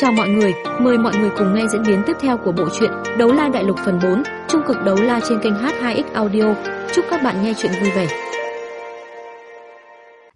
Chào mọi người, mời mọi người cùng nghe diễn biến tiếp theo của bộ truyện Đấu La Đại Lục phần 4, trung cực đấu la trên kênh H2X Audio. Chúc các bạn nghe truyện vui vẻ.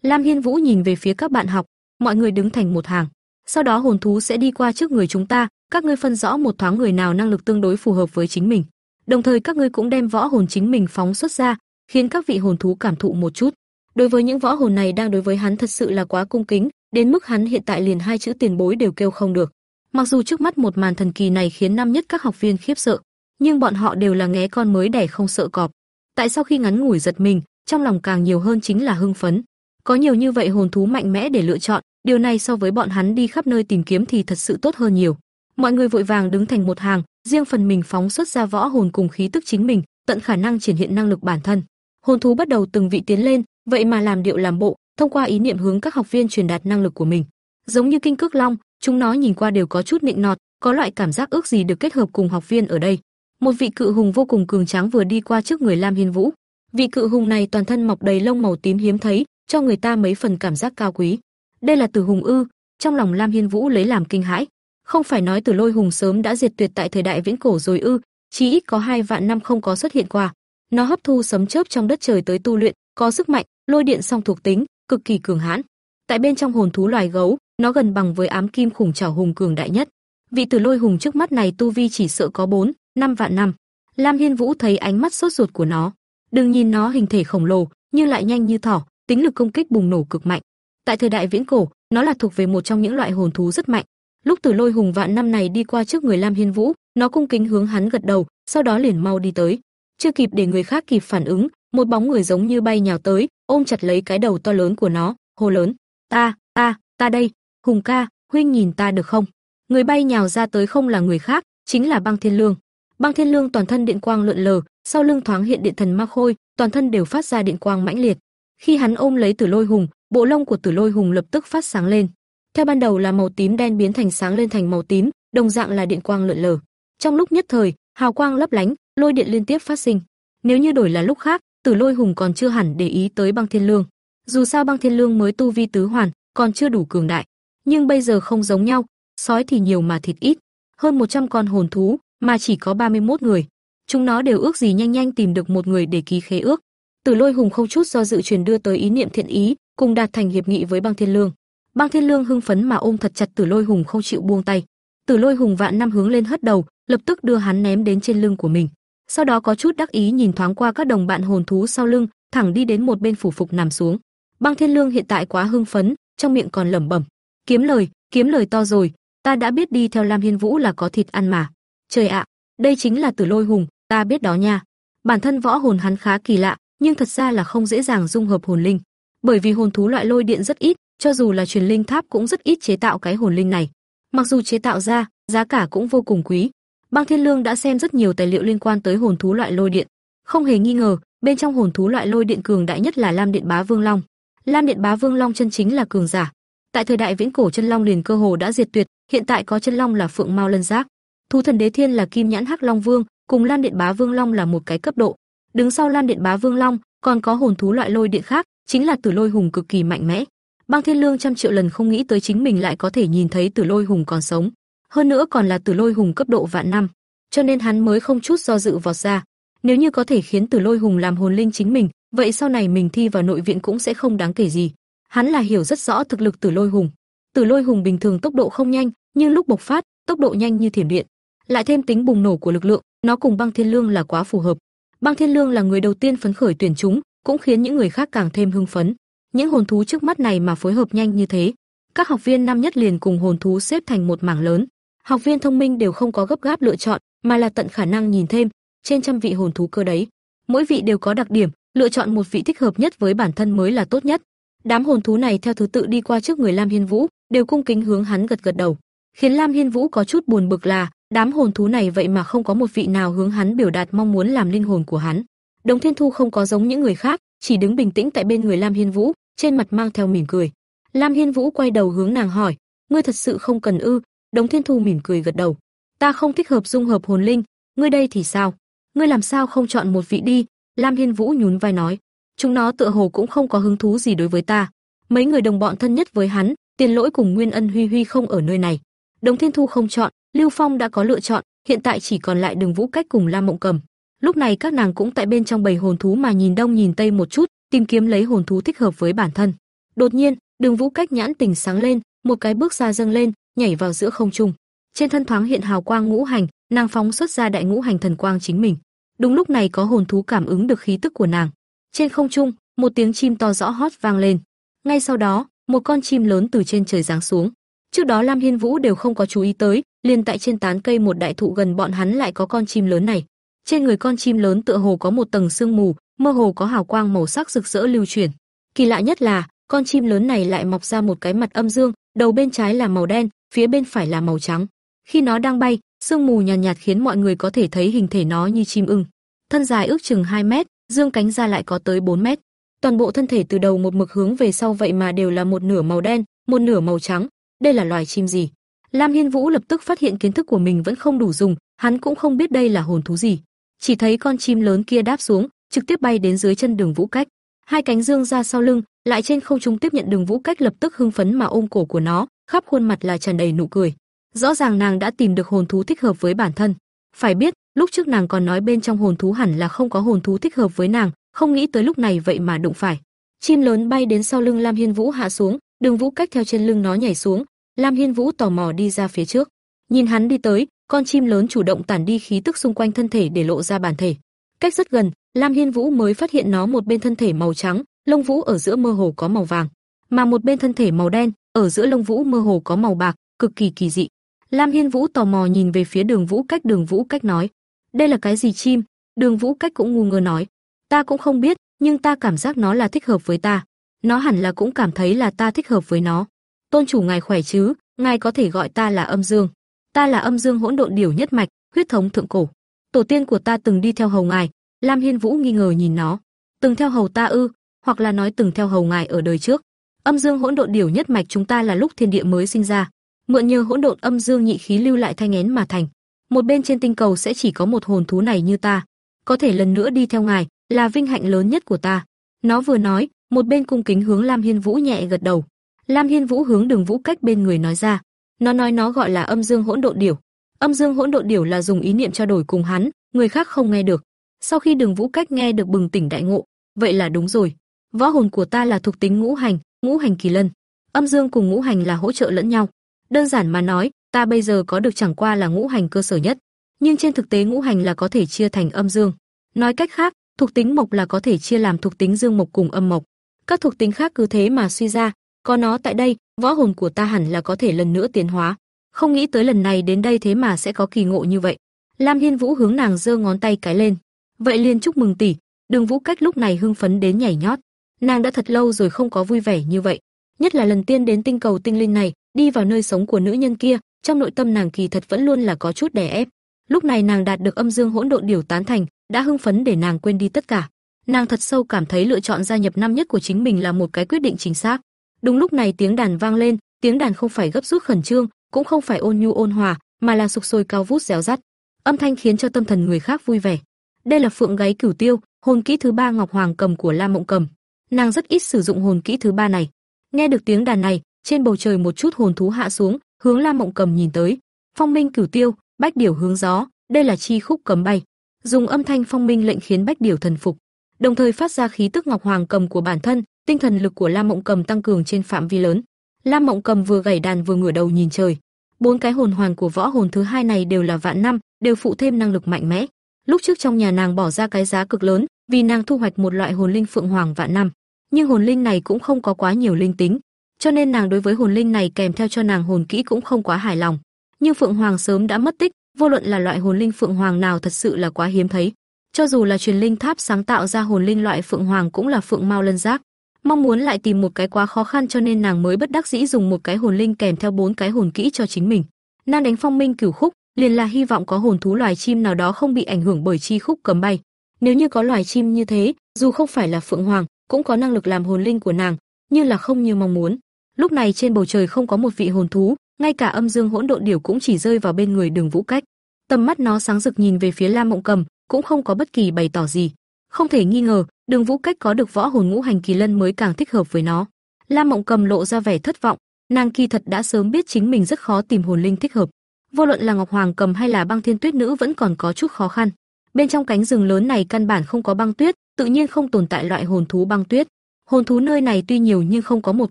Lam Hiên Vũ nhìn về phía các bạn học, mọi người đứng thành một hàng. Sau đó hồn thú sẽ đi qua trước người chúng ta, các ngươi phân rõ một thoáng người nào năng lực tương đối phù hợp với chính mình. Đồng thời các ngươi cũng đem võ hồn chính mình phóng xuất ra, khiến các vị hồn thú cảm thụ một chút. Đối với những võ hồn này đang đối với hắn thật sự là quá cung kính, đến mức hắn hiện tại liền hai chữ tiền bối đều kêu không được. Mặc dù trước mắt một màn thần kỳ này khiến năm nhất các học viên khiếp sợ, nhưng bọn họ đều là ngé con mới đẻ không sợ cọp. Tại sau khi ngắn ngủi giật mình, trong lòng càng nhiều hơn chính là hưng phấn. Có nhiều như vậy hồn thú mạnh mẽ để lựa chọn, điều này so với bọn hắn đi khắp nơi tìm kiếm thì thật sự tốt hơn nhiều. Mọi người vội vàng đứng thành một hàng, riêng phần mình phóng xuất ra võ hồn cùng khí tức chính mình, tận khả năng triển hiện năng lực bản thân. Hồn thú bắt đầu từng vị tiến lên, vậy mà làm điệu làm bộ, thông qua ý niệm hướng các học viên truyền đạt năng lực của mình. Giống như kinh cước long, chúng nó nhìn qua đều có chút nịnh nọt, có loại cảm giác ước gì được kết hợp cùng học viên ở đây. Một vị cự hùng vô cùng cường tráng vừa đi qua trước người Lam Hiên Vũ. Vị cự hùng này toàn thân mọc đầy lông màu tím hiếm thấy, cho người ta mấy phần cảm giác cao quý. Đây là Tử Hùng ư? Trong lòng Lam Hiên Vũ lấy làm kinh hãi. Không phải nói Tử Lôi Hùng sớm đã diệt tuyệt tại thời đại viễn cổ rồi ư? Chỉ ít có hai vạn năm không có xuất hiện qua. Nó hấp thu sấm chớp trong đất trời tới tu luyện, có sức mạnh, lôi điện song thuộc tính, cực kỳ cường hãn. Tại bên trong hồn thú loài gấu, nó gần bằng với ám kim khủng trảo hùng cường đại nhất. Vị Tử Lôi Hùng trước mắt này tu vi chỉ sợ có 4, 5 vạn năm. Lam Hiên Vũ thấy ánh mắt sốt ruột của nó. Đừng nhìn nó hình thể khổng lồ, nhưng lại nhanh như thỏ, tính lực công kích bùng nổ cực mạnh. Tại thời đại viễn cổ, nó là thuộc về một trong những loại hồn thú rất mạnh. Lúc Tử Lôi Hùng vạn năm này đi qua trước người Lam Hiên Vũ, nó cung kính hướng hắn gật đầu, sau đó liền mau đi tới. Chưa kịp để người khác kịp phản ứng, một bóng người giống như bay nhào tới, ôm chặt lấy cái đầu to lớn của nó, hô lớn: "Ta, ta, ta đây, Hùng ca, huynh nhìn ta được không?" Người bay nhào ra tới không là người khác, chính là Băng Thiên Lương. Băng Thiên Lương toàn thân điện quang lượn lờ, sau lưng thoáng hiện điện thần ma khôi, toàn thân đều phát ra điện quang mãnh liệt. Khi hắn ôm lấy Tử Lôi Hùng, bộ lông của Tử Lôi Hùng lập tức phát sáng lên. Theo ban đầu là màu tím đen biến thành sáng lên thành màu tím, đồng dạng là điện quang lượn lờ. Trong lúc nhất thời, hào quang lấp lánh, lôi điện liên tiếp phát sinh. Nếu như đổi là lúc khác, Tử Lôi Hùng còn chưa hẳn để ý tới Băng Thiên Lương. Dù sao Băng Thiên Lương mới tu vi tứ hoàn, còn chưa đủ cường đại, nhưng bây giờ không giống nhau, sói thì nhiều mà thịt ít, hơn 100 con hồn thú mà chỉ có 31 người. Chúng nó đều ước gì nhanh nhanh tìm được một người để ký khế ước. Tử Lôi Hùng không chút do dự truyền đưa tới ý niệm thiện ý, cùng đạt thành hiệp nghị với Băng Thiên Lương. Băng Thiên Lương hưng phấn mà ôm thật chặt Tử Lôi Hùng không chịu buông tay. Tử Lôi Hùng vạn năm hướng lên hất đầu, lập tức đưa hắn ném đến trên lưng của mình. Sau đó có chút đắc ý nhìn thoáng qua các đồng bạn hồn thú sau lưng, thẳng đi đến một bên phủ phục nằm xuống. Băng Thiên Lương hiện tại quá hưng phấn, trong miệng còn lẩm bẩm: "Kiếm lời, kiếm lời to rồi, ta đã biết đi theo Lam Hiên Vũ là có thịt ăn mà. Trời ạ, đây chính là Tử Lôi Hùng, ta biết đó nha." Bản thân võ hồn hắn khá kỳ lạ, nhưng thật ra là không dễ dàng dung hợp hồn linh, bởi vì hồn thú loại lôi điện rất ít, cho dù là truyền linh tháp cũng rất ít chế tạo cái hồn linh này. Mặc dù chế tạo ra, giá cả cũng vô cùng quý. Băng Thiên Lương đã xem rất nhiều tài liệu liên quan tới hồn thú loại lôi điện, không hề nghi ngờ, bên trong hồn thú loại lôi điện cường đại nhất là Lam Điện Bá Vương Long. Lam Điện Bá Vương Long chân chính là cường giả. Tại thời đại viễn cổ chân long liền cơ hồ đã diệt tuyệt, hiện tại có chân long là Phượng Mao Lân Giác. Thú thần đế thiên là Kim Nhãn Hắc Long Vương, cùng Lam Điện Bá Vương Long là một cái cấp độ. Đứng sau Lam Điện Bá Vương Long, còn có hồn thú loại lôi điện khác, chính là Tử Lôi Hùng cực kỳ mạnh mẽ. Băng Thiên Lương trăm triệu lần không nghĩ tới chính mình lại có thể nhìn thấy Tử Lôi Hùng còn sống, hơn nữa còn là Tử Lôi Hùng cấp độ vạn năm, cho nên hắn mới không chút do dự vọt ra. Nếu như có thể khiến Tử Lôi Hùng làm hồn linh chính mình, vậy sau này mình thi vào nội viện cũng sẽ không đáng kể gì. Hắn là hiểu rất rõ thực lực Tử Lôi Hùng. Tử Lôi Hùng bình thường tốc độ không nhanh, nhưng lúc bộc phát, tốc độ nhanh như thiểm điện. Lại thêm tính bùng nổ của lực lượng, nó cùng Băng Thiên Lương là quá phù hợp. Băng Thiên Lương là người đầu tiên phấn khởi tuyển chúng, cũng khiến những người khác càng thêm hưng phấn. Những hồn thú trước mắt này mà phối hợp nhanh như thế, các học viên năm nhất liền cùng hồn thú xếp thành một mảng lớn. Học viên thông minh đều không có gấp gáp lựa chọn, mà là tận khả năng nhìn thêm, trên trăm vị hồn thú cơ đấy. Mỗi vị đều có đặc điểm, lựa chọn một vị thích hợp nhất với bản thân mới là tốt nhất. Đám hồn thú này theo thứ tự đi qua trước người Lam Hiên Vũ, đều cung kính hướng hắn gật gật đầu. Khiến Lam Hiên Vũ có chút buồn bực là, đám hồn thú này vậy mà không có một vị nào hướng hắn biểu đạt mong muốn làm linh hồn của hắn. Đồng Thiên Thu không có giống những người khác, chỉ đứng bình tĩnh tại bên người Lam Hiên Vũ, trên mặt mang theo mỉm cười. Lam Hiên Vũ quay đầu hướng nàng hỏi, ngươi thật sự không cần ư? Đồng Thiên Thu mỉm cười gật đầu. Ta không thích hợp dung hợp hồn linh, ngươi đây thì sao? Ngươi làm sao không chọn một vị đi? Lam Hiên Vũ nhún vai nói, chúng nó tựa hồ cũng không có hứng thú gì đối với ta. Mấy người đồng bọn thân nhất với hắn, Tiền Lỗi cùng Nguyên Ân Huy Huy không ở nơi này. Đồng Thiên Thu không chọn, Lưu Phong đã có lựa chọn, hiện tại chỉ còn lại Đường Vũ Cách cùng Lam Mộng Cầm. Lúc này các nàng cũng tại bên trong bầy hồn thú mà nhìn đông nhìn tây một chút, tìm kiếm lấy hồn thú thích hợp với bản thân. Đột nhiên, Đường Vũ Cách nhãn tình sáng lên, một cái bước ra dâng lên, nhảy vào giữa không trung. Trên thân thoáng hiện hào quang ngũ hành, nàng phóng xuất ra đại ngũ hành thần quang chính mình. Đúng lúc này có hồn thú cảm ứng được khí tức của nàng. Trên không trung, một tiếng chim to rõ hót vang lên. Ngay sau đó, một con chim lớn từ trên trời giáng xuống. Trước đó Lam Hiên Vũ đều không có chú ý tới, liền tại trên tán cây một đại thụ gần bọn hắn lại có con chim lớn này. Trên người con chim lớn tựa hồ có một tầng sương mù, mơ hồ có hào quang màu sắc rực rỡ lưu chuyển. Kỳ lạ nhất là, con chim lớn này lại mọc ra một cái mặt âm dương, đầu bên trái là màu đen, phía bên phải là màu trắng. Khi nó đang bay, sương mù nhàn nhạt, nhạt khiến mọi người có thể thấy hình thể nó như chim ưng. Thân dài ước chừng 2 mét, dương cánh ra lại có tới 4 mét. Toàn bộ thân thể từ đầu một mực hướng về sau vậy mà đều là một nửa màu đen, một nửa màu trắng. Đây là loài chim gì? Lam Hiên Vũ lập tức phát hiện kiến thức của mình vẫn không đủ dùng, hắn cũng không biết đây là hồn thú gì. Chỉ thấy con chim lớn kia đáp xuống, trực tiếp bay đến dưới chân Đường Vũ Cách. Hai cánh dương ra sau lưng, lại trên không trung tiếp nhận Đường Vũ Cách lập tức hưng phấn mà ôm cổ của nó, khắp khuôn mặt là tràn đầy nụ cười. Rõ ràng nàng đã tìm được hồn thú thích hợp với bản thân. Phải biết, lúc trước nàng còn nói bên trong hồn thú hẳn là không có hồn thú thích hợp với nàng, không nghĩ tới lúc này vậy mà đụng phải. Chim lớn bay đến sau lưng Lam Hiên Vũ hạ xuống, Đường Vũ Cách theo trên lưng nó nhảy xuống, Lam Hiên Vũ tò mò đi ra phía trước. Nhìn hắn đi tới, con chim lớn chủ động tản đi khí tức xung quanh thân thể để lộ ra bản thể. Cách rất gần, Lam Hiên Vũ mới phát hiện nó một bên thân thể màu trắng, lông vũ ở giữa mơ hồ có màu vàng, mà một bên thân thể màu đen, ở giữa lông vũ mơ hồ có màu bạc, cực kỳ kỳ dị. Lam Hiên Vũ tò mò nhìn về phía Đường Vũ Cách, Đường Vũ Cách nói: "Đây là cái gì chim?" Đường Vũ Cách cũng ngu ngơ nói: "Ta cũng không biết, nhưng ta cảm giác nó là thích hợp với ta. Nó hẳn là cũng cảm thấy là ta thích hợp với nó. Tôn chủ ngài khỏe chứ? Ngài có thể gọi ta là Âm Dương. Ta là Âm Dương hỗn độn điểu nhất mạch, huyết thống thượng cổ. Tổ tiên của ta từng đi theo hầu ngài." Lam Hiên Vũ nghi ngờ nhìn nó. "Từng theo hầu ta ư? Hoặc là nói từng theo hầu ngài ở đời trước?" Âm Dương hỗn độn điều nhất mạch chúng ta là lúc thiên địa mới sinh ra, mượn nhờ hỗn độn âm dương nhị khí lưu lại thanh ngén mà thành. Một bên trên tinh cầu sẽ chỉ có một hồn thú này như ta, có thể lần nữa đi theo ngài, là vinh hạnh lớn nhất của ta." Nó vừa nói, một bên cung kính hướng Lam Hiên Vũ nhẹ gật đầu. Lam Hiên Vũ hướng Đường Vũ cách bên người nói ra, nó nói nó gọi là Âm Dương Hỗn Độn Điểu. Âm Dương Hỗn Độn Điểu là dùng ý niệm trao đổi cùng hắn, người khác không nghe được. Sau khi Đường Vũ cách nghe được bừng tỉnh đại ngộ, vậy là đúng rồi. Võ hồn của ta là thuộc tính ngũ hành, ngũ hành kỳ lân. Âm dương cùng ngũ hành là hỗ trợ lẫn nhau. Đơn giản mà nói, ta bây giờ có được chẳng qua là ngũ hành cơ sở nhất, nhưng trên thực tế ngũ hành là có thể chia thành âm dương. Nói cách khác, thuộc tính mộc là có thể chia làm thuộc tính dương mộc cùng âm mộc. Các thuộc tính khác cứ thế mà suy ra, có nó tại đây, võ hồn của ta hẳn là có thể lần nữa tiến hóa. Không nghĩ tới lần này đến đây thế mà sẽ có kỳ ngộ như vậy. Lam Hiên Vũ hướng nàng giơ ngón tay cái lên. Vậy liền chúc mừng tỷ. Đường Vũ Cách lúc này hưng phấn đến nhảy nhót. Nàng đã thật lâu rồi không có vui vẻ như vậy, nhất là lần tiên đến tinh cầu tinh linh này, đi vào nơi sống của nữ nhân kia, trong nội tâm nàng kỳ thật vẫn luôn là có chút đè ép. Lúc này nàng đạt được âm dương hỗn độn điều tán thành, đã hưng phấn để nàng quên đi tất cả. Nàng thật sâu cảm thấy lựa chọn gia nhập năm nhất của chính mình là một cái quyết định chính xác. Đúng lúc này tiếng đàn vang lên, tiếng đàn không phải gấp rút khẩn trương, cũng không phải ôn nhu ôn hòa, mà là sục sôi cao vút réo rắt. Âm thanh khiến cho tâm thần người khác vui vẻ. Đây là phượng gáy cửu tiêu, hồn kỹ thứ ba Ngọc Hoàng cầm của Lam Mộng Cầm. Nàng rất ít sử dụng hồn kỹ thứ ba này. Nghe được tiếng đàn này, trên bầu trời một chút hồn thú hạ xuống, hướng Lam Mộng Cầm nhìn tới. Phong Minh Cửu Tiêu, Bách Điểu hướng gió, đây là chi khúc cấm bay. Dùng âm thanh phong minh lệnh khiến Bách Điểu thần phục, đồng thời phát ra khí tức Ngọc Hoàng cầm của bản thân, tinh thần lực của Lam Mộng Cầm tăng cường trên phạm vi lớn. Lam Mộng Cầm vừa gảy đàn vừa ngửa đầu nhìn trời. Bốn cái hồn hoàn của võ hồn thứ hai này đều là vạn năm, đều phụ thêm năng lực mạnh mẽ. Lúc trước trong nhà nàng bỏ ra cái giá cực lớn, vì nàng thu hoạch một loại hồn linh phượng hoàng vạn năm, nhưng hồn linh này cũng không có quá nhiều linh tính, cho nên nàng đối với hồn linh này kèm theo cho nàng hồn kỹ cũng không quá hài lòng. Nhưng phượng hoàng sớm đã mất tích, vô luận là loại hồn linh phượng hoàng nào thật sự là quá hiếm thấy. Cho dù là truyền linh tháp sáng tạo ra hồn linh loại phượng hoàng cũng là phượng mau lân giác, mong muốn lại tìm một cái quá khó khăn cho nên nàng mới bất đắc dĩ dùng một cái hồn linh kèm theo bốn cái hồn kỹ cho chính mình. Nàng đánh phong minh cửu khúc, liền là hy vọng có hồn thú loài chim nào đó không bị ảnh hưởng bởi chi khúc cấm bay. Nếu như có loài chim như thế, dù không phải là phượng hoàng, cũng có năng lực làm hồn linh của nàng, như là không như mong muốn. Lúc này trên bầu trời không có một vị hồn thú, ngay cả âm dương hỗn độn điểu cũng chỉ rơi vào bên người Đường Vũ Cách. Tầm mắt nó sáng rực nhìn về phía Lam Mộng Cầm, cũng không có bất kỳ bày tỏ gì. Không thể nghi ngờ, Đường Vũ Cách có được võ hồn ngũ hành kỳ lân mới càng thích hợp với nó. Lam Mộng Cầm lộ ra vẻ thất vọng, nàng kỳ thật đã sớm biết chính mình rất khó tìm hồn linh thích hợp. Vô luận là Ngọc Hoàng Cầm hay là Băng Thiên Tuyết Nữ vẫn còn có chút khó khăn. Bên trong cánh rừng lớn này căn bản không có băng tuyết, tự nhiên không tồn tại loại hồn thú băng tuyết. Hồn thú nơi này tuy nhiều nhưng không có một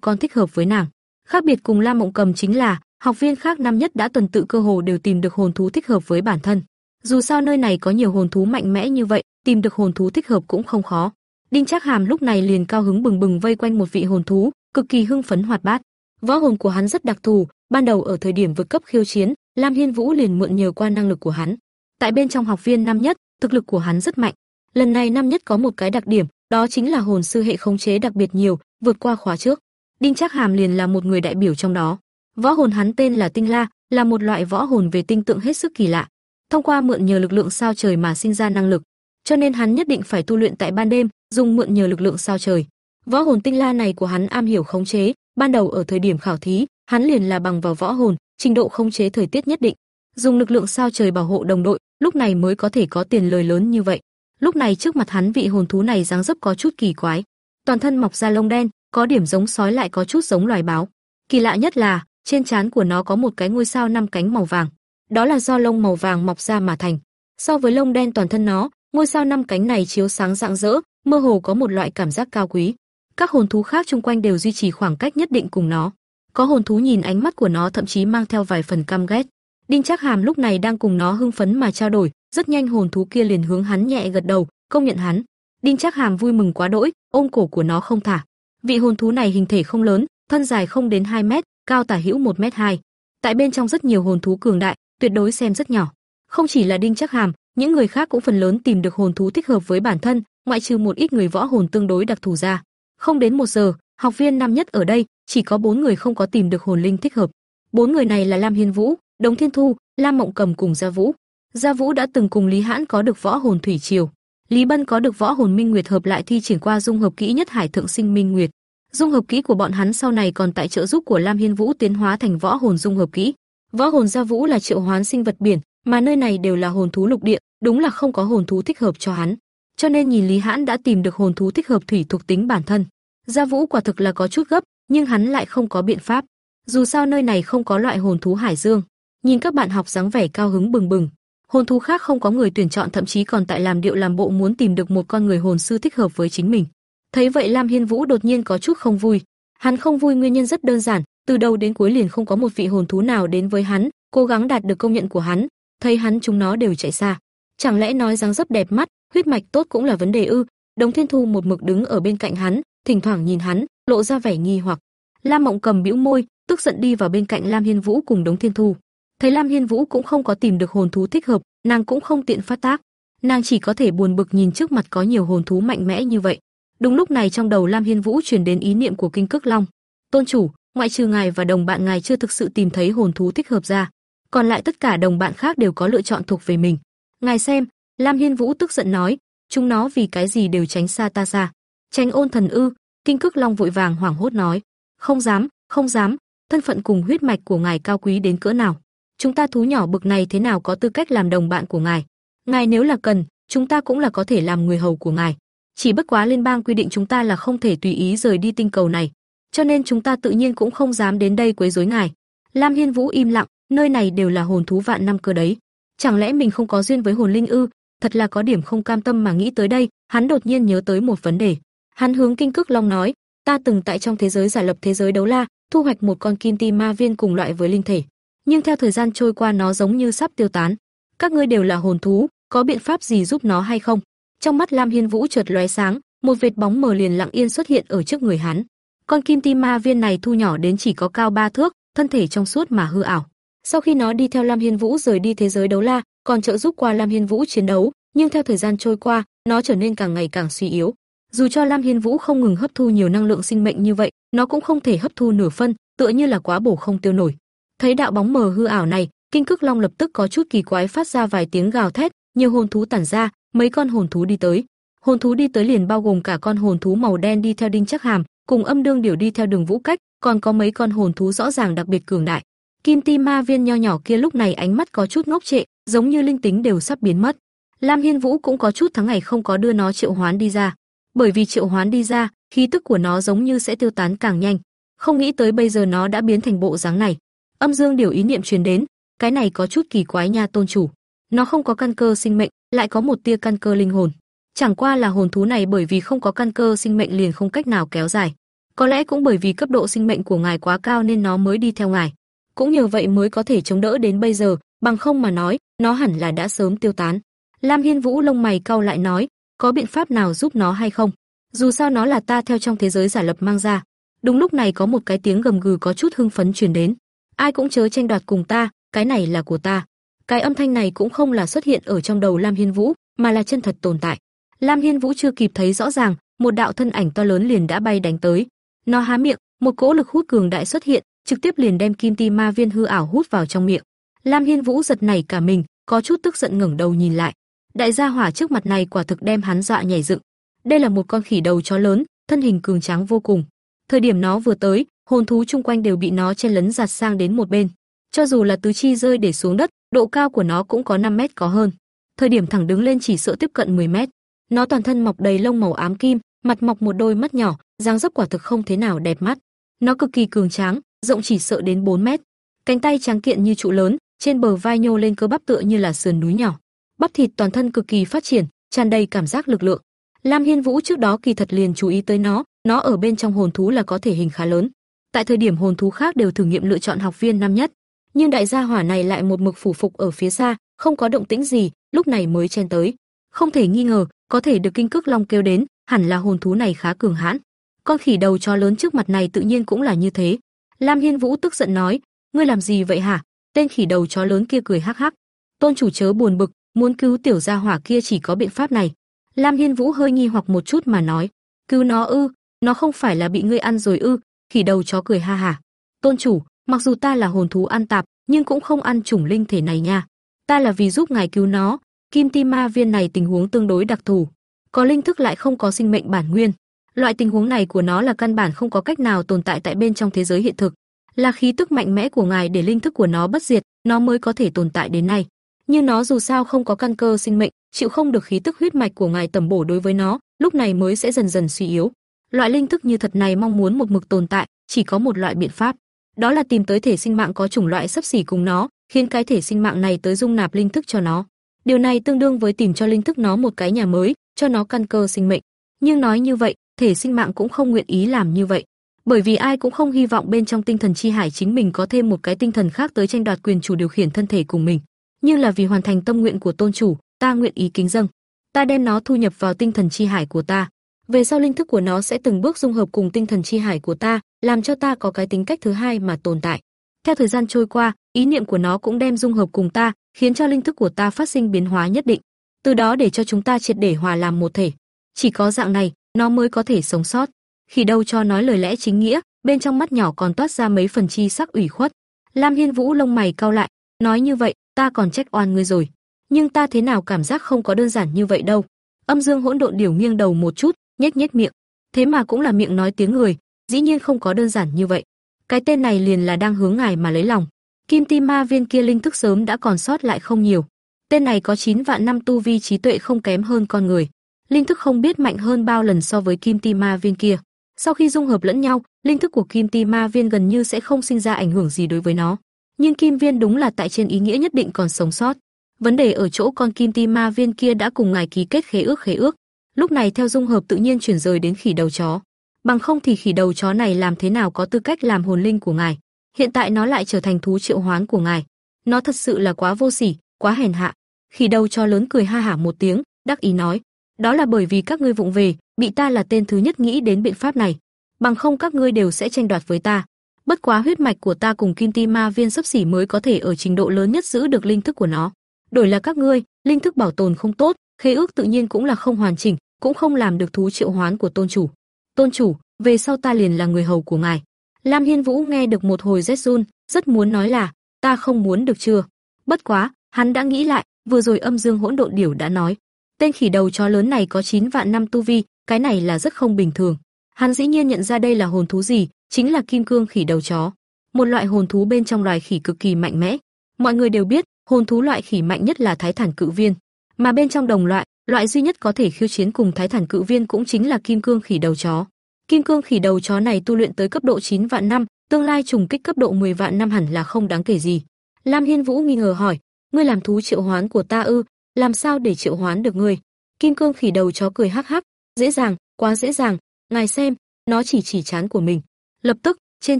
con thích hợp với nàng. Khác biệt cùng Lam Mộng Cầm chính là, học viên khác năm nhất đã tuần tự cơ hồ đều tìm được hồn thú thích hợp với bản thân. Dù sao nơi này có nhiều hồn thú mạnh mẽ như vậy, tìm được hồn thú thích hợp cũng không khó. Đinh Trác Hàm lúc này liền cao hứng bừng bừng vây quanh một vị hồn thú, cực kỳ hưng phấn hoạt bát. Võ hồn của hắn rất đặc thù, ban đầu ở thời điểm vượt cấp khiêu chiến, Lam Hiên Vũ liền mượn nhờ qua năng lực của hắn. Tại bên trong học viên năm nhất, thực lực của hắn rất mạnh. Lần này năm nhất có một cái đặc điểm, đó chính là hồn sư hệ khống chế đặc biệt nhiều, vượt qua khóa trước. Đinh Trác Hàm liền là một người đại biểu trong đó. Võ hồn hắn tên là Tinh La, là một loại võ hồn về tinh tượng hết sức kỳ lạ. Thông qua mượn nhờ lực lượng sao trời mà sinh ra năng lực, cho nên hắn nhất định phải tu luyện tại ban đêm, dùng mượn nhờ lực lượng sao trời. Võ hồn Tinh La này của hắn am hiểu khống chế, ban đầu ở thời điểm khảo thí, hắn liền là bằng vào võ hồn, trình độ khống chế thời tiết nhất định, dùng lực lượng sao trời bảo hộ đồng đội, lúc này mới có thể có tiền lời lớn như vậy. Lúc này trước mặt hắn vị hồn thú này dáng dấp có chút kỳ quái, toàn thân mọc ra lông đen, có điểm giống sói lại có chút giống loài báo. Kỳ lạ nhất là, trên trán của nó có một cái ngôi sao năm cánh màu vàng. Đó là do lông màu vàng mọc ra mà thành. So với lông đen toàn thân nó, ngôi sao năm cánh này chiếu sáng rạng rỡ, mơ hồ có một loại cảm giác cao quý. Các hồn thú khác xung quanh đều duy trì khoảng cách nhất định cùng nó. Có hồn thú nhìn ánh mắt của nó thậm chí mang theo vài phần căm ghét. Đinh Trác Hàm lúc này đang cùng nó hưng phấn mà trao đổi, rất nhanh hồn thú kia liền hướng hắn nhẹ gật đầu, công nhận hắn. Đinh Trác Hàm vui mừng quá đỗi, ôm cổ của nó không thả. Vị hồn thú này hình thể không lớn, thân dài không đến 2 mét, cao tả hữu 1 mét 2. Tại bên trong rất nhiều hồn thú cường đại, tuyệt đối xem rất nhỏ. Không chỉ là Đinh Trác Hàm, những người khác cũng phần lớn tìm được hồn thú thích hợp với bản thân, ngoại trừ một ít người võ hồn tương đối đặc thù ra. Không đến một giờ, học viên năm nhất ở đây, chỉ có bốn người không có tìm được hồn linh thích hợp. Bốn người này là Lam Hiên Vũ, đồng Thiên Thu, Lam Mộng Cầm cùng Gia Vũ. Gia Vũ đã từng cùng Lý Hãn có được võ hồn thủy triều, Lý Bân có được võ hồn Minh Nguyệt hợp lại thi triển qua dung hợp kỹ nhất Hải Thượng Sinh Minh Nguyệt. Dung hợp kỹ của bọn hắn sau này còn tại trợ giúp của Lam Hiên Vũ tiến hóa thành võ hồn dung hợp kỹ. Võ hồn Gia Vũ là triệu hoán sinh vật biển, mà nơi này đều là hồn thú lục địa, đúng là không có hồn thú thích hợp cho hắn. Cho nên nhìn Lý Hãn đã tìm được hồn thú thích hợp thủy thuộc tính bản thân. Gia Vũ quả thực là có chút gấp, nhưng hắn lại không có biện pháp. Dù sao nơi này không có loại hồn thú hải dương. Nhìn các bạn học dáng vẻ cao hứng bừng bừng, hồn thú khác không có người tuyển chọn thậm chí còn tại làm điệu làm bộ muốn tìm được một con người hồn sư thích hợp với chính mình. Thấy vậy Lam Hiên Vũ đột nhiên có chút không vui. Hắn không vui nguyên nhân rất đơn giản, từ đầu đến cuối liền không có một vị hồn thú nào đến với hắn, cố gắng đạt được công nhận của hắn, thấy hắn chúng nó đều chạy xa. Chẳng lẽ nói dáng dấp đẹp mắt, huyết mạch tốt cũng là vấn đề ư? Đống Thiên Thu một mực đứng ở bên cạnh hắn, thỉnh thoảng nhìn hắn, lộ ra vẻ nghi hoặc. Lam Mộng Cầm bĩu môi, tức giận đi vào bên cạnh Lam Hiên Vũ cùng Đống Thiên Thu. Thấy Lam Hiên Vũ cũng không có tìm được hồn thú thích hợp, nàng cũng không tiện phát tác, nàng chỉ có thể buồn bực nhìn trước mặt có nhiều hồn thú mạnh mẽ như vậy. Đúng lúc này trong đầu Lam Hiên Vũ truyền đến ý niệm của Kinh Cức Long. "Tôn chủ, ngoại trừ ngài và đồng bạn ngài chưa thực sự tìm thấy hồn thú thích hợp ra, còn lại tất cả đồng bạn khác đều có lựa chọn thuộc về mình. Ngài xem." Lam Hiên Vũ tức giận nói, "Chúng nó vì cái gì đều tránh xa ta ra?" "Tránh ôn thần ư?" Kinh Cức Long vội vàng hoảng hốt nói, "Không dám, không dám, thân phận cùng huyết mạch của ngài cao quý đến cỡ nào?" Chúng ta thú nhỏ bực này thế nào có tư cách làm đồng bạn của ngài? Ngài nếu là cần, chúng ta cũng là có thể làm người hầu của ngài. Chỉ bất quá liên bang quy định chúng ta là không thể tùy ý rời đi tinh cầu này, cho nên chúng ta tự nhiên cũng không dám đến đây quấy rối ngài. Lam Hiên Vũ im lặng, nơi này đều là hồn thú vạn năm cơ đấy. Chẳng lẽ mình không có duyên với hồn linh ư? Thật là có điểm không cam tâm mà nghĩ tới đây, hắn đột nhiên nhớ tới một vấn đề. Hắn hướng Kinh Cức Long nói, ta từng tại trong thế giới giả lập thế giới đấu la, thu hoạch một con kim ti ma viên cùng loại với linh thể nhưng theo thời gian trôi qua nó giống như sắp tiêu tán. Các ngươi đều là hồn thú, có biện pháp gì giúp nó hay không? Trong mắt Lam Hiên Vũ chợt lóe sáng, một vệt bóng mờ liền lặng yên xuất hiện ở trước người hắn. Con kim ti ma viên này thu nhỏ đến chỉ có cao ba thước, thân thể trong suốt mà hư ảo. Sau khi nó đi theo Lam Hiên Vũ rời đi thế giới đấu la, còn trợ giúp qua Lam Hiên Vũ chiến đấu, nhưng theo thời gian trôi qua, nó trở nên càng ngày càng suy yếu. Dù cho Lam Hiên Vũ không ngừng hấp thu nhiều năng lượng sinh mệnh như vậy, nó cũng không thể hấp thu nửa phân, tựa như là quá bổ không tiêu nổi. Thấy đạo bóng mờ hư ảo này, Kinh Cức Long lập tức có chút kỳ quái phát ra vài tiếng gào thét, nhiều hồn thú tản ra, mấy con hồn thú đi tới. Hồn thú đi tới liền bao gồm cả con hồn thú màu đen đi theo Đinh Chắc Hàm, cùng Âm Đương Điểu đi theo Đường Vũ Cách, còn có mấy con hồn thú rõ ràng đặc biệt cường đại. Kim Ti Ma Viên nho nhỏ kia lúc này ánh mắt có chút ngốc trệ, giống như linh tính đều sắp biến mất. Lam Hiên Vũ cũng có chút tháng ngày không có đưa nó triệu hoán đi ra, bởi vì triệu hoán đi ra, khí tức của nó giống như sẽ tiêu tán càng nhanh. không nghĩ tới bây giờ nó đã biến thành bộ dáng này. Âm Dương điều ý niệm truyền đến, cái này có chút kỳ quái nha tôn chủ. Nó không có căn cơ sinh mệnh, lại có một tia căn cơ linh hồn. Chẳng qua là hồn thú này bởi vì không có căn cơ sinh mệnh liền không cách nào kéo dài. Có lẽ cũng bởi vì cấp độ sinh mệnh của ngài quá cao nên nó mới đi theo ngài. Cũng nhờ vậy mới có thể chống đỡ đến bây giờ, bằng không mà nói, nó hẳn là đã sớm tiêu tán. Lam Hiên Vũ lông mày cau lại nói, có biện pháp nào giúp nó hay không? Dù sao nó là ta theo trong thế giới giả lập mang ra. Đúng lúc này có một cái tiếng gầm gừ có chút hưng phấn truyền đến. Ai cũng chớ tranh đoạt cùng ta, cái này là của ta. Cái âm thanh này cũng không là xuất hiện ở trong đầu Lam Hiên Vũ, mà là chân thật tồn tại. Lam Hiên Vũ chưa kịp thấy rõ ràng, một đạo thân ảnh to lớn liền đã bay đánh tới. Nó há miệng, một cỗ lực hút cường đại xuất hiện, trực tiếp liền đem kim ti ma viên hư ảo hút vào trong miệng. Lam Hiên Vũ giật nảy cả mình, có chút tức giận ngẩng đầu nhìn lại. Đại gia hỏa trước mặt này quả thực đem hắn dọa nhảy dựng. Đây là một con khỉ đầu chó lớn, thân hình cường tráng vô cùng. Thời điểm nó vừa tới, hồn thú chung quanh đều bị nó chen lấn giạt sang đến một bên. Cho dù là tứ chi rơi để xuống đất, độ cao của nó cũng có 5 mét có hơn. Thời điểm thẳng đứng lên chỉ sợ tiếp cận 10 mét. Nó toàn thân mọc đầy lông màu ám kim, mặt mọc một đôi mắt nhỏ, dáng dấp quả thực không thế nào đẹp mắt. Nó cực kỳ cường tráng, rộng chỉ sợ đến 4 mét. Cánh tay trắng kiện như trụ lớn, trên bờ vai nhô lên cơ bắp tựa như là sườn núi nhỏ. Bắp thịt toàn thân cực kỳ phát triển, tràn đầy cảm giác lực lượng. Lam Hiên Vũ trước đó kỳ thật liền chú ý tới nó, nó ở bên trong hồn thú là có thể hình khá lớn. Tại thời điểm hồn thú khác đều thử nghiệm lựa chọn học viên năm nhất, nhưng đại gia hỏa này lại một mực phủ phục ở phía xa, không có động tĩnh gì, lúc này mới chen tới. Không thể nghi ngờ, có thể được kinh cước long kêu đến, hẳn là hồn thú này khá cường hãn. Con khỉ đầu chó lớn trước mặt này tự nhiên cũng là như thế. Lam Hiên Vũ tức giận nói, ngươi làm gì vậy hả? Tên khỉ đầu chó lớn kia cười hắc hắc. Tôn chủ chớ buồn bực, muốn cứu tiểu gia hỏa kia chỉ có biện pháp này. Lam Hiên Vũ hơi nghi hoặc một chút mà nói, cứu nó ư? Nó không phải là bị ngươi ăn rồi ư? Khỉ đầu chó cười ha hả. Tôn chủ, mặc dù ta là hồn thú ăn tạp, nhưng cũng không ăn chủng linh thể này nha. Ta là vì giúp ngài cứu nó, Kim Ti Ma viên này tình huống tương đối đặc thù, có linh thức lại không có sinh mệnh bản nguyên. Loại tình huống này của nó là căn bản không có cách nào tồn tại tại bên trong thế giới hiện thực, là khí tức mạnh mẽ của ngài để linh thức của nó bất diệt, nó mới có thể tồn tại đến nay. Nhưng nó dù sao không có căn cơ sinh mệnh, chịu không được khí tức huyết mạch của ngài tầm bổ đối với nó, lúc này mới sẽ dần dần suy yếu. Loại linh thức như thật này mong muốn một mực tồn tại, chỉ có một loại biện pháp, đó là tìm tới thể sinh mạng có chủng loại sắp xỉ cùng nó, khiến cái thể sinh mạng này tới dung nạp linh thức cho nó. Điều này tương đương với tìm cho linh thức nó một cái nhà mới, cho nó căn cơ sinh mệnh. Nhưng nói như vậy, thể sinh mạng cũng không nguyện ý làm như vậy, bởi vì ai cũng không hy vọng bên trong tinh thần chi hải chính mình có thêm một cái tinh thần khác tới tranh đoạt quyền chủ điều khiển thân thể cùng mình. Nhưng là vì hoàn thành tâm nguyện của tôn chủ, ta nguyện ý kính dâng. Ta đem nó thu nhập vào tinh thần chi hải của ta. Về sau linh thức của nó sẽ từng bước dung hợp cùng tinh thần chi hải của ta, làm cho ta có cái tính cách thứ hai mà tồn tại. Theo thời gian trôi qua, ý niệm của nó cũng đem dung hợp cùng ta, khiến cho linh thức của ta phát sinh biến hóa nhất định, từ đó để cho chúng ta triệt để hòa làm một thể. Chỉ có dạng này, nó mới có thể sống sót. Khi đâu cho nói lời lẽ chính nghĩa, bên trong mắt nhỏ còn toát ra mấy phần chi sắc ủy khuất. Lam Hiên Vũ lông mày cau lại, nói như vậy, ta còn trách oan ngươi rồi. Nhưng ta thế nào cảm giác không có đơn giản như vậy đâu. Âm Dương hỗn độn điều nghiêng đầu một chút, nhếch nhếch miệng. Thế mà cũng là miệng nói tiếng người, dĩ nhiên không có đơn giản như vậy. Cái tên này liền là đang hướng ngài mà lấy lòng. Kim Ti Ma viên kia linh thức sớm đã còn sót lại không nhiều. Tên này có 9 vạn năm tu vi trí tuệ không kém hơn con người. Linh thức không biết mạnh hơn bao lần so với Kim Ti Ma viên kia. Sau khi dung hợp lẫn nhau, linh thức của Kim Ti Ma viên gần như sẽ không sinh ra ảnh hưởng gì đối với nó. Nhưng Kim Viên đúng là tại trên ý nghĩa nhất định còn sống sót. Vấn đề ở chỗ con Kim Ti Ma viên kia đã cùng ngài ký kết khế ước khế ước. Lúc này theo dung hợp tự nhiên chuyển rời đến khỉ đầu chó bằng không thì khỉ đầu chó này làm thế nào có tư cách làm hồn linh của ngài. Hiện tại nó lại trở thành thú triệu hoán của ngài. Nó thật sự là quá vô sỉ, quá hèn hạ. Khỉ đầu chó lớn cười ha hả một tiếng, đắc ý nói, đó là bởi vì các ngươi vụng về, bị ta là tên thứ nhất nghĩ đến biện pháp này. Bằng không các ngươi đều sẽ tranh đoạt với ta. Bất quá huyết mạch của ta cùng Kim Ti Ma viên sắp xỉ mới có thể ở trình độ lớn nhất giữ được linh thức của nó. Đổi là các ngươi, linh thức bảo tồn không tốt, khế ước tự nhiên cũng là không hoàn chỉnh, cũng không làm được thú triệu hoán của tôn chủ tôn chủ, về sau ta liền là người hầu của ngài. Lam Hiên Vũ nghe được một hồi rét run, rất muốn nói là, ta không muốn được chưa. Bất quá, hắn đã nghĩ lại, vừa rồi âm dương hỗn độn điểu đã nói, tên khỉ đầu chó lớn này có 9 vạn năm tu vi, cái này là rất không bình thường. Hắn dĩ nhiên nhận ra đây là hồn thú gì, chính là kim cương khỉ đầu chó, một loại hồn thú bên trong loài khỉ cực kỳ mạnh mẽ. Mọi người đều biết, hồn thú loại khỉ mạnh nhất là thái thản cự viên, mà bên trong đồng loại, loại duy nhất có thể khiêu chiến cùng thái thản cự viên cũng chính là kim cương khỉ đầu chó. Kim cương khỉ đầu chó này tu luyện tới cấp độ 9 vạn năm, tương lai trùng kích cấp độ 10 vạn năm hẳn là không đáng kể gì. Lam Hiên Vũ nghi ngờ hỏi, ngươi làm thú triệu hoán của ta ư? Làm sao để triệu hoán được ngươi? Kim cương khỉ đầu chó cười hắc hắc, dễ dàng, quá dễ dàng, ngài xem, nó chỉ chỉ chán của mình. Lập tức, trên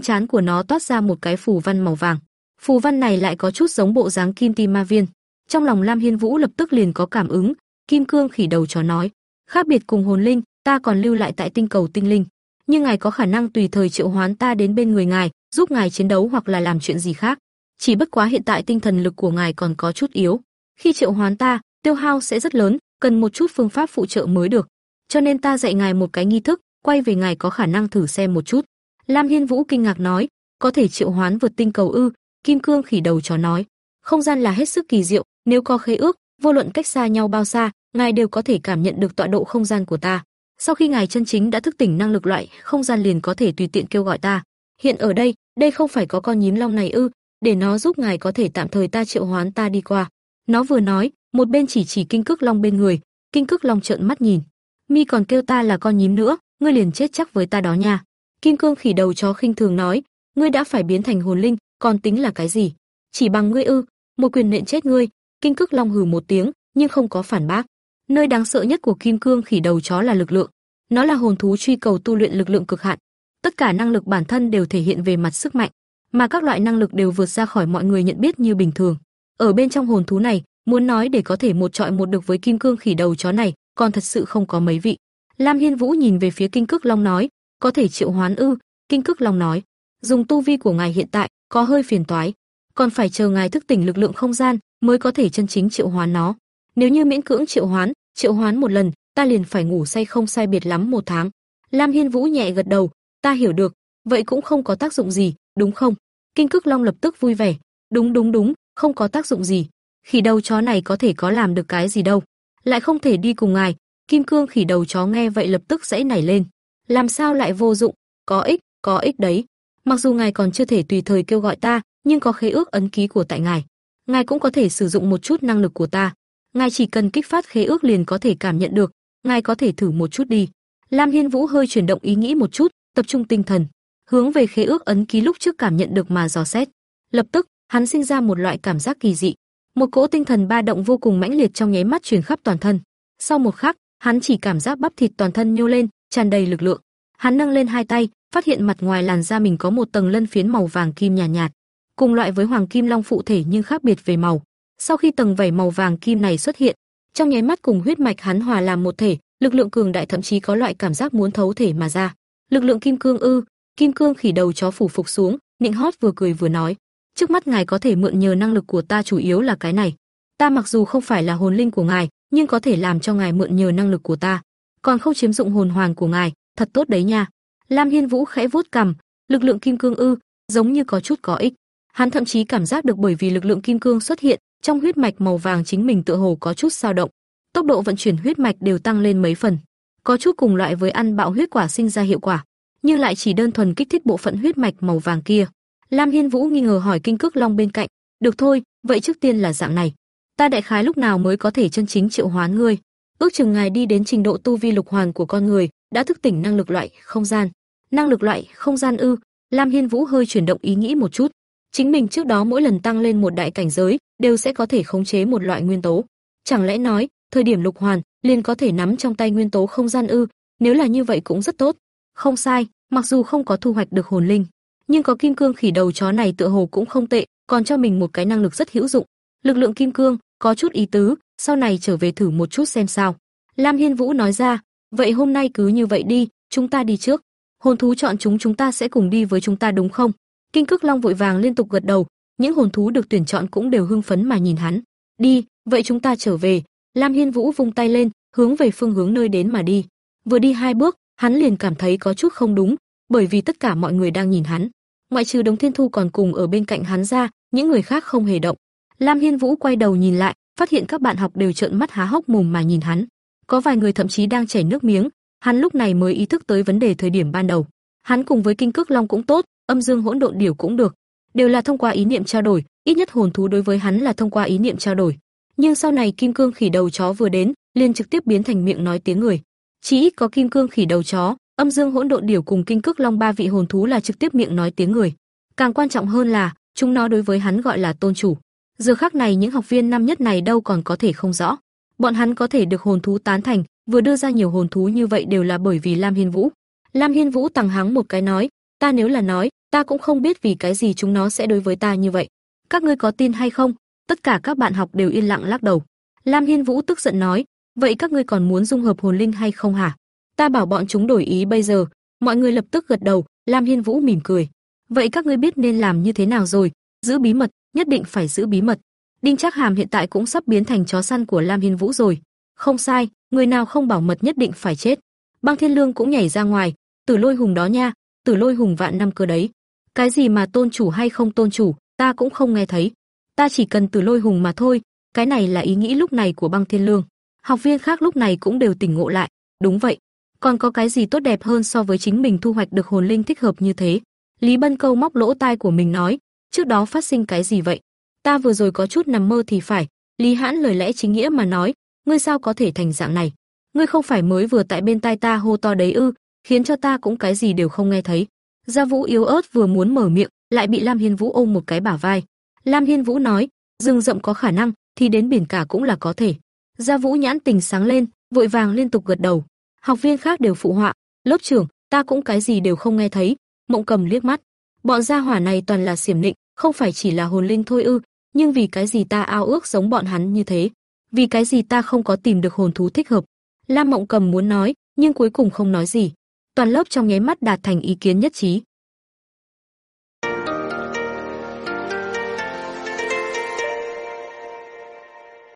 trán của nó toát ra một cái phù văn màu vàng. Phù văn này lại có chút giống bộ dáng kim ti ma viên. Trong lòng Lam Hiên Vũ lập tức liền có cảm ứng, Kim Cương khỉ đầu chó nói, khác biệt cùng hồn linh, ta còn lưu lại tại tinh cầu tinh linh, nhưng ngài có khả năng tùy thời triệu hoán ta đến bên người ngài, giúp ngài chiến đấu hoặc là làm chuyện gì khác. Chỉ bất quá hiện tại tinh thần lực của ngài còn có chút yếu, khi triệu hoán ta, tiêu hao sẽ rất lớn, cần một chút phương pháp phụ trợ mới được. Cho nên ta dạy ngài một cái nghi thức, quay về ngài có khả năng thử xem một chút. Lam Hiên Vũ kinh ngạc nói, có thể triệu hoán vượt tinh cầu ư? Kim Cương khỉ đầu chó nói, không gian là hết sức kỳ diệu, nếu có khế ước, vô luận cách xa nhau bao xa, ngài đều có thể cảm nhận được tọa độ không gian của ta. Sau khi ngài chân chính đã thức tỉnh năng lực loại không gian liền có thể tùy tiện kêu gọi ta. Hiện ở đây, đây không phải có con nhím long này ư? Để nó giúp ngài có thể tạm thời ta triệu hoán ta đi qua. Nó vừa nói, một bên chỉ chỉ kinh cước long bên người, kinh cước long trợn mắt nhìn. Mi còn kêu ta là con nhím nữa, ngươi liền chết chắc với ta đó nha. Kim cương khỉ đầu chó khinh thường nói, ngươi đã phải biến thành hồn linh, còn tính là cái gì? Chỉ bằng ngươi ư? Một quyền nện chết ngươi. Kinh Cức long hừ một tiếng, nhưng không có phản bác. Nơi đáng sợ nhất của kim cương khỉ đầu chó là lực lượng. Nó là hồn thú truy cầu tu luyện lực lượng cực hạn. Tất cả năng lực bản thân đều thể hiện về mặt sức mạnh, mà các loại năng lực đều vượt ra khỏi mọi người nhận biết như bình thường. Ở bên trong hồn thú này, muốn nói để có thể một trọi một được với kim cương khỉ đầu chó này, còn thật sự không có mấy vị. Lam Hiên Vũ nhìn về phía Kinh Cức Long nói, có thể triệu hoán ư? Kinh Cức Long nói, dùng tu vi của ngài hiện tại có hơi phiền toái, còn phải chờ ngài thức tỉnh lực lượng không gian mới có thể chân chính triệu hoán nó. Nếu như miễn cưỡng triệu hoán, triệu hoán một lần, ta liền phải ngủ say không sai biệt lắm một tháng. Lam Hiên Vũ nhẹ gật đầu, ta hiểu được, vậy cũng không có tác dụng gì, đúng không? Kinh Cức Long lập tức vui vẻ, đúng đúng đúng, không có tác dụng gì. Khỉ đầu chó này có thể có làm được cái gì đâu, lại không thể đi cùng ngài. Kim Cương khỉ đầu chó nghe vậy lập tức dãy nảy lên, làm sao lại vô dụng, có ích, có ích đấy. Mặc dù ngài còn chưa thể tùy thời kêu gọi ta, nhưng có khế ước ấn ký của tại ngài, ngài cũng có thể sử dụng một chút năng lực của ta. Ngài chỉ cần kích phát khế ước liền có thể cảm nhận được, ngài có thể thử một chút đi. Lam Hiên Vũ hơi chuyển động ý nghĩ một chút, tập trung tinh thần, hướng về khế ước ấn ký lúc trước cảm nhận được mà dò xét. Lập tức, hắn sinh ra một loại cảm giác kỳ dị, một cỗ tinh thần ba động vô cùng mãnh liệt trong nháy mắt truyền khắp toàn thân. Sau một khắc, hắn chỉ cảm giác bắp thịt toàn thân nhô lên, tràn đầy lực lượng. Hắn nâng lên hai tay, phát hiện mặt ngoài làn da mình có một tầng lân phiến màu vàng kim nhàn nhạt, nhạt, cùng loại với hoàng kim long phụ thể nhưng khác biệt về màu. Sau khi tầng vảy màu vàng kim này xuất hiện, trong nháy mắt cùng huyết mạch hắn hòa làm một thể, lực lượng cường đại thậm chí có loại cảm giác muốn thấu thể mà ra. Lực lượng kim cương ư? Kim cương khỉ đầu chó phủ phục xuống, Nịnh Hót vừa cười vừa nói, trước mắt ngài có thể mượn nhờ năng lực của ta chủ yếu là cái này. Ta mặc dù không phải là hồn linh của ngài, nhưng có thể làm cho ngài mượn nhờ năng lực của ta, còn không chiếm dụng hồn hoàng của ngài, thật tốt đấy nha. Lam Hiên Vũ khẽ vuốt cằm, lực lượng kim cương ư, giống như có chút có ích. Hắn thậm chí cảm giác được bởi vì lực lượng kim cương xuất hiện, trong huyết mạch màu vàng chính mình tựa hồ có chút dao động, tốc độ vận chuyển huyết mạch đều tăng lên mấy phần, có chút cùng loại với ăn bạo huyết quả sinh ra hiệu quả, nhưng lại chỉ đơn thuần kích thích bộ phận huyết mạch màu vàng kia. Lam Hiên Vũ nghi ngờ hỏi Kinh Cước Long bên cạnh, "Được thôi, vậy trước tiên là dạng này, ta đại khái lúc nào mới có thể chân chính triệu hoán ngươi?" Ước chừng ngài đi đến trình độ tu vi lục hoàn của con người, đã thức tỉnh năng lực loại không gian. Năng lực loại không gian ư? Lam Hiên Vũ hơi chuyển động ý nghĩ một chút. Chính mình trước đó mỗi lần tăng lên một đại cảnh giới, đều sẽ có thể khống chế một loại nguyên tố. Chẳng lẽ nói, thời điểm lục hoàn, liền có thể nắm trong tay nguyên tố không gian ư? Nếu là như vậy cũng rất tốt. Không sai, mặc dù không có thu hoạch được hồn linh, nhưng có kim cương khỉ đầu chó này tựa hồ cũng không tệ, còn cho mình một cái năng lực rất hữu dụng. Lực lượng kim cương, có chút ý tứ, sau này trở về thử một chút xem sao. Lam Hiên Vũ nói ra, vậy hôm nay cứ như vậy đi, chúng ta đi trước. Hồn thú chọn chúng chúng ta sẽ cùng đi với chúng ta đúng không? Kinh Cước Long vội vàng liên tục gật đầu, những hồn thú được tuyển chọn cũng đều hưng phấn mà nhìn hắn. Đi, vậy chúng ta trở về. Lam Hiên Vũ vung tay lên, hướng về phương hướng nơi đến mà đi. Vừa đi hai bước, hắn liền cảm thấy có chút không đúng, bởi vì tất cả mọi người đang nhìn hắn. Ngoại trừ Đồng Thiên Thu còn cùng ở bên cạnh hắn ra, những người khác không hề động. Lam Hiên Vũ quay đầu nhìn lại, phát hiện các bạn học đều trợn mắt há hốc mồm mà nhìn hắn. Có vài người thậm chí đang chảy nước miếng, hắn lúc này mới ý thức tới vấn đề thời điểm ban đầu. Hắn cùng với Kinh Cước Long cũng tốt, Âm Dương Hỗn Độn Điểu cũng được, đều là thông qua ý niệm trao đổi, ít nhất hồn thú đối với hắn là thông qua ý niệm trao đổi. Nhưng sau này Kim Cương Khỉ đầu chó vừa đến, liền trực tiếp biến thành miệng nói tiếng người. Chỉ ít có Kim Cương Khỉ đầu chó, Âm Dương Hỗn Độn Điểu cùng Kinh Cước Long ba vị hồn thú là trực tiếp miệng nói tiếng người. Càng quan trọng hơn là, chúng nó đối với hắn gọi là tôn chủ. Giờ khắc này những học viên năm nhất này đâu còn có thể không rõ. Bọn hắn có thể được hồn thú tán thành, vừa đưa ra nhiều hồn thú như vậy đều là bởi vì Lam Hiên Vũ. Lam Hiên Vũ tằng hắng một cái nói, ta nếu là nói, ta cũng không biết vì cái gì chúng nó sẽ đối với ta như vậy. Các ngươi có tin hay không? Tất cả các bạn học đều yên lặng lắc đầu. Lam Hiên Vũ tức giận nói, vậy các ngươi còn muốn dung hợp hồn linh hay không hả? Ta bảo bọn chúng đổi ý bây giờ, mọi người lập tức gật đầu, Lam Hiên Vũ mỉm cười. Vậy các ngươi biết nên làm như thế nào rồi? Giữ bí mật, nhất định phải giữ bí mật. Đinh Trác Hàm hiện tại cũng sắp biến thành chó săn của Lam Hiên Vũ rồi. Không sai, người nào không bảo mật nhất định phải chết. Băng Thiên Lương cũng nhảy ra ngoài, Tử Lôi Hùng đó nha, Tử Lôi Hùng vạn năm cơ đấy. Cái gì mà tôn chủ hay không tôn chủ, ta cũng không nghe thấy. Ta chỉ cần Tử Lôi Hùng mà thôi, cái này là ý nghĩ lúc này của Băng Thiên Lương. Học viên khác lúc này cũng đều tỉnh ngộ lại, đúng vậy, còn có cái gì tốt đẹp hơn so với chính mình thu hoạch được hồn linh thích hợp như thế. Lý Bân Câu móc lỗ tai của mình nói, trước đó phát sinh cái gì vậy? Ta vừa rồi có chút nằm mơ thì phải. Lý Hãn lời lẽ chính nghĩa mà nói, ngươi sao có thể thành dạng này? Ngươi không phải mới vừa tại bên tai ta hô to đấy ư, khiến cho ta cũng cái gì đều không nghe thấy. Gia Vũ yếu ớt vừa muốn mở miệng, lại bị Lam Hiên Vũ ôm một cái bả vai. Lam Hiên Vũ nói, rừng rậm có khả năng, thì đến biển cả cũng là có thể. Gia Vũ nhãn tình sáng lên, vội vàng liên tục gật đầu. Học viên khác đều phụ họa, lớp trưởng, ta cũng cái gì đều không nghe thấy. Mộng Cầm liếc mắt, bọn gia hỏa này toàn là xiểm nịnh, không phải chỉ là hồn linh thôi ư? Nhưng vì cái gì ta ao ước giống bọn hắn như thế? Vì cái gì ta không có tìm được hồn thú thích hợp? Lam Mộng Cầm muốn nói, nhưng cuối cùng không nói gì. Toàn lớp trong nháy mắt đạt thành ý kiến nhất trí.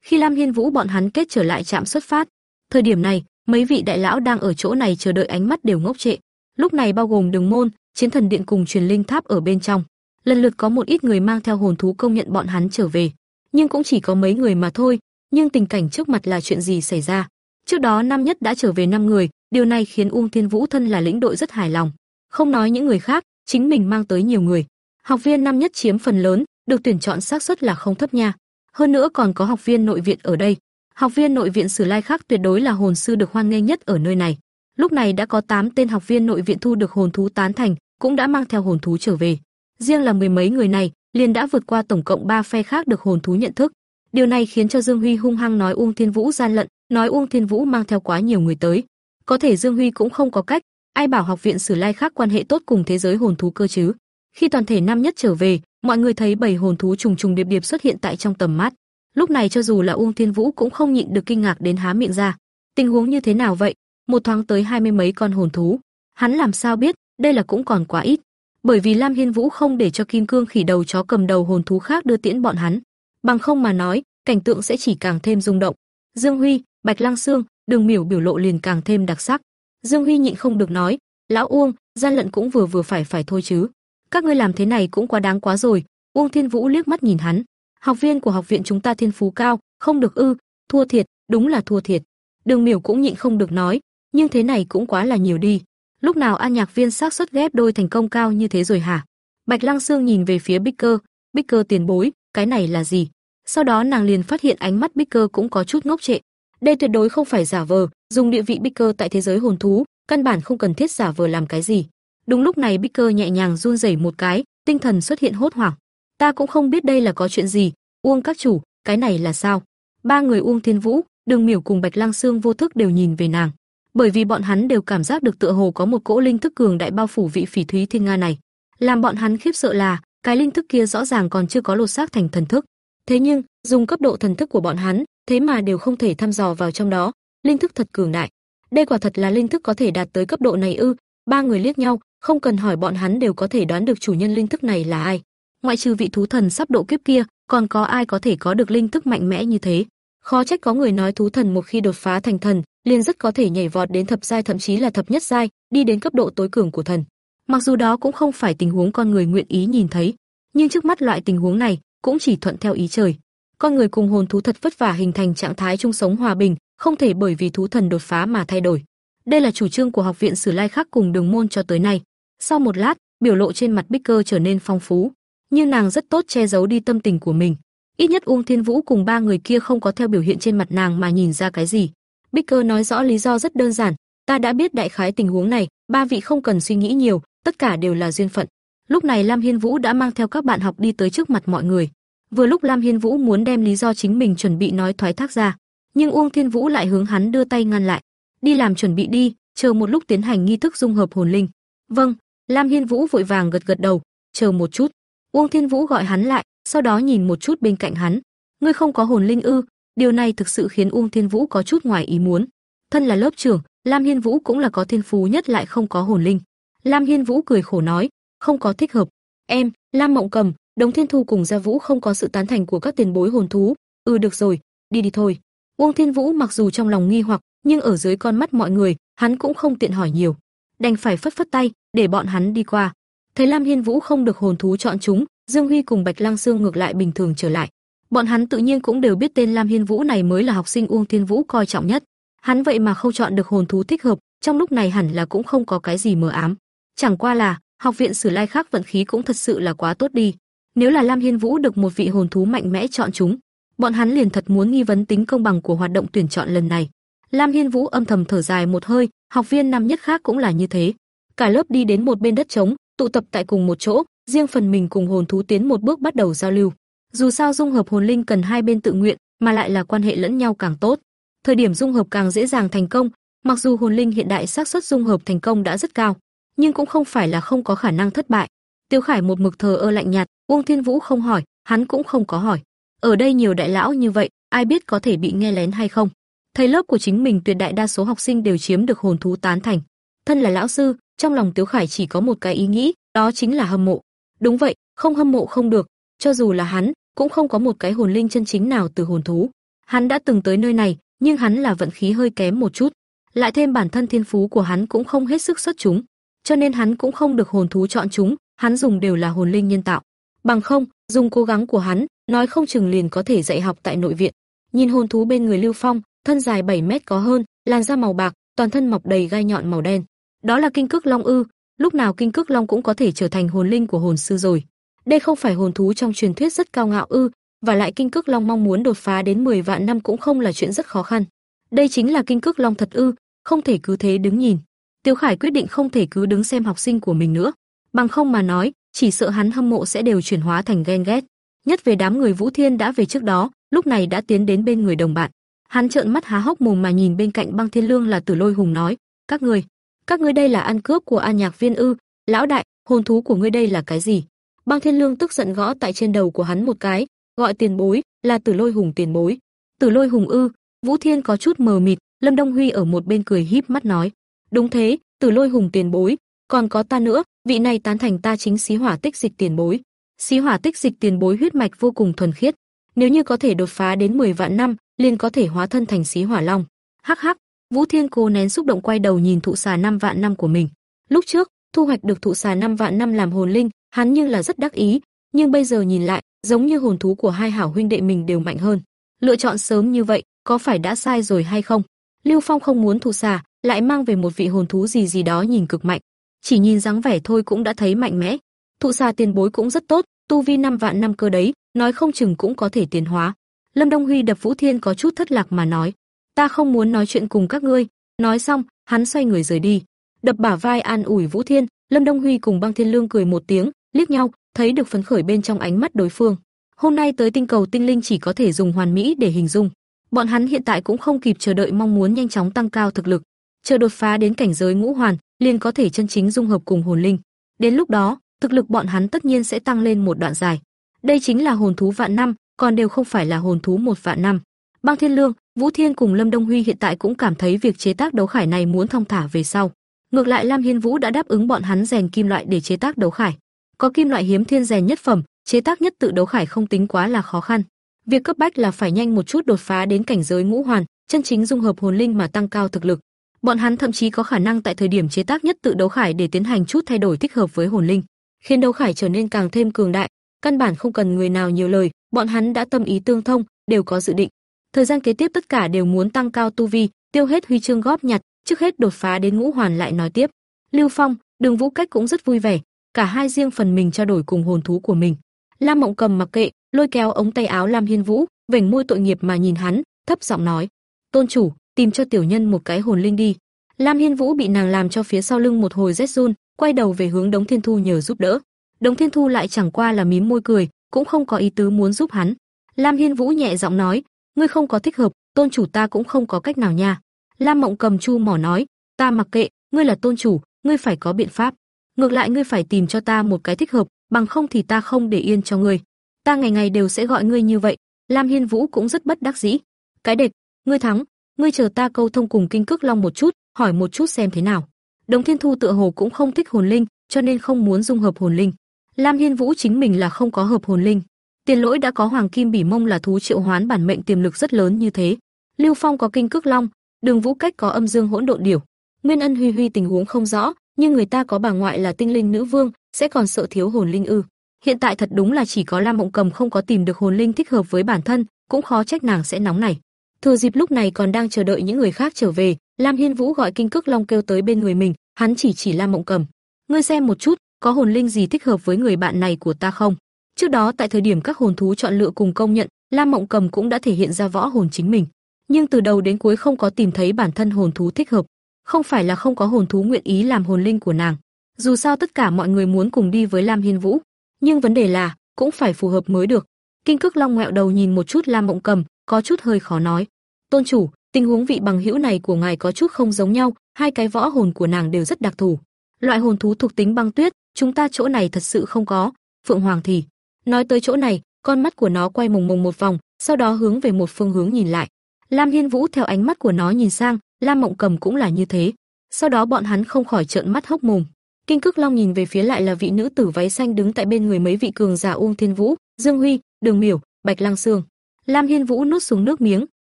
Khi Lam Hiên Vũ bọn hắn kết trở lại trạm xuất phát, thời điểm này, mấy vị đại lão đang ở chỗ này chờ đợi ánh mắt đều ngốc trệ. Lúc này bao gồm Đường Môn, Chiến Thần Điện cùng Truyền Linh Tháp ở bên trong. Lần lượt có một ít người mang theo hồn thú công nhận bọn hắn trở về, nhưng cũng chỉ có mấy người mà thôi, nhưng tình cảnh trước mặt là chuyện gì xảy ra? Trước đó năm nhất đã trở về năm người, điều này khiến Uông Thiên Vũ thân là lĩnh đội rất hài lòng. Không nói những người khác, chính mình mang tới nhiều người. Học viên năm nhất chiếm phần lớn, được tuyển chọn xác suất là không thấp nha. Hơn nữa còn có học viên nội viện ở đây. Học viên nội viện Sử Lai khác tuyệt đối là hồn sư được hoan nghênh nhất ở nơi này. Lúc này đã có 8 tên học viên nội viện thu được hồn thú tán thành, cũng đã mang theo hồn thú trở về. Riêng là mười mấy người này, liền đã vượt qua tổng cộng 3 phe khác được hồn thú nhận thức. Điều này khiến cho Dương Huy hung hăng nói Uông Thiên Vũ gian lận, nói Uông Thiên Vũ mang theo quá nhiều người tới. Có thể Dương Huy cũng không có cách, ai bảo học viện Sử Lai khác quan hệ tốt cùng thế giới hồn thú cơ chứ? Khi toàn thể nam nhất trở về, mọi người thấy bảy hồn thú trùng trùng điệp điệp xuất hiện tại trong tầm mắt. Lúc này cho dù là Uông Thiên Vũ cũng không nhịn được kinh ngạc đến há miệng ra. Tình huống như thế nào vậy? Một thoáng tới hai mươi mấy con hồn thú. Hắn làm sao biết, đây là cũng còn quá ít. Bởi vì Lam Hiên Vũ không để cho Kim Cương khỉ đầu chó cầm đầu hồn thú khác đưa tiễn bọn hắn. Bằng không mà nói, cảnh tượng sẽ chỉ càng thêm rung động. Dương Huy, Bạch Lăng Xương, Đường Miểu biểu lộ liền càng thêm đặc sắc. Dương Huy nhịn không được nói, "Lão Uông, gian lận cũng vừa vừa phải phải thôi chứ. Các ngươi làm thế này cũng quá đáng quá rồi." Uông Thiên Vũ liếc mắt nhìn hắn, "Học viên của học viện chúng ta thiên phú cao, không được ư? Thua thiệt, đúng là thua thiệt." Đường Miểu cũng nhịn không được nói, "Nhưng thế này cũng quá là nhiều đi. Lúc nào An Nhạc Viên xác suất ghép đôi thành công cao như thế rồi hả?" Bạch Lăng Xương nhìn về phía Bicker, "Bicker tiền bối, cái này là gì?" Sau đó nàng liền phát hiện ánh mắt Bicker cũng có chút ngốc trệ. Đây tuyệt đối không phải giả vờ, dùng địa vị Bicker tại thế giới hồn thú, căn bản không cần thiết giả vờ làm cái gì. Đúng lúc này Bicker nhẹ nhàng run rẩy một cái, tinh thần xuất hiện hốt hoảng. Ta cũng không biết đây là có chuyện gì, Uông các chủ, cái này là sao? Ba người Uông Thiên Vũ, Đường Miểu cùng Bạch Lăng Xương vô thức đều nhìn về nàng, bởi vì bọn hắn đều cảm giác được tựa hồ có một cỗ linh thức cường đại bao phủ vị phỉ thúy thiên nga này. Làm bọn hắn khiếp sợ là, cái linh thức kia rõ ràng còn chưa có lột xác thành thần thức. Thế nhưng, dùng cấp độ thần thức của bọn hắn, thế mà đều không thể thăm dò vào trong đó, linh thức thật cường đại. Đây quả thật là linh thức có thể đạt tới cấp độ này ư? Ba người liếc nhau, không cần hỏi bọn hắn đều có thể đoán được chủ nhân linh thức này là ai. Ngoại trừ vị thú thần sắp độ kiếp kia, còn có ai có thể có được linh thức mạnh mẽ như thế? Khó trách có người nói thú thần một khi đột phá thành thần, liền rất có thể nhảy vọt đến thập giai thậm chí là thập nhất giai, đi đến cấp độ tối cường của thần. Mặc dù đó cũng không phải tình huống con người nguyện ý nhìn thấy, nhưng trước mắt loại tình huống này cũng chỉ thuận theo ý trời con người cùng hồn thú thật vất vả hình thành trạng thái chung sống hòa bình, không thể bởi vì thú thần đột phá mà thay đổi. Đây là chủ trương của học viện Sử Lai Khắc cùng Đường môn cho tới nay. Sau một lát, biểu lộ trên mặt Bích Cơ trở nên phong phú, nhưng nàng rất tốt che giấu đi tâm tình của mình. Ít nhất Uông Thiên Vũ cùng ba người kia không có theo biểu hiện trên mặt nàng mà nhìn ra cái gì. Bích Cơ nói rõ lý do rất đơn giản, ta đã biết đại khái tình huống này, ba vị không cần suy nghĩ nhiều, tất cả đều là duyên phận. Lúc này Lam Hiên Vũ đã mang theo các bạn học đi tới trước mặt mọi người. Vừa lúc Lam Hiên Vũ muốn đem lý do chính mình chuẩn bị nói thoái thác ra, nhưng Uông Thiên Vũ lại hướng hắn đưa tay ngăn lại. "Đi làm chuẩn bị đi, chờ một lúc tiến hành nghi thức dung hợp hồn linh." "Vâng." Lam Hiên Vũ vội vàng gật gật đầu, "Chờ một chút." Uông Thiên Vũ gọi hắn lại, sau đó nhìn một chút bên cạnh hắn. "Ngươi không có hồn linh ư?" Điều này thực sự khiến Uông Thiên Vũ có chút ngoài ý muốn. Thân là lớp trưởng, Lam Hiên Vũ cũng là có thiên phú nhất lại không có hồn linh. Lam Hiên Vũ cười khổ nói, không có thích hợp. Em, Lam Mộng Cầm, Đồng Thiên Thu cùng Gia Vũ không có sự tán thành của các tiền bối hồn thú. Ừ được rồi, đi đi thôi. Uông Thiên Vũ mặc dù trong lòng nghi hoặc, nhưng ở dưới con mắt mọi người, hắn cũng không tiện hỏi nhiều, đành phải phất phất tay để bọn hắn đi qua. Thấy Lam Hiên Vũ không được hồn thú chọn chúng, Dương Huy cùng Bạch Lăng Sương ngược lại bình thường trở lại. Bọn hắn tự nhiên cũng đều biết tên Lam Hiên Vũ này mới là học sinh Uông Thiên Vũ coi trọng nhất. Hắn vậy mà không chọn được hồn thú thích hợp, trong lúc này hẳn là cũng không có cái gì mờ ám. Chẳng qua là, học viện Sử Lai khác vận khí cũng thật sự là quá tốt đi. Nếu là Lam Hiên Vũ được một vị hồn thú mạnh mẽ chọn chúng, bọn hắn liền thật muốn nghi vấn tính công bằng của hoạt động tuyển chọn lần này. Lam Hiên Vũ âm thầm thở dài một hơi, học viên năm nhất khác cũng là như thế. Cả lớp đi đến một bên đất trống, tụ tập tại cùng một chỗ, riêng phần mình cùng hồn thú tiến một bước bắt đầu giao lưu. Dù sao dung hợp hồn linh cần hai bên tự nguyện, mà lại là quan hệ lẫn nhau càng tốt. Thời điểm dung hợp càng dễ dàng thành công, mặc dù hồn linh hiện đại xác suất dung hợp thành công đã rất cao, nhưng cũng không phải là không có khả năng thất bại. Tiêu Khải một mực thờ ơ lạnh nhạt, Uông Thiên Vũ không hỏi, hắn cũng không có hỏi. Ở đây nhiều đại lão như vậy, ai biết có thể bị nghe lén hay không? Thầy lớp của chính mình tuyệt đại đa số học sinh đều chiếm được hồn thú tán thành. Thân là lão sư, trong lòng Tiêu Khải chỉ có một cái ý nghĩ, đó chính là hâm mộ. Đúng vậy, không hâm mộ không được, cho dù là hắn, cũng không có một cái hồn linh chân chính nào từ hồn thú. Hắn đã từng tới nơi này, nhưng hắn là vận khí hơi kém một chút, lại thêm bản thân thiên phú của hắn cũng không hết sức xuất chúng, cho nên hắn cũng không được hồn thú chọn chúng, hắn dùng đều là hồn linh nhân tạo. Bằng không, dùng cố gắng của hắn, nói không chừng liền có thể dạy học tại nội viện. Nhìn hồn thú bên người Lưu Phong, thân dài 7 mét có hơn, làn da màu bạc, toàn thân mọc đầy gai nhọn màu đen. Đó là kinh cước long ư? Lúc nào kinh cước long cũng có thể trở thành hồn linh của hồn sư rồi. Đây không phải hồn thú trong truyền thuyết rất cao ngạo ư? Và lại kinh cước long mong muốn đột phá đến 10 vạn năm cũng không là chuyện rất khó khăn. Đây chính là kinh cước long thật ư? Không thể cứ thế đứng nhìn. Tiêu Khải quyết định không thể cứ đứng xem học sinh của mình nữa, bằng không mà nói, chỉ sợ hắn hâm mộ sẽ đều chuyển hóa thành ghen ghét. Nhất về đám người Vũ Thiên đã về trước đó, lúc này đã tiến đến bên người đồng bạn. Hắn trợn mắt há hốc mồm mà nhìn bên cạnh Băng Thiên Lương là Tử Lôi Hùng nói: "Các ngươi, các ngươi đây là ăn cướp của An Nhạc Viên ư? Lão đại, hồn thú của ngươi đây là cái gì?" Băng Thiên Lương tức giận gõ tại trên đầu của hắn một cái, gọi tiền bối, là Tử Lôi Hùng tiền bối. Tử Lôi Hùng ư? Vũ Thiên có chút mờ mịt, Lâm Đông Huy ở một bên cười híp mắt nói: "Đúng thế, Tử Lôi Hùng tiền bối, còn có ta nữa, vị này tán thành ta chính xí hỏa tích dịch tiền bối. Xí hỏa tích dịch tiền bối huyết mạch vô cùng thuần khiết, nếu như có thể đột phá đến 10 vạn năm, liền có thể hóa thân thành xí hỏa long. Hắc hắc, Vũ Thiên cố nén xúc động quay đầu nhìn thụ xà năm vạn năm của mình. Lúc trước, thu hoạch được thụ xà năm vạn năm làm hồn linh, hắn như là rất đắc ý, nhưng bây giờ nhìn lại, giống như hồn thú của hai hảo huynh đệ mình đều mạnh hơn. Lựa chọn sớm như vậy, có phải đã sai rồi hay không? Lưu Phong không muốn thụ xà, lại mang về một vị hồn thú gì gì đó nhìn cực mạnh, chỉ nhìn dáng vẻ thôi cũng đã thấy mạnh mẽ. Thụ xà tiền bối cũng rất tốt, tu vi năm vạn năm cơ đấy, nói không chừng cũng có thể tiến hóa. Lâm Đông Huy đập Vũ Thiên có chút thất lạc mà nói, ta không muốn nói chuyện cùng các ngươi. Nói xong, hắn xoay người rời đi. Đập bả vai an ủi Vũ Thiên, Lâm Đông Huy cùng Băng Thiên Lương cười một tiếng, liếc nhau, thấy được phấn khởi bên trong ánh mắt đối phương. Hôm nay tới tinh cầu tinh linh chỉ có thể dùng hoàn mỹ để hình dung. Bọn hắn hiện tại cũng không kịp chờ đợi mong muốn nhanh chóng tăng cao thực lực, chờ đột phá đến cảnh giới ngũ hoàn, liền có thể chân chính dung hợp cùng hồn linh. Đến lúc đó, thực lực bọn hắn tất nhiên sẽ tăng lên một đoạn dài. Đây chính là hồn thú vạn năm, còn đều không phải là hồn thú một vạn năm. Băng Thiên Lương, Vũ Thiên cùng Lâm Đông Huy hiện tại cũng cảm thấy việc chế tác đấu khải này muốn thông thả về sau. Ngược lại Lam Hiên Vũ đã đáp ứng bọn hắn rèn kim loại để chế tác đấu khải. Có kim loại hiếm thiên rèn nhất phẩm, chế tác nhất tự đấu khải không tính quá là khó khăn. Việc cấp bách là phải nhanh một chút đột phá đến cảnh giới ngũ hoàn, chân chính dung hợp hồn linh mà tăng cao thực lực. Bọn hắn thậm chí có khả năng tại thời điểm chế tác nhất tự đấu khải để tiến hành chút thay đổi thích hợp với hồn linh, khiến đấu khải trở nên càng thêm cường đại. Căn bản không cần người nào nhiều lời, bọn hắn đã tâm ý tương thông, đều có dự định. Thời gian kế tiếp tất cả đều muốn tăng cao tu vi, tiêu hết huy chương góp nhặt, trước hết đột phá đến ngũ hoàn lại nói tiếp. Lưu Phong, Đường Vũ Cách cũng rất vui vẻ, cả hai riêng phần mình trao đổi cùng hồn thú của mình. Lam Mộng Cầm mặc kệ, lôi kéo ống tay áo Lam Hiên Vũ, vểnh môi tội nghiệp mà nhìn hắn, thấp giọng nói: "Tôn chủ, tìm cho tiểu nhân một cái hồn linh đi." Lam Hiên Vũ bị nàng làm cho phía sau lưng một hồi rét run, quay đầu về hướng Đống Thiên Thu nhờ giúp đỡ. Đống Thiên Thu lại chẳng qua là mím môi cười, cũng không có ý tứ muốn giúp hắn. Lam Hiên Vũ nhẹ giọng nói, ngươi không có thích hợp, tôn chủ ta cũng không có cách nào nha. Lam Mộng Cầm chu mỏ nói, ta mặc kệ, ngươi là tôn chủ, ngươi phải có biện pháp. Ngược lại ngươi phải tìm cho ta một cái thích hợp, bằng không thì ta không để yên cho ngươi. Ta ngày ngày đều sẽ gọi ngươi như vậy. Lam Hiên Vũ cũng rất bất đắc dĩ. Cái địch, ngươi thắng, ngươi chờ ta câu thông cùng Kinh Cước Long một chút, hỏi một chút xem thế nào. Đồng Thiên Thu tựa hồ cũng không thích hồn linh, cho nên không muốn dung hợp hồn linh. Lam Hiên Vũ chính mình là không có hợp hồn linh. Tiền Lỗi đã có Hoàng Kim Bỉ Mông là thú triệu hoán bản mệnh tiềm lực rất lớn như thế. Lưu Phong có Kinh Cước Long, Đường Vũ Cách có Âm Dương Hỗn Độn Điểu. Nguyên Ân Huy Huy tình huống không rõ, nhưng người ta có bà ngoại là tinh linh nữ vương, sẽ còn sợ thiếu hồn linh ư? Hiện tại thật đúng là chỉ có Lam Mộng Cầm không có tìm được hồn linh thích hợp với bản thân, cũng khó trách nàng sẽ nóng này. Thừa dịp lúc này còn đang chờ đợi những người khác trở về, Lam Hiên Vũ gọi Kinh Cức Long kêu tới bên người mình, hắn chỉ chỉ Lam Mộng Cầm, "Ngươi xem một chút, có hồn linh gì thích hợp với người bạn này của ta không?" Trước đó tại thời điểm các hồn thú chọn lựa cùng công nhận, Lam Mộng Cầm cũng đã thể hiện ra võ hồn chính mình, nhưng từ đầu đến cuối không có tìm thấy bản thân hồn thú thích hợp, không phải là không có hồn thú nguyện ý làm hồn linh của nàng. Dù sao tất cả mọi người muốn cùng đi với Lam Hiên Vũ, nhưng vấn đề là cũng phải phù hợp mới được. Kinh Cức Long ngẹo đầu nhìn một chút Lam Mộng Cầm, có chút hơi khó nói. "Tôn chủ, tình huống vị bằng hữu này của ngài có chút không giống nhau, hai cái võ hồn của nàng đều rất đặc thù. Loại hồn thú thuộc tính băng tuyết, chúng ta chỗ này thật sự không có." Phượng Hoàng thì nói tới chỗ này, con mắt của nó quay mùng mùng một vòng, sau đó hướng về một phương hướng nhìn lại. Lam Hiên Vũ theo ánh mắt của nó nhìn sang, Lam Mộng Cầm cũng là như thế. Sau đó bọn hắn không khỏi trợn mắt hốc mồm. Kinh Cước Long nhìn về phía lại là vị nữ tử váy xanh đứng tại bên người mấy vị cường giả Uông Thiên Vũ, Dương Huy, Đường Miểu, Bạch Lăng Sương. Lam Hiên Vũ nuốt xuống nước miếng,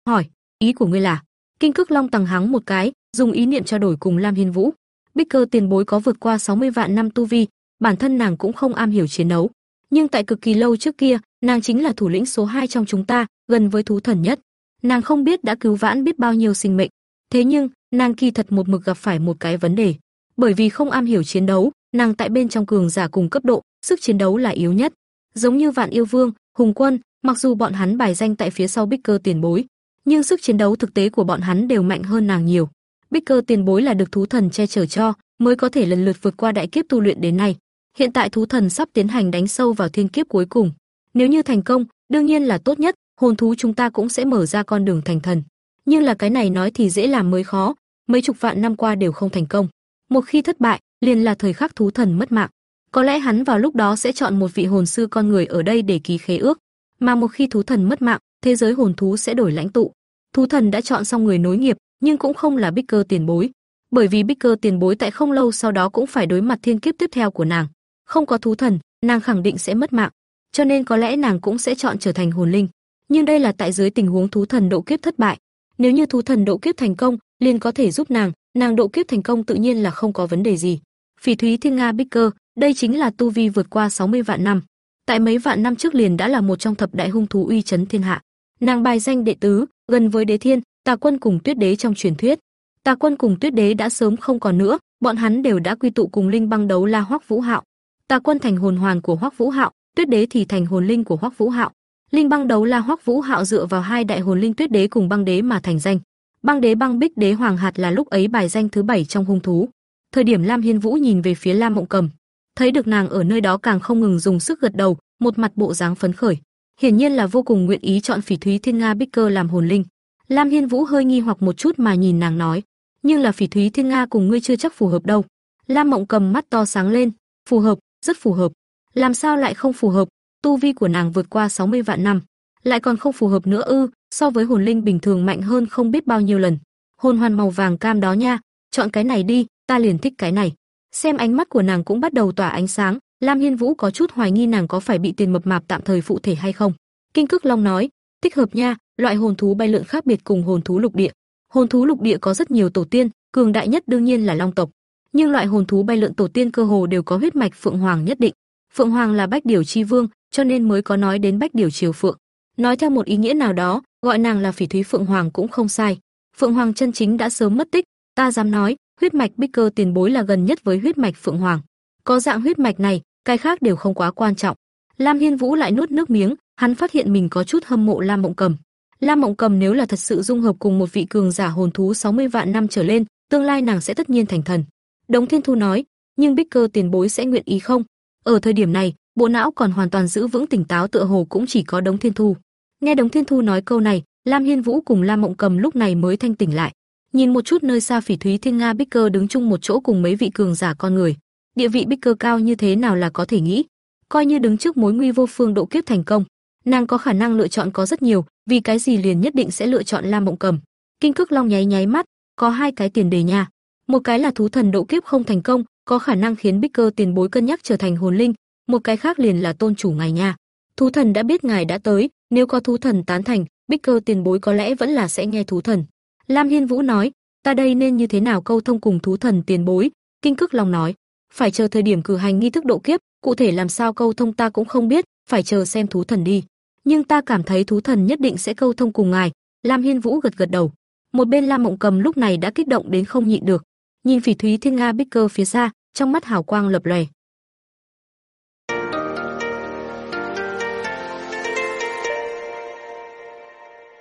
hỏi: "Ý của ngươi là?" Kinh Cực Long tầng hắng một cái, dùng ý niệm trao đổi cùng Lam Hiên Vũ. Bích Cơ tiền bối có vượt qua 60 vạn năm tu vi, bản thân nàng cũng không am hiểu chiến đấu, nhưng tại cực kỳ lâu trước kia, nàng chính là thủ lĩnh số 2 trong chúng ta, gần với thú thần nhất. Nàng không biết đã cứu vãn biết bao nhiêu sinh mệnh, thế nhưng, nàng kỳ thật một mực gặp phải một cái vấn đề, bởi vì không am hiểu chiến đấu, nàng tại bên trong cường giả cùng cấp độ, sức chiến đấu là yếu nhất. Giống như Vạn Yêu Vương, Hùng Quân, mặc dù bọn hắn bài danh tại phía sau Bích Cơ tiền bối, nhưng sức chiến đấu thực tế của bọn hắn đều mạnh hơn nàng nhiều. Bích Cơ tiền bối là được thú thần che chở cho, mới có thể lần lượt vượt qua đại kiếp tu luyện đến nay. Hiện tại thú thần sắp tiến hành đánh sâu vào thiên kiếp cuối cùng. Nếu như thành công, đương nhiên là tốt nhất, hồn thú chúng ta cũng sẽ mở ra con đường thành thần. Nhưng là cái này nói thì dễ làm mới khó, mấy chục vạn năm qua đều không thành công. Một khi thất bại, liền là thời khắc thú thần mất mạng. Có lẽ hắn vào lúc đó sẽ chọn một vị hồn sư con người ở đây để ký khế ước, mà một khi thú thần mất mạng, thế giới hồn thú sẽ đổi lãnh tụ. Thú thần đã chọn xong người nối nghiệp, nhưng cũng không là Bích Cơ tiền bối, bởi vì Bích Cơ tiền bối tại không lâu sau đó cũng phải đối mặt thiên kiếp tiếp theo của nàng. Không có thú thần, nàng khẳng định sẽ mất mạng, cho nên có lẽ nàng cũng sẽ chọn trở thành hồn linh. Nhưng đây là tại dưới tình huống thú thần độ kiếp thất bại. Nếu như thú thần độ kiếp thành công, liền có thể giúp nàng, nàng độ kiếp thành công tự nhiên là không có vấn đề gì. Phỉ Thúy Thiên Nga Bích Cơ, đây chính là tu vi vượt qua 60 vạn năm. Tại mấy vạn năm trước liền đã là một trong thập đại hung thú uy chấn thiên hạ. Nàng bài danh đệ tứ, gần với Đế Thiên, Tà Quân cùng Tuyết Đế trong truyền thuyết. Tà Quân cùng Tuyết Đế đã sớm không còn nữa, bọn hắn đều đã quy tụ cùng Linh Băng đấu La Hoắc Vũ Hạo. Tà Quân thành hồn hoàn của Hoắc Vũ Hạo, Tuyết Đế thì thành hồn linh của Hoắc Vũ Hạo. Linh Băng đấu La Hoắc Vũ Hạo dựa vào hai đại hồn linh Tuyết Đế cùng Băng Đế mà thành danh. Băng Đế Băng Bích Đế Hoàng Hạt là lúc ấy bài danh thứ bảy trong hung thú. Thời điểm Lam Hiên Vũ nhìn về phía Lam Mộng Cầm, thấy được nàng ở nơi đó càng không ngừng dùng sức gật đầu, một mặt bộ dáng phấn khởi, hiển nhiên là vô cùng nguyện ý chọn Phỉ Thúy Thiên Nga Bích Cơ làm hồn linh. Lam Hiên Vũ hơi nghi hoặc một chút mà nhìn nàng nói, nhưng là Phỉ Thúy Thiên Nga cùng ngươi chưa chắc phù hợp đâu. Lam Mộng Cầm mắt to sáng lên, phù hợp, rất phù hợp. Làm sao lại không phù hợp? Tu vi của nàng vượt qua 60 vạn năm, lại còn không phù hợp nữa ư? So với hồn linh bình thường mạnh hơn không biết bao nhiêu lần. Hồn hoàn màu vàng cam đó nha, chọn cái này đi, ta liền thích cái này. Xem ánh mắt của nàng cũng bắt đầu tỏa ánh sáng, Lam Hiên Vũ có chút hoài nghi nàng có phải bị tiền mập mạp tạm thời phụ thể hay không. Kinh Cức Long nói, thích hợp nha, loại hồn thú bay lượn khác biệt cùng hồn thú lục địa. Hồn thú lục địa có rất nhiều tổ tiên, cường đại nhất đương nhiên là long tộc, nhưng loại hồn thú bay lượn tổ tiên cơ hồ đều có huyết mạch phượng hoàng nhất định. Phượng hoàng là bách điểu chi vương, cho nên mới có nói đến bách điểu triều phượng. Nói theo một ý nghĩa nào đó, gọi nàng là phỉ thúy phượng hoàng cũng không sai. Phượng hoàng chân chính đã sớm mất tích, ta dám nói, huyết mạch bích cơ tiền bối là gần nhất với huyết mạch phượng hoàng. Có dạng huyết mạch này, cái khác đều không quá quan trọng. Lam Hiên Vũ lại nuốt nước miếng, hắn phát hiện mình có chút hâm mộ Lam Mộng Cầm. Lam Mộng Cầm nếu là thật sự dung hợp cùng một vị cường giả hồn thú 60 vạn năm trở lên, tương lai nàng sẽ tất nhiên thành thần. Đống Thiên Thu nói, nhưng Bích Cơ tiền bối sẽ nguyện ý không? Ở thời điểm này, bộ não còn hoàn toàn giữ vững tỉnh táo tựa hồ cũng chỉ có Đống Thiên Thu. Nghe Đống Thiên Thu nói câu này, Lam Hiên Vũ cùng Lam Mộng Cầm lúc này mới thanh tỉnh lại. Nhìn một chút nơi xa Phỉ Thúy Thiên Nga Bích Cơ đứng chung một chỗ cùng mấy vị cường giả con người, địa vị Bích Cơ cao như thế nào là có thể nghĩ, coi như đứng trước mối nguy vô phương độ kiếp thành công, nàng có khả năng lựa chọn có rất nhiều, vì cái gì liền nhất định sẽ lựa chọn Lam Mộng Cầm. Kinh Cước Long nháy nháy mắt, có hai cái tiền đề nha. Một cái là thú thần độ kiếp không thành công, có khả năng khiến Bích Cơ tiền bối cân nhắc trở thành hồn linh, một cái khác liền là tôn chủ ngài nha. Thú thần đã biết ngài đã tới, nếu có thú thần tán thành, Bích Cơ tiền bối có lẽ vẫn là sẽ nghe thú thần. Lam Hiên Vũ nói, ta đây nên như thế nào câu thông cùng thú thần tiền bối? Kinh Cức Long nói, phải chờ thời điểm cử hành nghi thức độ kiếp, cụ thể làm sao câu thông ta cũng không biết, phải chờ xem thú thần đi. Nhưng ta cảm thấy thú thần nhất định sẽ câu thông cùng ngài. Lam Hiên Vũ gật gật đầu. Một bên Lam Mộng Cầm lúc này đã kích động đến không nhịn được, nhìn Phỉ Thúy Thiên Nga Bích Cơ phía xa, trong mắt hào quang lập lòe.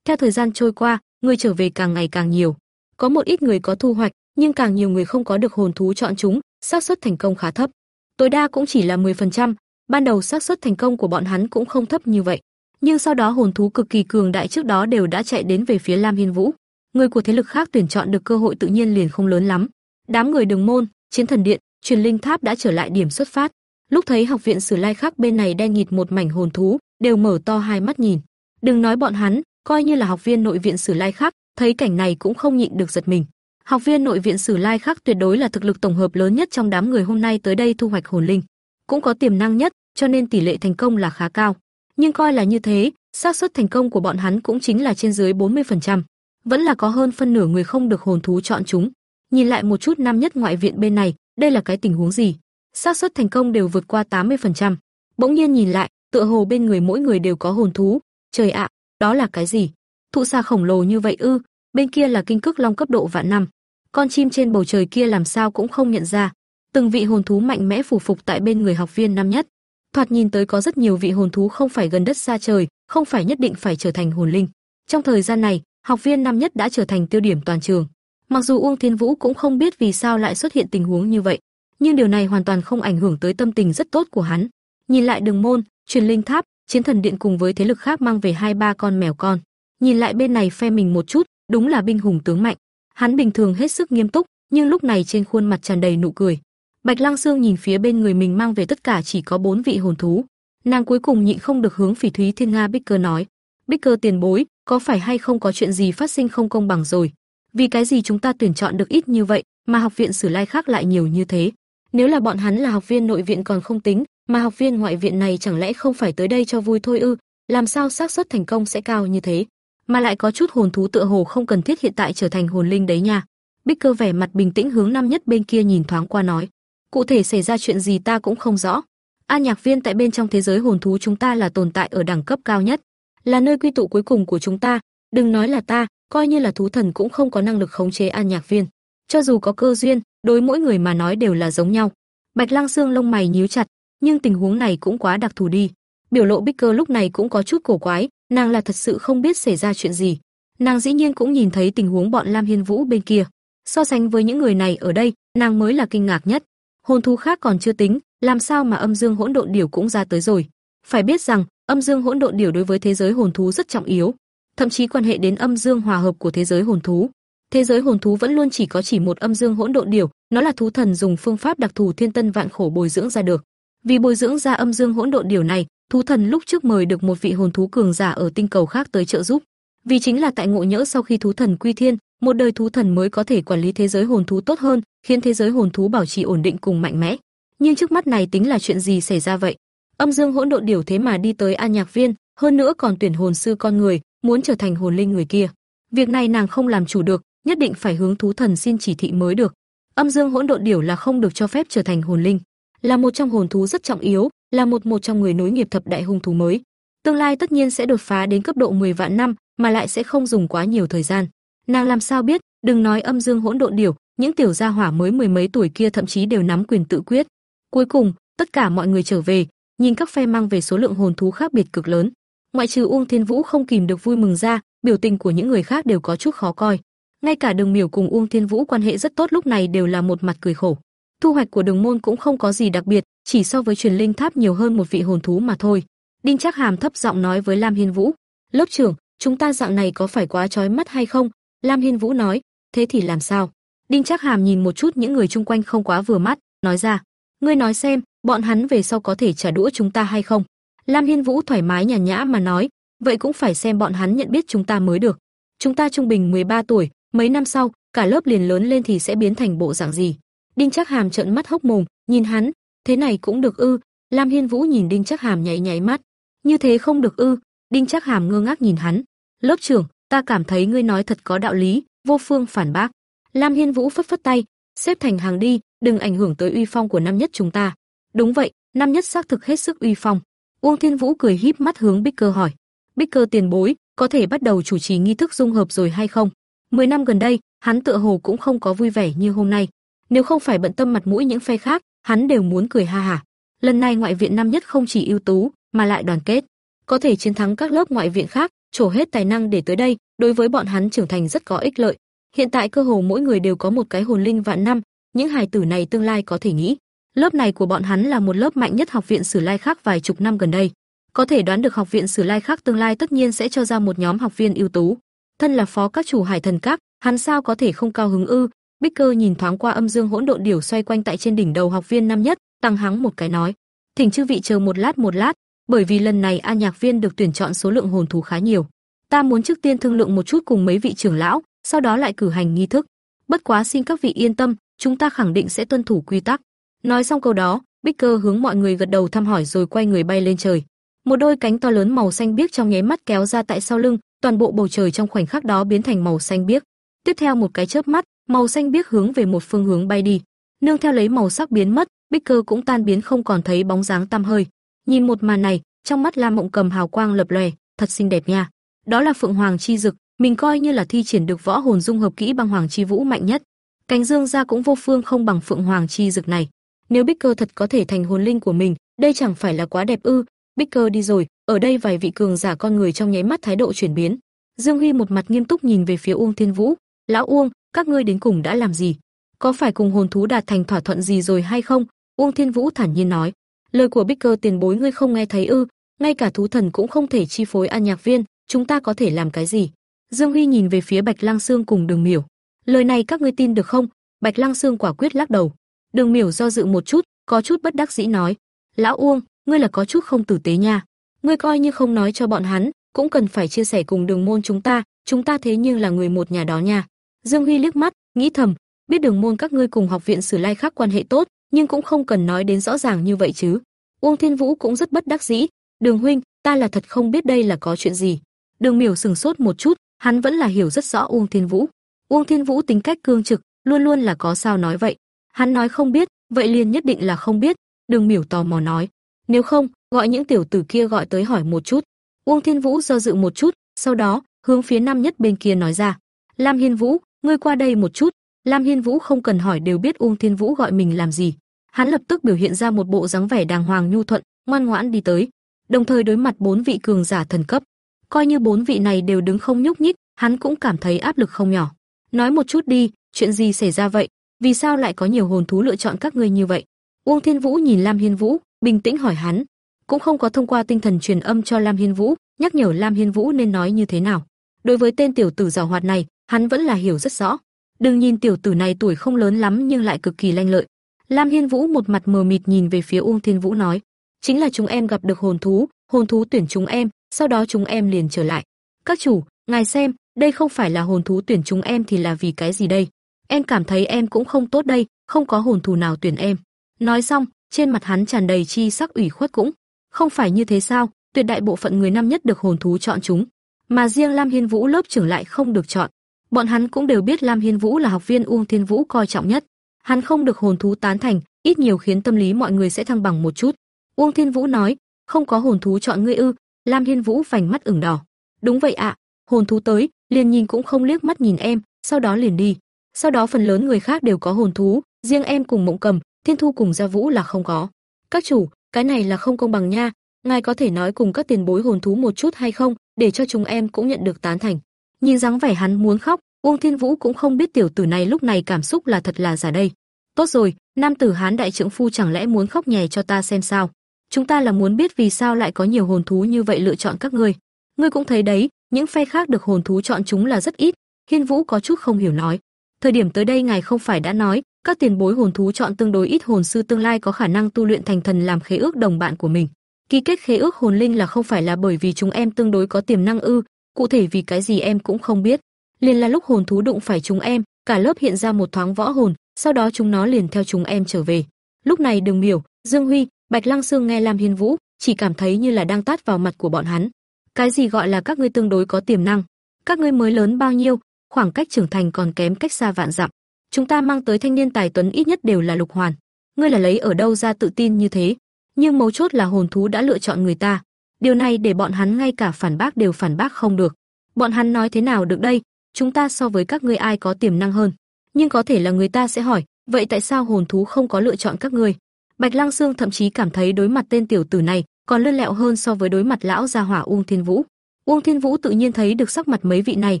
Theo thời gian trôi qua, người trở về càng ngày càng nhiều. Có một ít người có thu hoạch, nhưng càng nhiều người không có được hồn thú chọn chúng, xác suất thành công khá thấp. Tối đa cũng chỉ là 10%, ban đầu xác suất thành công của bọn hắn cũng không thấp như vậy. Nhưng sau đó hồn thú cực kỳ cường đại trước đó đều đã chạy đến về phía Lam Hiên Vũ. Người của thế lực khác tuyển chọn được cơ hội tự nhiên liền không lớn lắm. Đám người Đường môn, Chiến Thần Điện, Truyền Linh Tháp đã trở lại điểm xuất phát. Lúc thấy học viện Sử Lai khác bên này đen nghịt một mảnh hồn thú, đều mở to hai mắt nhìn. Đừng nói bọn hắn, coi như là học viên nội viện Sử Lai khác, thấy cảnh này cũng không nhịn được giật mình. Học viên nội viện Sử Lai khác tuyệt đối là thực lực tổng hợp lớn nhất trong đám người hôm nay tới đây thu hoạch hồn linh, cũng có tiềm năng nhất, cho nên tỷ lệ thành công là khá cao. Nhưng coi là như thế, xác suất thành công của bọn hắn cũng chính là trên dưới 40%, vẫn là có hơn phân nửa người không được hồn thú chọn chúng. Nhìn lại một chút năm nhất ngoại viện bên này, đây là cái tình huống gì? xác suất thành công đều vượt qua 80%. Bỗng nhiên nhìn lại, tựa hồ bên người mỗi người đều có hồn thú. Trời ạ, đó là cái gì? Thụ xa khổng lồ như vậy ư? Bên kia là kinh cước long cấp độ vạn năm. Con chim trên bầu trời kia làm sao cũng không nhận ra. Từng vị hồn thú mạnh mẽ phủ phục tại bên người học viên năm nhất. Thoạt nhìn tới có rất nhiều vị hồn thú không phải gần đất xa trời, không phải nhất định phải trở thành hồn linh. Trong thời gian này, học viên năm nhất đã trở thành tiêu điểm toàn trường. Mặc dù Uông Thiên Vũ cũng không biết vì sao lại xuất hiện tình huống như vậy, nhưng điều này hoàn toàn không ảnh hưởng tới tâm tình rất tốt của hắn. Nhìn lại Đường môn, Truyền Linh Tháp, Chiến Thần Điện cùng với thế lực khác mang về hai ba con mèo con. Nhìn lại bên này phe mình một chút, đúng là binh hùng tướng mạnh. Hắn bình thường hết sức nghiêm túc, nhưng lúc này trên khuôn mặt tràn đầy nụ cười. Bạch Lăng Sương nhìn phía bên người mình mang về tất cả chỉ có bốn vị hồn thú. Nàng cuối cùng nhịn không được hướng Phỉ Thúy Thiên Nga Bích Cơ nói: "Bích Cơ tiền bối, có phải hay không có chuyện gì phát sinh không công bằng rồi? Vì cái gì chúng ta tuyển chọn được ít như vậy, mà học viện Sử Lai khác lại nhiều như thế? Nếu là bọn hắn là học viên nội viện còn không tính, mà học viên ngoại viện này chẳng lẽ không phải tới đây cho vui thôi ư? Làm sao xác suất thành công sẽ cao như thế? Mà lại có chút hồn thú tựa hồ không cần thiết hiện tại trở thành hồn linh đấy nha." Bích Cơ vẻ mặt bình tĩnh hướng Nam nhất bên kia nhìn thoáng qua nói: "Cụ thể xảy ra chuyện gì ta cũng không rõ. An Nhạc Viên tại bên trong thế giới hồn thú chúng ta là tồn tại ở đẳng cấp cao nhất, là nơi quy tụ cuối cùng của chúng ta, đừng nói là ta, coi như là thú thần cũng không có năng lực khống chế An Nhạc Viên. Cho dù có cơ duyên, đối mỗi người mà nói đều là giống nhau." Bạch Lăng Xương lông mày nhíu chặt, nhưng tình huống này cũng quá đặc thù đi. Biểu lộ Bích Cơ lúc này cũng có chút cổ quái, nàng là thật sự không biết xảy ra chuyện gì. Nàng dĩ nhiên cũng nhìn thấy tình huống bọn Lam Hiên Vũ bên kia. So sánh với những người này ở đây, nàng mới là kinh ngạc nhất. Hồn thú khác còn chưa tính, làm sao mà âm dương hỗn độn điểu cũng ra tới rồi. Phải biết rằng, âm dương hỗn độn điểu đối với thế giới hồn thú rất trọng yếu, thậm chí quan hệ đến âm dương hòa hợp của thế giới hồn thú. Thế giới hồn thú vẫn luôn chỉ có chỉ một âm dương hỗn độn điểu, nó là thú thần dùng phương pháp đặc thù thiên tân vạn khổ bồi dưỡng ra được. Vì bồi dưỡng ra âm dương hỗn độn điều này, thú thần lúc trước mời được một vị hồn thú cường giả ở tinh cầu khác tới trợ giúp. Vì chính là tại ngộ nhỡ sau khi thú thần quy thiên, một đời thú thần mới có thể quản lý thế giới hồn thú tốt hơn, khiến thế giới hồn thú bảo trì ổn định cùng mạnh mẽ. Nhưng trước mắt này tính là chuyện gì xảy ra vậy? Âm Dương hỗn độn điểu thế mà đi tới An Nhạc Viên, hơn nữa còn tuyển hồn sư con người, muốn trở thành hồn linh người kia. Việc này nàng không làm chủ được, nhất định phải hướng thú thần xin chỉ thị mới được. Âm Dương hỗn độn điểu là không được cho phép trở thành hồn linh, là một trong hồn thú rất trọng yếu, là một một trong người nối nghiệp thập đại hung thú mới. Tương lai tất nhiên sẽ đột phá đến cấp độ 10 vạn năm, mà lại sẽ không dùng quá nhiều thời gian. Nàng làm sao biết, đừng nói âm dương hỗn độn điểu, những tiểu gia hỏa mới mười mấy tuổi kia thậm chí đều nắm quyền tự quyết. Cuối cùng, tất cả mọi người trở về, nhìn các phe mang về số lượng hồn thú khác biệt cực lớn. Ngoại trừ Uông Thiên Vũ không kìm được vui mừng ra, biểu tình của những người khác đều có chút khó coi. Ngay cả Đường Miểu cùng Uông Thiên Vũ quan hệ rất tốt lúc này đều là một mặt cười khổ. Thu hoạch của Đường môn cũng không có gì đặc biệt, chỉ so với truyền linh tháp nhiều hơn một vị hồn thú mà thôi. Đinh Trác Hàm thấp giọng nói với Lam Hiên Vũ, "Lớp trưởng, chúng ta dạng này có phải quá chói mắt hay không?" Lam Hiên Vũ nói, "Thế thì làm sao?" Đinh Trác Hàm nhìn một chút những người chung quanh không quá vừa mắt, nói ra, "Ngươi nói xem, bọn hắn về sau có thể trả đũa chúng ta hay không?" Lam Hiên Vũ thoải mái nhàn nhã mà nói, "Vậy cũng phải xem bọn hắn nhận biết chúng ta mới được. Chúng ta trung bình 13 tuổi, mấy năm sau, cả lớp liền lớn lên thì sẽ biến thành bộ dạng gì?" Đinh Trác Hàm trợn mắt hốc mồm, nhìn hắn, "Thế này cũng được ư?" Lam Hiên Vũ nhìn Đinh Trác Hàm nháy nháy mắt, "Như thế không được ư?" Đinh Trác Hàm ngơ ngác nhìn hắn, "Lớp trưởng, ta cảm thấy ngươi nói thật có đạo lý." Vô Phương phản bác. Lam Hiên Vũ phất phất tay, xếp thành hàng đi, đừng ảnh hưởng tới uy phong của năm nhất chúng ta. Đúng vậy, năm nhất xác thực hết sức uy phong. Uông Thiên Vũ cười híp mắt hướng Bích Cơ hỏi, Bích Cơ tiền bối, có thể bắt đầu chủ trì nghi thức dung hợp rồi hay không? Mười năm gần đây, hắn tựa hồ cũng không có vui vẻ như hôm nay. Nếu không phải bận tâm mặt mũi những phe khác, hắn đều muốn cười ha hả. Lần này ngoại viện năm nhất không chỉ ưu tú, mà lại đoàn kết, có thể chiến thắng các lớp ngoại viện khác, trổ hết tài năng để tới đây, đối với bọn hắn trưởng thành rất có ích lợi. Hiện tại cơ hồ mỗi người đều có một cái hồn linh vạn năm, những hài tử này tương lai có thể nghĩ, lớp này của bọn hắn là một lớp mạnh nhất học viện Sử Lai khác vài chục năm gần đây. Có thể đoán được học viện Sử Lai khác tương lai tất nhiên sẽ cho ra một nhóm học viên ưu tú. Thân là phó các chủ Hải Thần Các, hắn sao có thể không cao hứng ư? Bích Cơ nhìn thoáng qua âm dương hỗn độn điểu xoay quanh tại trên đỉnh đầu học viên năm nhất, tăng hắng một cái nói: "Thỉnh chư vị chờ một lát một lát, bởi vì lần này A Nhạc Viên được tuyển chọn số lượng hồn thú khá nhiều. Ta muốn trước tiên thương lượng một chút cùng mấy vị trưởng lão, sau đó lại cử hành nghi thức. Bất quá xin các vị yên tâm, chúng ta khẳng định sẽ tuân thủ quy tắc." Nói xong câu đó, Bích Cơ hướng mọi người gật đầu thăm hỏi rồi quay người bay lên trời. Một đôi cánh to lớn màu xanh biếc trong nháy mắt kéo ra tại sau lưng, toàn bộ bầu trời trong khoảnh khắc đó biến thành màu xanh biếc. Tiếp theo một cái chớp mắt, màu xanh biếc hướng về một phương hướng bay đi. Nương theo lấy màu sắc biến mất, Bích Cơ cũng tan biến không còn thấy bóng dáng tăm hơi. Nhìn một màn này, trong mắt Lam Mộng Cầm hào quang lập lòe, thật xinh đẹp nha. Đó là Phượng Hoàng chi dực, mình coi như là thi triển được võ hồn dung hợp kỹ băng hoàng chi vũ mạnh nhất. Cánh dương gia cũng vô phương không bằng Phượng Hoàng chi dực này. Nếu Bích Cơ thật có thể thành hồn linh của mình, đây chẳng phải là quá đẹp ư? Bích Cơ đi rồi, ở đây vài vị cường giả con người trong nháy mắt thái độ chuyển biến. Dương Huy một mặt nghiêm túc nhìn về phía Uông Thiên Vũ, "Lão Uông, các ngươi đến cùng đã làm gì? Có phải cùng hồn thú đạt thành thỏa thuận gì rồi hay không?" Uông Thiên Vũ thản nhiên nói, "Lời của Bích Cơ tiền bối ngươi không nghe thấy ư? Ngay cả thú thần cũng không thể chi phối An Nhạc Viên, chúng ta có thể làm cái gì?" Dương Huy nhìn về phía Bạch Lăng Xương cùng Đường Miểu, "Lời này các ngươi tin được không?" Bạch Lăng Xương quả quyết lắc đầu. Đường Miểu do dự một chút, có chút bất đắc dĩ nói: "Lão Uông, ngươi là có chút không tử tế nha. Ngươi coi như không nói cho bọn hắn, cũng cần phải chia sẻ cùng Đường môn chúng ta, chúng ta thế nhưng là người một nhà đó nha." Dương Huy liếc mắt, nghĩ thầm, biết Đường môn các ngươi cùng học viện Sử Lai khác quan hệ tốt, nhưng cũng không cần nói đến rõ ràng như vậy chứ. Uông Thiên Vũ cũng rất bất đắc dĩ, "Đường huynh, ta là thật không biết đây là có chuyện gì." Đường Miểu sừng sốt một chút, hắn vẫn là hiểu rất rõ Uông Thiên Vũ. Uông Thiên Vũ tính cách cương trực, luôn luôn là có sao nói vậy. Hắn nói không biết, vậy liền nhất định là không biết, Đường Miểu tò mò nói, nếu không, gọi những tiểu tử kia gọi tới hỏi một chút. Uông Thiên Vũ do dự một chút, sau đó, hướng phía Nam Nhất bên kia nói ra, "Lam Hiên Vũ, ngươi qua đây một chút." Lam Hiên Vũ không cần hỏi đều biết Uông Thiên Vũ gọi mình làm gì. Hắn lập tức biểu hiện ra một bộ dáng vẻ đàng hoàng nhu thuận, ngoan ngoãn đi tới, đồng thời đối mặt bốn vị cường giả thần cấp. Coi như bốn vị này đều đứng không nhúc nhích, hắn cũng cảm thấy áp lực không nhỏ. Nói một chút đi, chuyện gì xảy ra vậy? Vì sao lại có nhiều hồn thú lựa chọn các ngươi như vậy? Uông Thiên Vũ nhìn Lam Hiên Vũ, bình tĩnh hỏi hắn, cũng không có thông qua tinh thần truyền âm cho Lam Hiên Vũ, nhắc nhở Lam Hiên Vũ nên nói như thế nào. Đối với tên tiểu tử giàu hoạt này, hắn vẫn là hiểu rất rõ. Đừng nhìn tiểu tử này tuổi không lớn lắm nhưng lại cực kỳ lanh lợi. Lam Hiên Vũ một mặt mờ mịt nhìn về phía Uông Thiên Vũ nói, chính là chúng em gặp được hồn thú, hồn thú tuyển chúng em, sau đó chúng em liền trở lại. Các chủ, ngài xem, đây không phải là hồn thú tuyển chúng em thì là vì cái gì đây? Em cảm thấy em cũng không tốt đây, không có hồn thú nào tuyển em. Nói xong, trên mặt hắn tràn đầy chi sắc ủy khuất cũng. Không phải như thế sao, tuyệt đại bộ phận người năm nhất được hồn thú chọn chúng, mà riêng Lam Hiên Vũ lớp trưởng lại không được chọn. Bọn hắn cũng đều biết Lam Hiên Vũ là học viên Uông Thiên Vũ coi trọng nhất. Hắn không được hồn thú tán thành, ít nhiều khiến tâm lý mọi người sẽ thăng bằng một chút. Uông Thiên Vũ nói, không có hồn thú chọn ngươi ư? Lam Hiên Vũ phành mắt ửng đỏ. Đúng vậy ạ, hồn thú tới, liền nhìn cũng không liếc mắt nhìn em, sau đó liền đi. Sau đó phần lớn người khác đều có hồn thú, riêng em cùng Mộng Cầm, Thiên Thu cùng Gia Vũ là không có. Các chủ, cái này là không công bằng nha, ngài có thể nói cùng các tiền bối hồn thú một chút hay không, để cho chúng em cũng nhận được tán thành. Nhìn dáng vẻ hắn muốn khóc, Uông Thiên Vũ cũng không biết tiểu tử này lúc này cảm xúc là thật là giả đây. Tốt rồi, nam tử Hán đại trưởng phu chẳng lẽ muốn khóc nhè cho ta xem sao? Chúng ta là muốn biết vì sao lại có nhiều hồn thú như vậy lựa chọn các ngươi. Ngươi cũng thấy đấy, những phe khác được hồn thú chọn chúng là rất ít. Hiên Vũ có chút không hiểu nói. Thời điểm tới đây ngài không phải đã nói, các tiền bối hồn thú chọn tương đối ít hồn sư tương lai có khả năng tu luyện thành thần làm khế ước đồng bạn của mình. Ký kết khế ước hồn linh là không phải là bởi vì chúng em tương đối có tiềm năng ư, cụ thể vì cái gì em cũng không biết. Liền là lúc hồn thú đụng phải chúng em, cả lớp hiện ra một thoáng võ hồn, sau đó chúng nó liền theo chúng em trở về. Lúc này Đường Miểu, Dương Huy, Bạch Lăng Sương nghe Lam Hiên Vũ, chỉ cảm thấy như là đang tát vào mặt của bọn hắn. Cái gì gọi là các ngươi tương đối có tiềm năng? Các ngươi mới lớn bao nhiêu, khoảng cách trưởng thành còn kém cách xa vạn dặm. Chúng ta mang tới thanh niên tài tuấn ít nhất đều là lục hoàn. Ngươi là lấy ở đâu ra tự tin như thế? Nhưng mấu chốt là hồn thú đã lựa chọn người ta. Điều này để bọn hắn ngay cả phản bác đều phản bác không được. Bọn hắn nói thế nào được đây? Chúng ta so với các ngươi ai có tiềm năng hơn? Nhưng có thể là người ta sẽ hỏi, vậy tại sao hồn thú không có lựa chọn các ngươi? Bạch Lăng Xương thậm chí cảm thấy đối mặt tên tiểu tử này còn lươn lẹo hơn so với đối mặt lão gia hỏa Uông Thiên Vũ. Uông Thiên Vũ tự nhiên thấy được sắc mặt mấy vị này,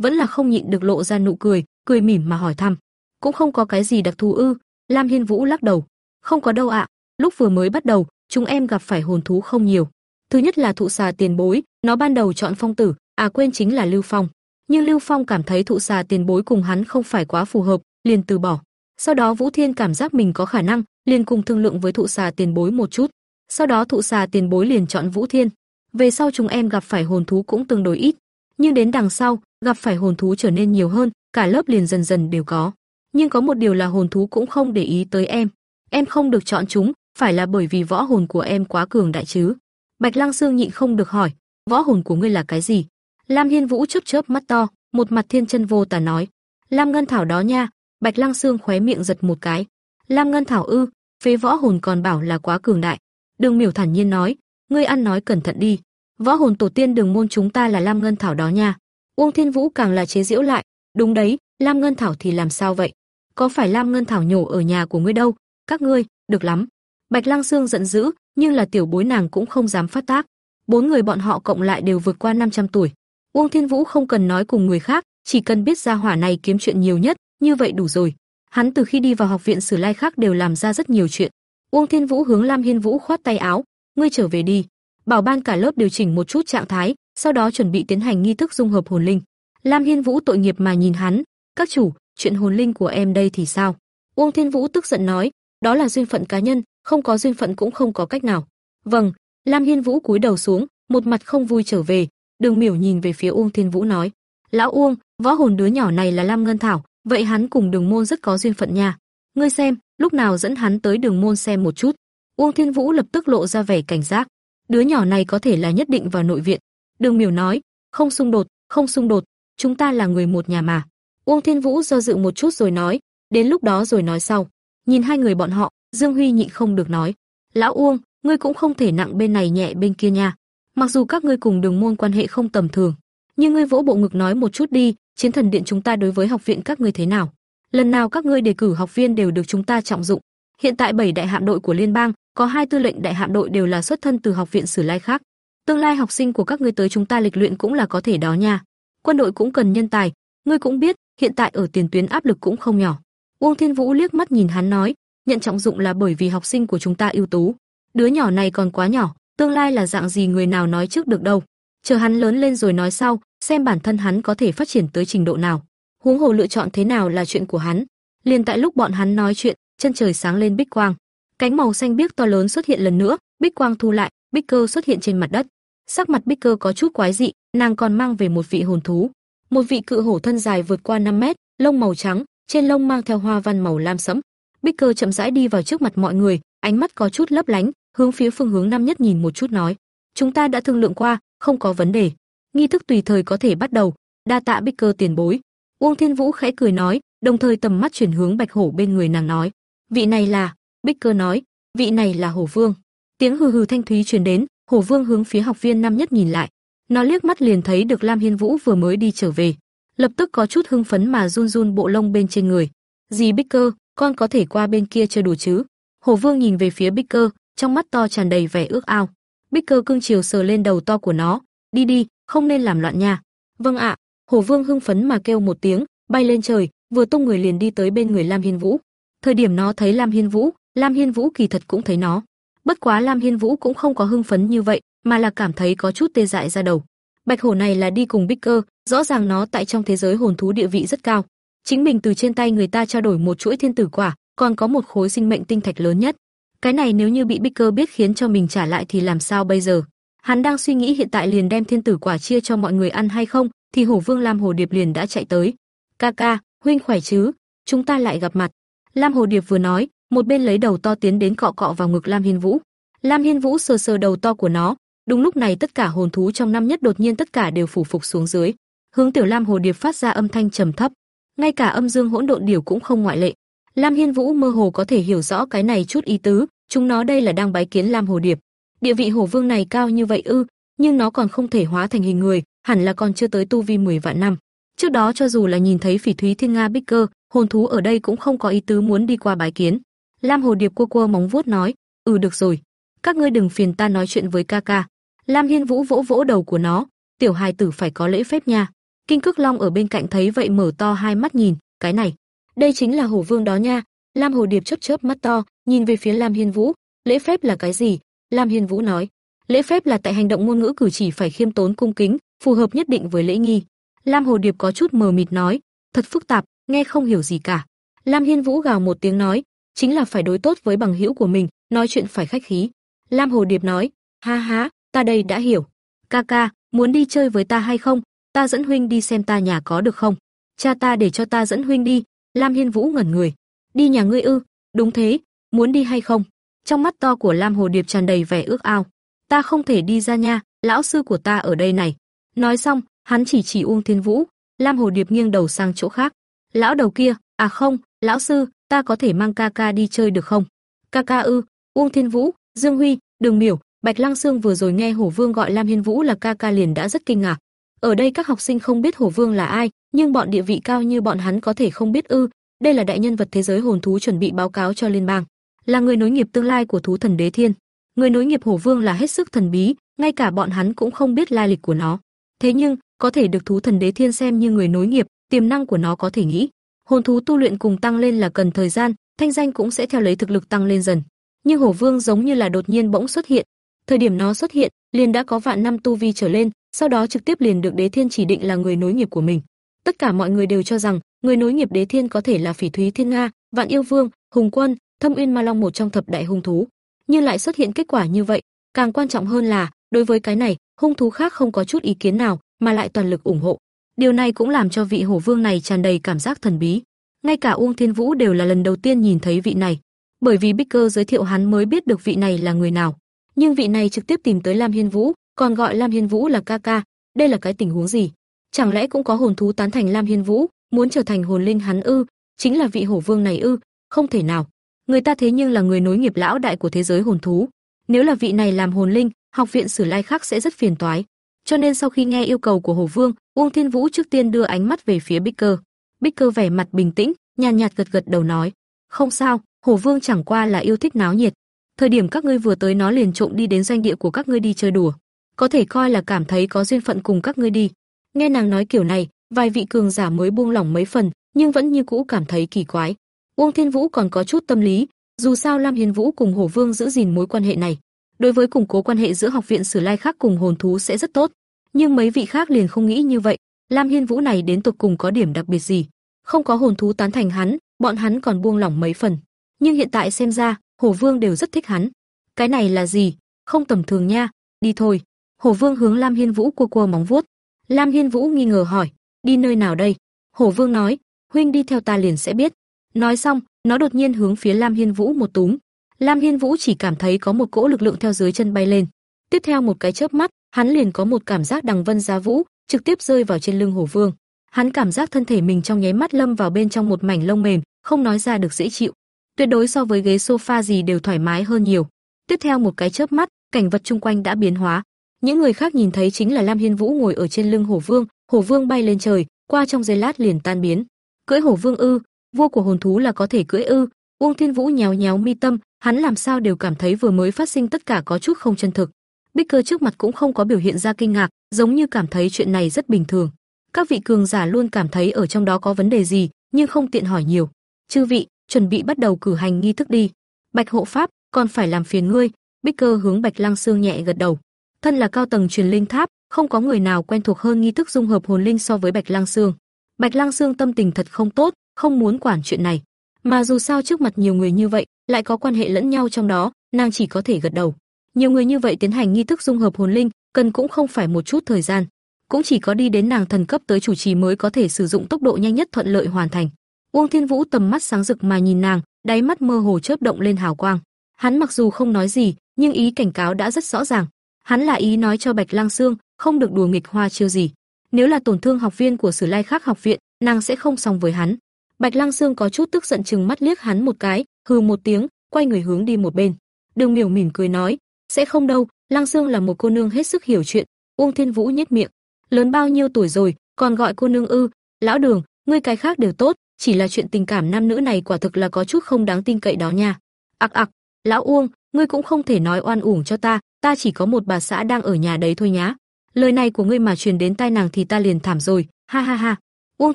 vẫn là không nhịn được lộ ra nụ cười, cười mỉm mà hỏi thăm. Cũng không có cái gì đặc thù ư? Lam Hiên Vũ lắc đầu. Không có đâu ạ, lúc vừa mới bắt đầu, chúng em gặp phải hồn thú không nhiều. Thứ nhất là thụ xà tiền bối, nó ban đầu chọn phong tử, à quên chính là Lưu Phong. Nhưng Lưu Phong cảm thấy thụ xà tiền bối cùng hắn không phải quá phù hợp, liền từ bỏ. Sau đó Vũ Thiên cảm giác mình có khả năng, liền cùng thương lượng với thụ xà tiền bối một chút. Sau đó thụ xà tiền bối liền chọn Vũ Thiên. Về sau chúng em gặp phải hồn thú cũng tương đối ít, nhưng đến đằng sau, gặp phải hồn thú trở nên nhiều hơn, cả lớp liền dần dần đều có. Nhưng có một điều là hồn thú cũng không để ý tới em. Em không được chọn chúng, phải là bởi vì võ hồn của em quá cường đại chứ? Bạch Lăng Sương nhịn không được hỏi, võ hồn của ngươi là cái gì? Lam Hiên Vũ chớp chớp mắt to, một mặt thiên chân vô tà nói, Lam Ngân Thảo đó nha. Bạch Lăng Sương khóe miệng giật một cái. Lam Ngân Thảo ư? Phế võ hồn còn bảo là quá cường đại. Đường Miểu thản nhiên nói, ngươi ăn nói cẩn thận đi. Võ hồn tổ tiên đường môn chúng ta là Lam Ngân Thảo đó nha. Uông Thiên Vũ càng là chế giễu lại, đúng đấy, Lam Ngân Thảo thì làm sao vậy? Có phải Lam Ngân Thảo nhổ ở nhà của ngươi đâu? Các ngươi, được lắm. Bạch Lăng Sương giận dữ, nhưng là tiểu bối nàng cũng không dám phát tác. Bốn người bọn họ cộng lại đều vượt qua 500 tuổi. Uông Thiên Vũ không cần nói cùng người khác, chỉ cần biết ra hỏa này kiếm chuyện nhiều nhất, như vậy đủ rồi. Hắn từ khi đi vào học viện Sử Lai khác đều làm ra rất nhiều chuyện. Uông Thiên Vũ hướng Lam Hiên Vũ khoát tay áo, "Ngươi trở về đi." Bảo ban cả lớp điều chỉnh một chút trạng thái, sau đó chuẩn bị tiến hành nghi thức dung hợp hồn linh. Lam Hiên Vũ tội nghiệp mà nhìn hắn, "Các chủ, chuyện hồn linh của em đây thì sao?" Uông Thiên Vũ tức giận nói, "Đó là duyên phận cá nhân, không có duyên phận cũng không có cách nào." "Vâng." Lam Hiên Vũ cúi đầu xuống, một mặt không vui trở về, Đường Miểu nhìn về phía Uông Thiên Vũ nói, "Lão Uông, võ hồn đứa nhỏ này là Lam Ngân Thảo, vậy hắn cùng Đường môn rất có duyên phận nha. Ngươi xem, lúc nào dẫn hắn tới Đường môn xem một chút." Uông Thiên Vũ lập tức lộ ra vẻ cảnh giác. Đứa nhỏ này có thể là nhất định vào nội viện. Đường Miểu nói, "Không xung đột, không xung đột, chúng ta là người một nhà mà." Uông Thiên Vũ do dự một chút rồi nói, "Đến lúc đó rồi nói sau." Nhìn hai người bọn họ, Dương Huy nhịn không được nói, "Lão Uông, ngươi cũng không thể nặng bên này nhẹ bên kia nha." Mặc dù các ngươi cùng Đường môn quan hệ không tầm thường, nhưng ngươi vỗ bộ ngực nói một chút đi, Chiến Thần Điện chúng ta đối với học viện các ngươi thế nào? Lần nào các ngươi đề cử học viên đều được chúng ta trọng dụng. Hiện tại bảy đại hạm đội của liên bang, có hai tư lệnh đại hạm đội đều là xuất thân từ học viện Sử Lai khác. Tương lai học sinh của các ngươi tới chúng ta lịch luyện cũng là có thể đó nha. Quân đội cũng cần nhân tài, ngươi cũng biết, hiện tại ở tiền tuyến áp lực cũng không nhỏ. Uông Thiên Vũ liếc mắt nhìn hắn nói, nhận trọng dụng là bởi vì học sinh của chúng ta ưu tú. Đứa nhỏ này còn quá nhỏ, tương lai là dạng gì người nào nói trước được đâu. Chờ hắn lớn lên rồi nói sau, xem bản thân hắn có thể phát triển tới trình độ nào. Huống hồ lựa chọn thế nào là chuyện của hắn. Liền tại lúc bọn hắn nói chuyện, chân trời sáng lên bích quang. Cánh màu xanh biếc to lớn xuất hiện lần nữa, bích quang thu lại, bích cơ xuất hiện trên mặt đất. Sắc mặt bích cơ có chút quái dị, nàng còn mang về một vị hồn thú. Một vị cự hổ thân dài vượt qua 5 mét, lông màu trắng, trên lông mang theo hoa văn màu lam sẫm. Bích cơ chậm rãi đi vào trước mặt mọi người, ánh mắt có chút lấp lánh, hướng phía phương hướng năm nhất nhìn một chút nói: "Chúng ta đã thương lượng qua, không có vấn đề. Nghi thức tùy thời có thể bắt đầu, đa tạ Bích Cơ tiền bối." Uông Thiên Vũ khẽ cười nói, đồng thời tầm mắt chuyển hướng Bạch Hổ bên người nàng nói: "Vị này là?" Bích Cơ nói: "Vị này là Hổ Vương." Tiếng hừ hừ thanh thúy truyền đến, Hổ Vương hướng phía học viên năm nhất nhìn lại. Nó liếc mắt liền thấy được Lam Hiên Vũ vừa mới đi trở về, lập tức có chút hưng phấn mà run run bộ lông bên trên người. "Gì Bích Cơ, con có thể qua bên kia chơi đùa chứ?" Hồ Vương nhìn về phía Bích Cơ, trong mắt to tràn đầy vẻ ước ao. Bích Cơ cương chiều sờ lên đầu to của nó, "Đi đi, không nên làm loạn nha." "Vâng ạ." Hồ Vương hưng phấn mà kêu một tiếng, bay lên trời, vừa tung người liền đi tới bên người Lam Hiên Vũ. Thời điểm nó thấy Lam Hiên Vũ, Lam Hiên Vũ kỳ thật cũng thấy nó. Bất quá Lam Hiên Vũ cũng không có hưng phấn như vậy, mà là cảm thấy có chút tê dại ra đầu. Bạch hổ này là đi cùng Bích Cơ, rõ ràng nó tại trong thế giới hồn thú địa vị rất cao. Chính mình từ trên tay người ta trao đổi một chuỗi thiên tử quả, còn có một khối sinh mệnh tinh thạch lớn nhất. Cái này nếu như bị Bích Cơ biết khiến cho mình trả lại thì làm sao bây giờ? Hắn đang suy nghĩ hiện tại liền đem thiên tử quả chia cho mọi người ăn hay không, thì Hổ Vương Lam Hồ Điệp liền đã chạy tới. "Ca ca, huynh khỏe chứ? Chúng ta lại gặp mặt." Lam Hồ Điệp vừa nói, một bên lấy đầu to tiến đến cọ cọ vào ngực Lam Hiên Vũ. Lam Hiên Vũ sờ sờ đầu to của nó, đúng lúc này tất cả hồn thú trong năm nhất đột nhiên tất cả đều phủ phục xuống dưới, hướng Tiểu Lam Hồ Điệp phát ra âm thanh trầm thấp, ngay cả âm dương hỗn độn điều cũng không ngoại lệ. Lam Hiên Vũ mơ hồ có thể hiểu rõ cái này chút ý tứ, chúng nó đây là đang bái kiến Lam Hồ Điệp. Địa vị hổ vương này cao như vậy ư, nhưng nó còn không thể hóa thành hình người, hẳn là còn chưa tới tu vi 10 vạn năm. Trước đó cho dù là nhìn thấy Phỉ Thúy Thiên Nga Bích Cơ, hồn thú ở đây cũng không có ý tứ muốn đi qua bái kiến. Lam Hồ Điệp cua cua móng vuốt nói, "Ừ được rồi, các ngươi đừng phiền ta nói chuyện với ca ca." Lam Hiên Vũ vỗ vỗ đầu của nó, "Tiểu hài tử phải có lễ phép nha." Kinh Cức Long ở bên cạnh thấy vậy mở to hai mắt nhìn, "Cái này, đây chính là hổ vương đó nha." Lam Hồ Điệp chớp chớp mắt to, nhìn về phía Lam Hiên Vũ, "Lễ phép là cái gì?" Lam Hiên Vũ nói, "Lễ phép là tại hành động ngôn ngữ cử chỉ phải khiêm tốn cung kính, phù hợp nhất định với lễ nghi." Lam Hồ Điệp có chút mờ mịt nói, "Thật phức tạp, nghe không hiểu gì cả." Lam Hiên Vũ gào một tiếng nói, chính là phải đối tốt với bằng hữu của mình, nói chuyện phải khách khí. Lam Hồ Điệp nói, ha ha, ta đây đã hiểu. Ca ca, muốn đi chơi với ta hay không? Ta dẫn huynh đi xem ta nhà có được không? Cha ta để cho ta dẫn huynh đi. Lam Hiên Vũ ngẩn người. Đi nhà ngươi ư? Đúng thế, muốn đi hay không? Trong mắt to của Lam Hồ Điệp tràn đầy vẻ ước ao. Ta không thể đi ra nha, lão sư của ta ở đây này. Nói xong, hắn chỉ chỉ Uông Thiên Vũ, Lam Hồ Điệp nghiêng đầu sang chỗ khác. Lão đầu kia, à không, lão sư, ta có thể mang ca ca đi chơi được không? Ca ca ư? Uông Thiên Vũ, Dương Huy, Đường Miểu, Bạch Lăng Sương vừa rồi nghe Hổ Vương gọi Lam Hiên Vũ là ca ca liền đã rất kinh ngạc. Ở đây các học sinh không biết Hổ Vương là ai, nhưng bọn địa vị cao như bọn hắn có thể không biết ư? Đây là đại nhân vật thế giới hồn thú chuẩn bị báo cáo cho liên bang, là người nối nghiệp tương lai của thú thần Đế Thiên. Người nối nghiệp Hổ Vương là hết sức thần bí, ngay cả bọn hắn cũng không biết lai lịch của nó. Thế nhưng, có thể được thú thần Đế Thiên xem như người nối nghiệp, tiềm năng của nó có thể nghĩ hồn thú tu luyện cùng tăng lên là cần thời gian, thanh danh cũng sẽ theo lấy thực lực tăng lên dần. Nhưng Hổ Vương giống như là đột nhiên bỗng xuất hiện, thời điểm nó xuất hiện, liền đã có vạn năm tu vi trở lên, sau đó trực tiếp liền được Đế Thiên chỉ định là người nối nghiệp của mình. Tất cả mọi người đều cho rằng, người nối nghiệp Đế Thiên có thể là Phỉ Thúy Thiên Nga, Vạn Yêu Vương, Hùng Quân, Thâm Uyên Ma Long một trong thập đại hung thú. Nhưng lại xuất hiện kết quả như vậy, càng quan trọng hơn là, đối với cái này, hung thú khác không có chút ý kiến nào, mà lại toàn lực ủng hộ. Điều này cũng làm cho vị hổ vương này tràn đầy cảm giác thần bí. Ngay cả Uông Thiên Vũ đều là lần đầu tiên nhìn thấy vị này, bởi vì bích cơ giới thiệu hắn mới biết được vị này là người nào. Nhưng vị này trực tiếp tìm tới Lam Hiên Vũ, còn gọi Lam Hiên Vũ là ca ca, đây là cái tình huống gì? Chẳng lẽ cũng có hồn thú tán thành Lam Hiên Vũ, muốn trở thành hồn linh hắn ư? Chính là vị hổ vương này ư? Không thể nào. Người ta thế nhưng là người nối nghiệp lão đại của thế giới hồn thú. Nếu là vị này làm hồn linh, học viện Sử Lai khác sẽ rất phiền toái. Cho nên sau khi nghe yêu cầu của Hổ Vương, Uông Thiên Vũ trước tiên đưa ánh mắt về phía Bích Cơ. Bích Cơ vẻ mặt bình tĩnh, nhàn nhạt gật gật đầu nói: "Không sao, Hổ Vương chẳng qua là yêu thích náo nhiệt. Thời điểm các ngươi vừa tới nó liền trộm đi đến doanh địa của các ngươi đi chơi đùa, có thể coi là cảm thấy có duyên phận cùng các ngươi đi." Nghe nàng nói kiểu này, vài vị cường giả mới buông lỏng mấy phần, nhưng vẫn như cũ cảm thấy kỳ quái. Uông Thiên Vũ còn có chút tâm lý, dù sao Lam Hiên Vũ cùng Hổ Vương giữ gìn mối quan hệ này, đối với củng cố quan hệ giữa học viện Sử Lai khác cùng hồn thú sẽ rất tốt, nhưng mấy vị khác liền không nghĩ như vậy. Lam Hiên Vũ này đến tục cùng có điểm đặc biệt gì? Không có hồn thú tán thành hắn, bọn hắn còn buông lỏng mấy phần. Nhưng hiện tại xem ra, Hổ Vương đều rất thích hắn. Cái này là gì? Không tầm thường nha, đi thôi. Hổ Vương hướng Lam Hiên Vũ cua cua móng vuốt. Lam Hiên Vũ nghi ngờ hỏi, đi nơi nào đây? Hổ Vương nói, huynh đi theo ta liền sẽ biết. Nói xong, nó đột nhiên hướng phía Lam Hiên Vũ một túm. Lam Hiên Vũ chỉ cảm thấy có một cỗ lực lượng theo dưới chân bay lên. Tiếp theo một cái chớp mắt, hắn liền có một cảm giác đằng vân giá vũ, trực tiếp rơi vào trên lưng Hổ Vương. Hắn cảm giác thân thể mình trong nháy mắt lâm vào bên trong một mảnh lông mềm, không nói ra được dễ chịu. Tuyệt đối so với ghế sofa gì đều thoải mái hơn nhiều. Tiếp theo một cái chớp mắt, cảnh vật chung quanh đã biến hóa. Những người khác nhìn thấy chính là Lam Hiên Vũ ngồi ở trên lưng Hổ Vương, Hổ Vương bay lên trời, qua trong giây lát liền tan biến. Cưỡi Hổ Vương ư? Vua của hồn thú là có thể cưỡi ư? Uông Thiên Vũ nhéo nhéo mi tâm, hắn làm sao đều cảm thấy vừa mới phát sinh tất cả có chút không chân thực. Bích Cơ trước mặt cũng không có biểu hiện ra kinh ngạc, giống như cảm thấy chuyện này rất bình thường. Các vị cường giả luôn cảm thấy ở trong đó có vấn đề gì, nhưng không tiện hỏi nhiều. Chư vị, chuẩn bị bắt đầu cử hành nghi thức đi. Bạch hộ pháp, còn phải làm phiền ngươi. Bích Cơ hướng Bạch Lăng Xương nhẹ gật đầu. Thân là cao tầng truyền linh tháp, không có người nào quen thuộc hơn nghi thức dung hợp hồn linh so với Bạch lang Xương. Bạch lang Xương tâm tình thật không tốt, không muốn quản chuyện này. Mà dù sao trước mặt nhiều người như vậy, lại có quan hệ lẫn nhau trong đó, nàng chỉ có thể gật đầu. Nhiều người như vậy tiến hành nghi thức dung hợp hồn linh, cần cũng không phải một chút thời gian, cũng chỉ có đi đến nàng thần cấp tới chủ trì mới có thể sử dụng tốc độ nhanh nhất thuận lợi hoàn thành. Uông Thiên Vũ tầm mắt sáng rực mà nhìn nàng, đáy mắt mơ hồ chớp động lên hào quang. Hắn mặc dù không nói gì, nhưng ý cảnh cáo đã rất rõ ràng. Hắn là ý nói cho Bạch Lang Sương, không được đùa nghịch hoa chiêu gì. Nếu là tổn thương học viên của Sử Lai Khắc học viện, nàng sẽ không xong với hắn. Bạch Lăng Sương có chút tức giận chừng mắt liếc hắn một cái, hừ một tiếng, quay người hướng đi một bên. Đường Miểu mỉm cười nói, sẽ không đâu, Lăng Sương là một cô nương hết sức hiểu chuyện. Uông Thiên Vũ nhếch miệng, lớn bao nhiêu tuổi rồi, còn gọi cô nương ư? Lão Đường, ngươi cái khác đều tốt, chỉ là chuyện tình cảm nam nữ này quả thực là có chút không đáng tin cậy đó nha. Ặc ặc, lão Uông, ngươi cũng không thể nói oan uổng cho ta, ta chỉ có một bà xã đang ở nhà đấy thôi nhá. Lời này của ngươi mà truyền đến tai nàng thì ta liền thảm rồi, ha ha ha. Uông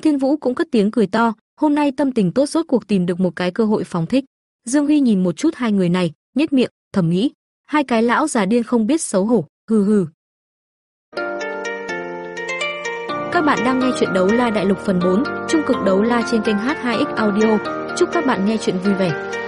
Thiên Vũ cũng cất tiếng cười to, hôm nay tâm tình tốt rốt cuộc tìm được một cái cơ hội phóng thích. Dương Huy nhìn một chút hai người này, nhếch miệng, thầm nghĩ, hai cái lão già điên không biết xấu hổ, hừ hừ. Các bạn đang nghe chuyện đấu la đại lục phần 4, trung cực đấu la trên kênh H2X Audio. Chúc các bạn nghe chuyện vui vẻ.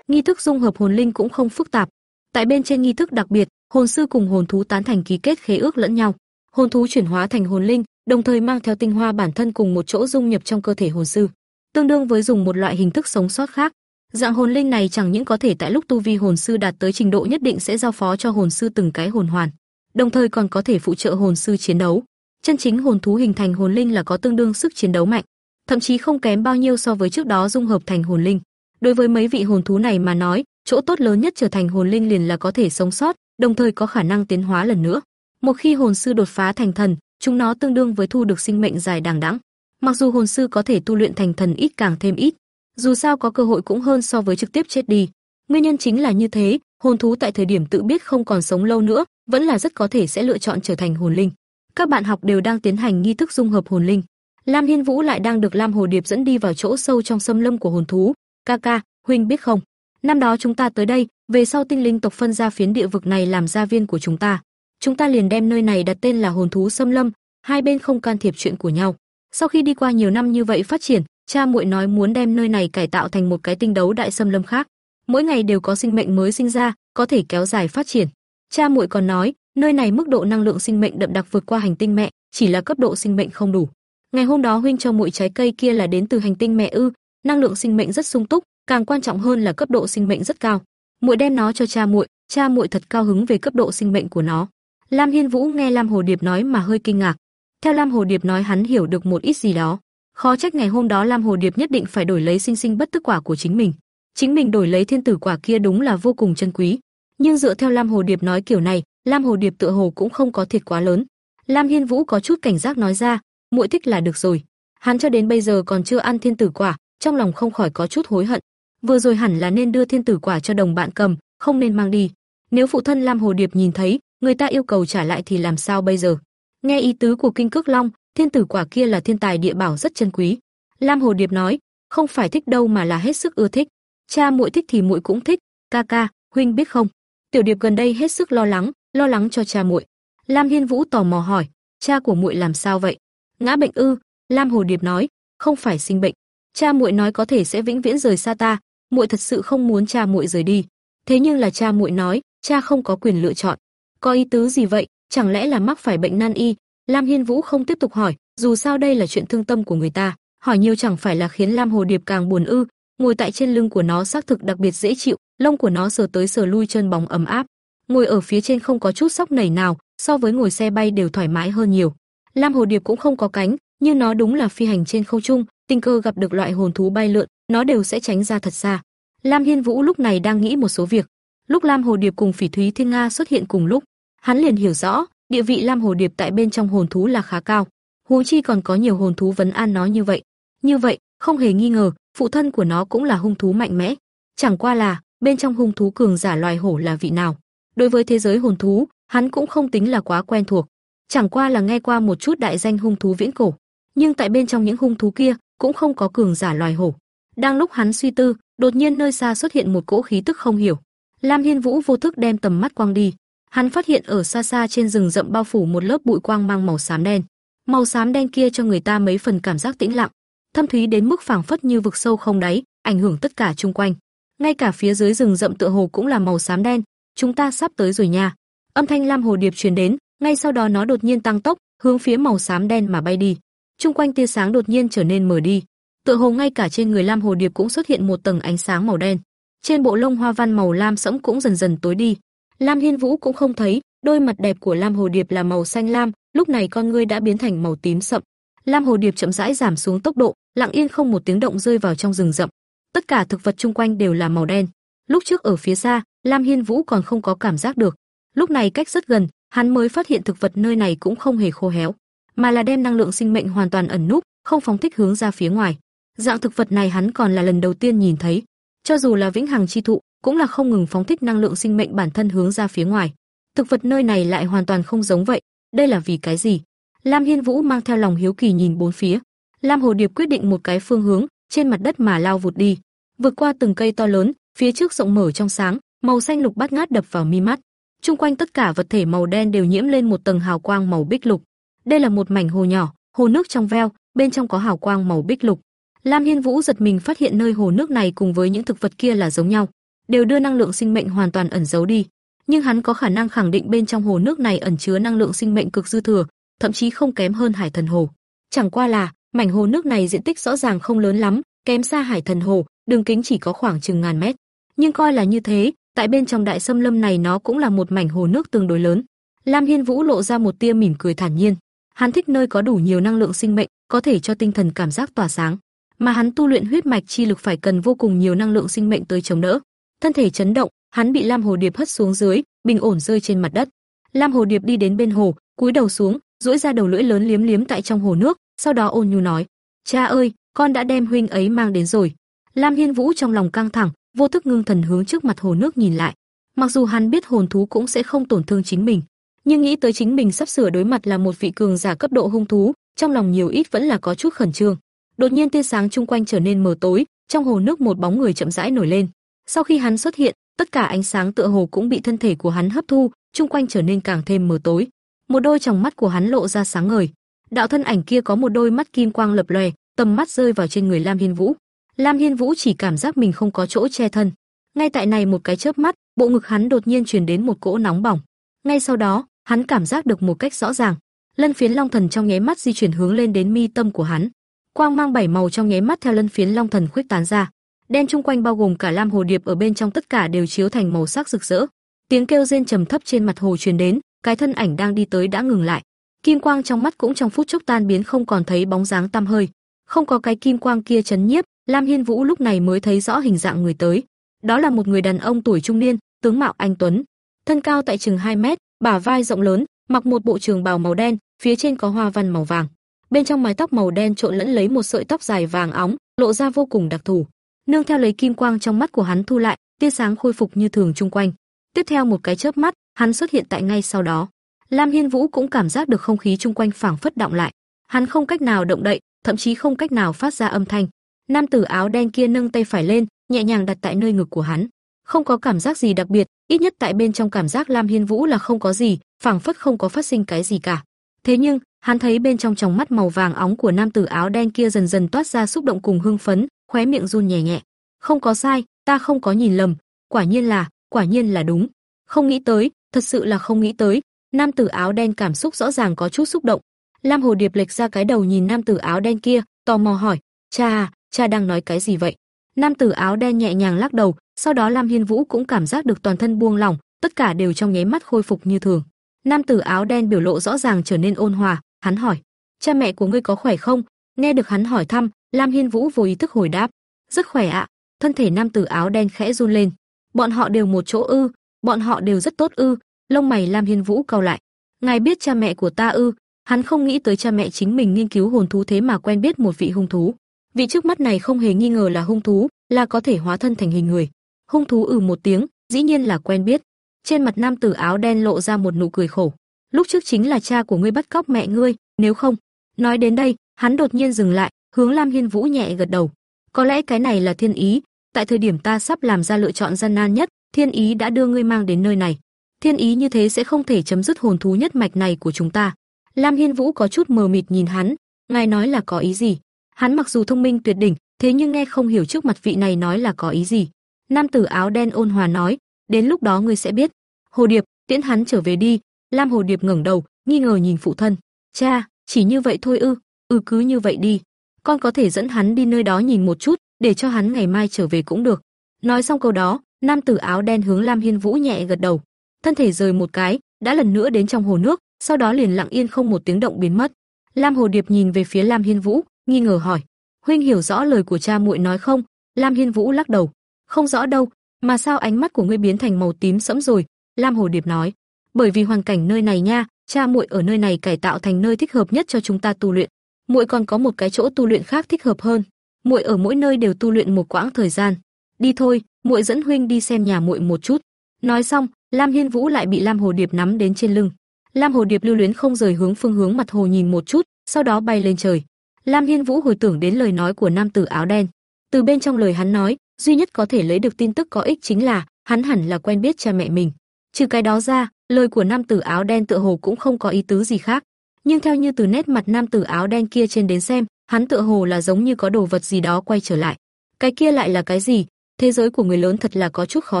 Nghi thức dung hợp hồn linh cũng không phức tạp. Tại bên trên nghi thức đặc biệt, hồn sư cùng hồn thú tán thành ký kết khế ước lẫn nhau. Hồn thú chuyển hóa thành hồn linh, đồng thời mang theo tinh hoa bản thân cùng một chỗ dung nhập trong cơ thể hồn sư, tương đương với dùng một loại hình thức sống sót khác. Dạng hồn linh này chẳng những có thể tại lúc tu vi hồn sư đạt tới trình độ nhất định sẽ giao phó cho hồn sư từng cái hồn hoàn, đồng thời còn có thể phụ trợ hồn sư chiến đấu. Chân chính hồn thú hình thành hồn linh là có tương đương sức chiến đấu mạnh, thậm chí không kém bao nhiêu so với trước đó dung hợp thành hồn linh. Đối với mấy vị hồn thú này mà nói, chỗ tốt lớn nhất trở thành hồn linh liền là có thể sống sót, đồng thời có khả năng tiến hóa lần nữa. Một khi hồn sư đột phá thành thần, chúng nó tương đương với thu được sinh mệnh dài đằng đẵng. Mặc dù hồn sư có thể tu luyện thành thần ít càng thêm ít, dù sao có cơ hội cũng hơn so với trực tiếp chết đi. Nguyên nhân chính là như thế, hồn thú tại thời điểm tự biết không còn sống lâu nữa, vẫn là rất có thể sẽ lựa chọn trở thành hồn linh. Các bạn học đều đang tiến hành nghi thức dung hợp hồn linh. Lam Hiên Vũ lại đang được Lam Hồ Điệp dẫn đi vào chỗ sâu trong xâm lâm của hồn thú. "Ca ca, huynh biết không, năm đó chúng ta tới đây, về sau tinh linh tộc phân ra phiến địa vực này làm gia viên của chúng ta. Chúng ta liền đem nơi này đặt tên là Hồn thú xâm lâm, hai bên không can thiệp chuyện của nhau. Sau khi đi qua nhiều năm như vậy phát triển, cha muội nói muốn đem nơi này cải tạo thành một cái tinh đấu đại xâm lâm khác. Mỗi ngày đều có sinh mệnh mới sinh ra, có thể kéo dài phát triển. Cha muội còn nói, nơi này mức độ năng lượng sinh mệnh đậm đặc vượt qua hành tinh mẹ, chỉ là cấp độ sinh mệnh không đủ. Ngày hôm đó huynh cho muội trái cây kia là đến từ hành tinh mẹ ư? Năng lượng sinh mệnh rất sung túc, càng quan trọng hơn là cấp độ sinh mệnh rất cao. Muội đem nó cho cha muội, cha muội thật cao hứng về cấp độ sinh mệnh của nó. Lam Hiên Vũ nghe Lam Hồ Điệp nói mà hơi kinh ngạc. Theo Lam Hồ Điệp nói hắn hiểu được một ít gì đó. Khó trách ngày hôm đó Lam Hồ Điệp nhất định phải đổi lấy sinh sinh bất tức quả của chính mình. Chính mình đổi lấy thiên tử quả kia đúng là vô cùng chân quý. Nhưng dựa theo Lam Hồ Điệp nói kiểu này, Lam Hồ Điệp tựa hồ cũng không có thiệt quá lớn. Lam Hiên Vũ có chút cảnh giác nói ra, muội thích là được rồi. Hắn cho đến bây giờ còn chưa ăn thiên tử quả, trong lòng không khỏi có chút hối hận. Vừa rồi hẳn là nên đưa thiên tử quả cho đồng bạn cầm, không nên mang đi. Nếu phụ thân Lam Hồ Điệp nhìn thấy, người ta yêu cầu trả lại thì làm sao bây giờ? Nghe ý tứ của Kinh Cước Long, thiên tử quả kia là thiên tài địa bảo rất chân quý. Lam Hồ Điệp nói, không phải thích đâu mà là hết sức ưa thích. Cha muội thích thì muội cũng thích, ca ca, huynh biết không? Tiểu Điệp gần đây hết sức lo lắng, lo lắng cho cha muội. Lam Hiên Vũ tò mò hỏi, cha của muội làm sao vậy? Ngã bệnh ư? Lam Hồ Điệp nói, không phải sinh bệnh. Cha muội nói có thể sẽ vĩnh viễn rời xa ta, muội thật sự không muốn cha muội rời đi. Thế nhưng là cha muội nói, cha không có quyền lựa chọn. Có ý tứ gì vậy? Chẳng lẽ là mắc phải bệnh nan y? Lam Hiên Vũ không tiếp tục hỏi, dù sao đây là chuyện thương tâm của người ta, hỏi nhiều chẳng phải là khiến Lam Hồ Điệp càng buồn ư? Ngồi tại trên lưng của nó xác thực đặc biệt dễ chịu, lông của nó sờ tới sờ lui chân bóng ấm áp. Ngồi ở phía trên không có chút sóc nảy nào, so với ngồi xe bay đều thoải mái hơn nhiều. Lam Hồ Điệp cũng không có cánh, nhưng nó đúng là phi hành trên không trung, tình cơ gặp được loại hồn thú bay lượn, nó đều sẽ tránh ra thật xa. Lam Hiên Vũ lúc này đang nghĩ một số việc, Lúc Lam Hồ Điệp cùng Phỉ Thúy Thiên Nga xuất hiện cùng lúc, hắn liền hiểu rõ, địa vị Lam Hồ Điệp tại bên trong hồn thú là khá cao, huống chi còn có nhiều hồn thú vấn an nó như vậy. Như vậy, không hề nghi ngờ, phụ thân của nó cũng là hung thú mạnh mẽ. Chẳng qua là, bên trong hung thú cường giả loài hổ là vị nào. Đối với thế giới hồn thú, hắn cũng không tính là quá quen thuộc. chẳng qua là nghe qua một chút đại danh hung thú viễn cổ, nhưng tại bên trong những hung thú kia cũng không có cường giả loài hổ. Đang lúc hắn suy tư, đột nhiên nơi xa xuất hiện một cỗ khí tức không hiểu. Lam Hiên Vũ vô thức đem tầm mắt quang đi, hắn phát hiện ở xa xa trên rừng rậm bao phủ một lớp bụi quang mang màu xám đen. Màu xám đen kia cho người ta mấy phần cảm giác tĩnh lặng, thâm thúy đến mức phảng phất như vực sâu không đáy, ảnh hưởng tất cả xung quanh. Ngay cả phía dưới rừng rậm tựa hồ cũng là màu xám đen, chúng ta sắp tới rồi nha. Âm thanh lam hồ điệp truyền đến, ngay sau đó nó đột nhiên tăng tốc, hướng phía màu xám đen mà bay đi. Trung quanh tia sáng đột nhiên trở nên mờ đi, tựa hồ ngay cả trên người lam hồ điệp cũng xuất hiện một tầng ánh sáng màu đen. Trên bộ lông hoa văn màu lam sẫm cũng dần dần tối đi. Lam Hiên Vũ cũng không thấy, đôi mặt đẹp của lam hồ điệp là màu xanh lam, lúc này con ngươi đã biến thành màu tím sậm. Lam hồ điệp chậm rãi giảm xuống tốc độ, lặng yên không một tiếng động rơi vào trong rừng rậm. Tất cả thực vật chung quanh đều là màu đen. Lúc trước ở phía xa, Lam Hiên Vũ còn không có cảm giác được. Lúc này cách rất gần, hắn mới phát hiện thực vật nơi này cũng không hề khô héo, mà là đem năng lượng sinh mệnh hoàn toàn ẩn núp, không phóng thích hướng ra phía ngoài. Dạng thực vật này hắn còn là lần đầu tiên nhìn thấy. Cho dù là vĩnh hằng chi thụ, cũng là không ngừng phóng thích năng lượng sinh mệnh bản thân hướng ra phía ngoài. Thực vật nơi này lại hoàn toàn không giống vậy, đây là vì cái gì? Lam Hiên Vũ mang theo lòng hiếu kỳ nhìn bốn phía. Lam Hồ Điệp quyết định một cái phương hướng, trên mặt đất mà lao vụt đi, vượt qua từng cây to lớn, phía trước rộng mở trong sáng, màu xanh lục bát ngát đập vào mi mắt. Trung quanh tất cả vật thể màu đen đều nhiễm lên một tầng hào quang màu bích lục. Đây là một mảnh hồ nhỏ, hồ nước trong veo, bên trong có hào quang màu bích lục. Lam Hiên Vũ giật mình phát hiện nơi hồ nước này cùng với những thực vật kia là giống nhau, đều đưa năng lượng sinh mệnh hoàn toàn ẩn giấu đi. Nhưng hắn có khả năng khẳng định bên trong hồ nước này ẩn chứa năng lượng sinh mệnh cực dư thừa, thậm chí không kém hơn Hải Thần Hồ. Chẳng qua là, mảnh hồ nước này diện tích rõ ràng không lớn lắm, kém xa Hải Thần Hồ, đường kính chỉ có khoảng chừng ngàn mét. Nhưng coi là như thế, tại bên trong đại sâm lâm này nó cũng là một mảnh hồ nước tương đối lớn. Lam Hiên Vũ lộ ra một tia mỉm cười thản nhiên. Hắn thích nơi có đủ nhiều năng lượng sinh mệnh, có thể cho tinh thần cảm giác tỏa sáng, mà hắn tu luyện huyết mạch chi lực phải cần vô cùng nhiều năng lượng sinh mệnh tới chống đỡ. Thân thể chấn động, hắn bị Lam Hồ Điệp hất xuống dưới, bình ổn rơi trên mặt đất. Lam Hồ Điệp đi đến bên hồ, cúi đầu xuống, duỗi ra đầu lưỡi lớn liếm liếm tại trong hồ nước, sau đó ôn nhu nói: "Cha ơi, con đã đem huynh ấy mang đến rồi." Lam Hiên Vũ trong lòng căng thẳng, vô thức ngưng thần hướng trước mặt hồ nước nhìn lại. Mặc dù hắn biết hồn thú cũng sẽ không tổn thương chính mình, nhưng nghĩ tới chính mình sắp sửa đối mặt là một vị cường giả cấp độ hung thú, trong lòng nhiều ít vẫn là có chút khẩn trương. Đột nhiên tia sáng chung quanh trở nên mờ tối, trong hồ nước một bóng người chậm rãi nổi lên. Sau khi hắn xuất hiện, tất cả ánh sáng tựa hồ cũng bị thân thể của hắn hấp thu, chung quanh trở nên càng thêm mờ tối. Một đôi tròng mắt của hắn lộ ra sáng ngời. Đạo thân ảnh kia có một đôi mắt kim quang lập lòe, tầm mắt rơi vào trên người Lam Hiên Vũ. Lam Hiên Vũ chỉ cảm giác mình không có chỗ che thân. Ngay tại này một cái chớp mắt, bộ ngực hắn đột nhiên truyền đến một cỗ nóng bỏng. Ngay sau đó, hắn cảm giác được một cách rõ ràng, lân phiến long thần trong nháy mắt di chuyển hướng lên đến mi tâm của hắn. Quang mang bảy màu trong nháy mắt theo lân phiến long thần khuếch tán ra, đen chung quanh bao gồm cả lam hồ điệp ở bên trong tất cả đều chiếu thành màu sắc rực rỡ. Tiếng kêu rên trầm thấp trên mặt hồ truyền đến, cái thân ảnh đang đi tới đã ngừng lại. Kim quang trong mắt cũng trong phút chốc tan biến không còn thấy bóng dáng tăm hơi. Không có cái kim quang kia chấn nhiếp, Lam Hiên Vũ lúc này mới thấy rõ hình dạng người tới. Đó là một người đàn ông tuổi trung niên, tướng mạo anh tuấn, thân cao tại chừng 2 mét, bả vai rộng lớn, mặc một bộ trường bào màu đen, phía trên có hoa văn màu vàng. Bên trong mái tóc màu đen trộn lẫn lấy một sợi tóc dài vàng óng, lộ ra vô cùng đặc thù. Nương theo lấy kim quang trong mắt của hắn thu lại, tia sáng khôi phục như thường chung quanh. Tiếp theo một cái chớp mắt, hắn xuất hiện tại ngay sau đó. Lam Hiên Vũ cũng cảm giác được không khí chung quanh phảng phất động lại. Hắn không cách nào động đậy, thậm chí không cách nào phát ra âm thanh. Nam tử áo đen kia nâng tay phải lên, nhẹ nhàng đặt tại nơi ngực của hắn. Không có cảm giác gì đặc biệt, ít nhất tại bên trong cảm giác Lam Hiên Vũ là không có gì, phảng phất không có phát sinh cái gì cả. Thế nhưng, hắn thấy bên trong tròng mắt màu vàng óng của nam tử áo đen kia dần dần toát ra xúc động cùng hưng phấn, khóe miệng run nhẹ nhẹ. Không có sai, ta không có nhìn lầm, quả nhiên là, quả nhiên là đúng. Không nghĩ tới, thật sự là không nghĩ tới. Nam tử áo đen cảm xúc rõ ràng có chút xúc động. Lam Hồ Điệp lệch ra cái đầu nhìn nam tử áo đen kia, tò mò hỏi: "Cha, cha đang nói cái gì vậy?" Nam tử áo đen nhẹ nhàng lắc đầu, sau đó Lam Hiên Vũ cũng cảm giác được toàn thân buông lỏng, tất cả đều trong nháy mắt khôi phục như thường. Nam tử áo đen biểu lộ rõ ràng trở nên ôn hòa, hắn hỏi: "Cha mẹ của ngươi có khỏe không?" Nghe được hắn hỏi thăm, Lam Hiên Vũ vô ý thức hồi đáp: "Rất khỏe ạ." Thân thể nam tử áo đen khẽ run lên. Bọn họ đều một chỗ ư? Bọn họ đều rất tốt ư? Lông mày Lam Hiên Vũ cau lại. Ngài biết cha mẹ của ta ư? Hắn không nghĩ tới cha mẹ chính mình nghiên cứu hồn thú thế mà quen biết một vị hung thú. Vị trước mắt này không hề nghi ngờ là hung thú, là có thể hóa thân thành hình người. Hung thú ừ một tiếng, dĩ nhiên là quen biết. Trên mặt nam tử áo đen lộ ra một nụ cười khổ. lúc trước chính là cha của ngươi bắt cóc mẹ ngươi, nếu không. Nói đến đây, hắn đột nhiên dừng lại, hướng Lam Hiên Vũ nhẹ gật đầu. Có lẽ cái này là thiên ý, tại thời điểm ta sắp làm ra lựa chọn gian nan nhất, thiên ý đã đưa ngươi mang đến nơi này. Thiên ý như thế sẽ không thể chấm dứt hồn thú nhất mạch này của chúng ta. Lam Hiên Vũ có chút mờ mịt nhìn hắn, ngài nói là có ý gì? Hắn mặc dù thông minh tuyệt đỉnh, thế nhưng nghe không hiểu trước mặt vị này nói là có ý gì. Nam tử áo đen ôn hòa nói, đến lúc đó ngươi sẽ biết. Hồ Điệp, tiễn hắn trở về đi. Lam Hồ Điệp ngẩng đầu, nghi ngờ nhìn phụ thân. Cha, chỉ như vậy thôi ư? Ừ cứ như vậy đi. Con có thể dẫn hắn đi nơi đó nhìn một chút, để cho hắn ngày mai trở về cũng được. Nói xong câu đó, nam tử áo đen hướng Lam Hiên Vũ nhẹ gật đầu, thân thể rời một cái, đã lần nữa đến trong hồ nước, sau đó liền lặng yên không một tiếng động biến mất. Lam Hồ Điệp nhìn về phía Lam Hiên Vũ, nghi ngờ hỏi: "Huynh hiểu rõ lời của cha muội nói không?" Lam Hiên Vũ lắc đầu: "Không rõ đâu, mà sao ánh mắt của ngươi biến thành màu tím sẫm rồi?" Lam Hồ Điệp nói: "Bởi vì hoàn cảnh nơi này nha, cha muội ở nơi này cải tạo thành nơi thích hợp nhất cho chúng ta tu luyện. Muội còn có một cái chỗ tu luyện khác thích hợp hơn. Muội ở mỗi nơi đều tu luyện một quãng thời gian. Đi thôi, muội dẫn huynh đi xem nhà muội một chút." Nói xong, Lam Hiên Vũ lại bị Lam Hồ Điệp nắm đến trên lưng. Lam Hồ Điệp lưu luyến không rời hướng phương hướng mặt hồ nhìn một chút, sau đó bay lên trời. Lam Hiên Vũ hồi tưởng đến lời nói của nam tử áo đen. Từ bên trong lời hắn nói, duy nhất có thể lấy được tin tức có ích chính là hắn hẳn là quen biết cha mẹ mình. Trừ cái đó ra, lời của nam tử áo đen tựa hồ cũng không có ý tứ gì khác. Nhưng theo như từ nét mặt nam tử áo đen kia trên đến xem, hắn tựa hồ là giống như có đồ vật gì đó quay trở lại. Cái kia lại là cái gì? Thế giới của người lớn thật là có chút khó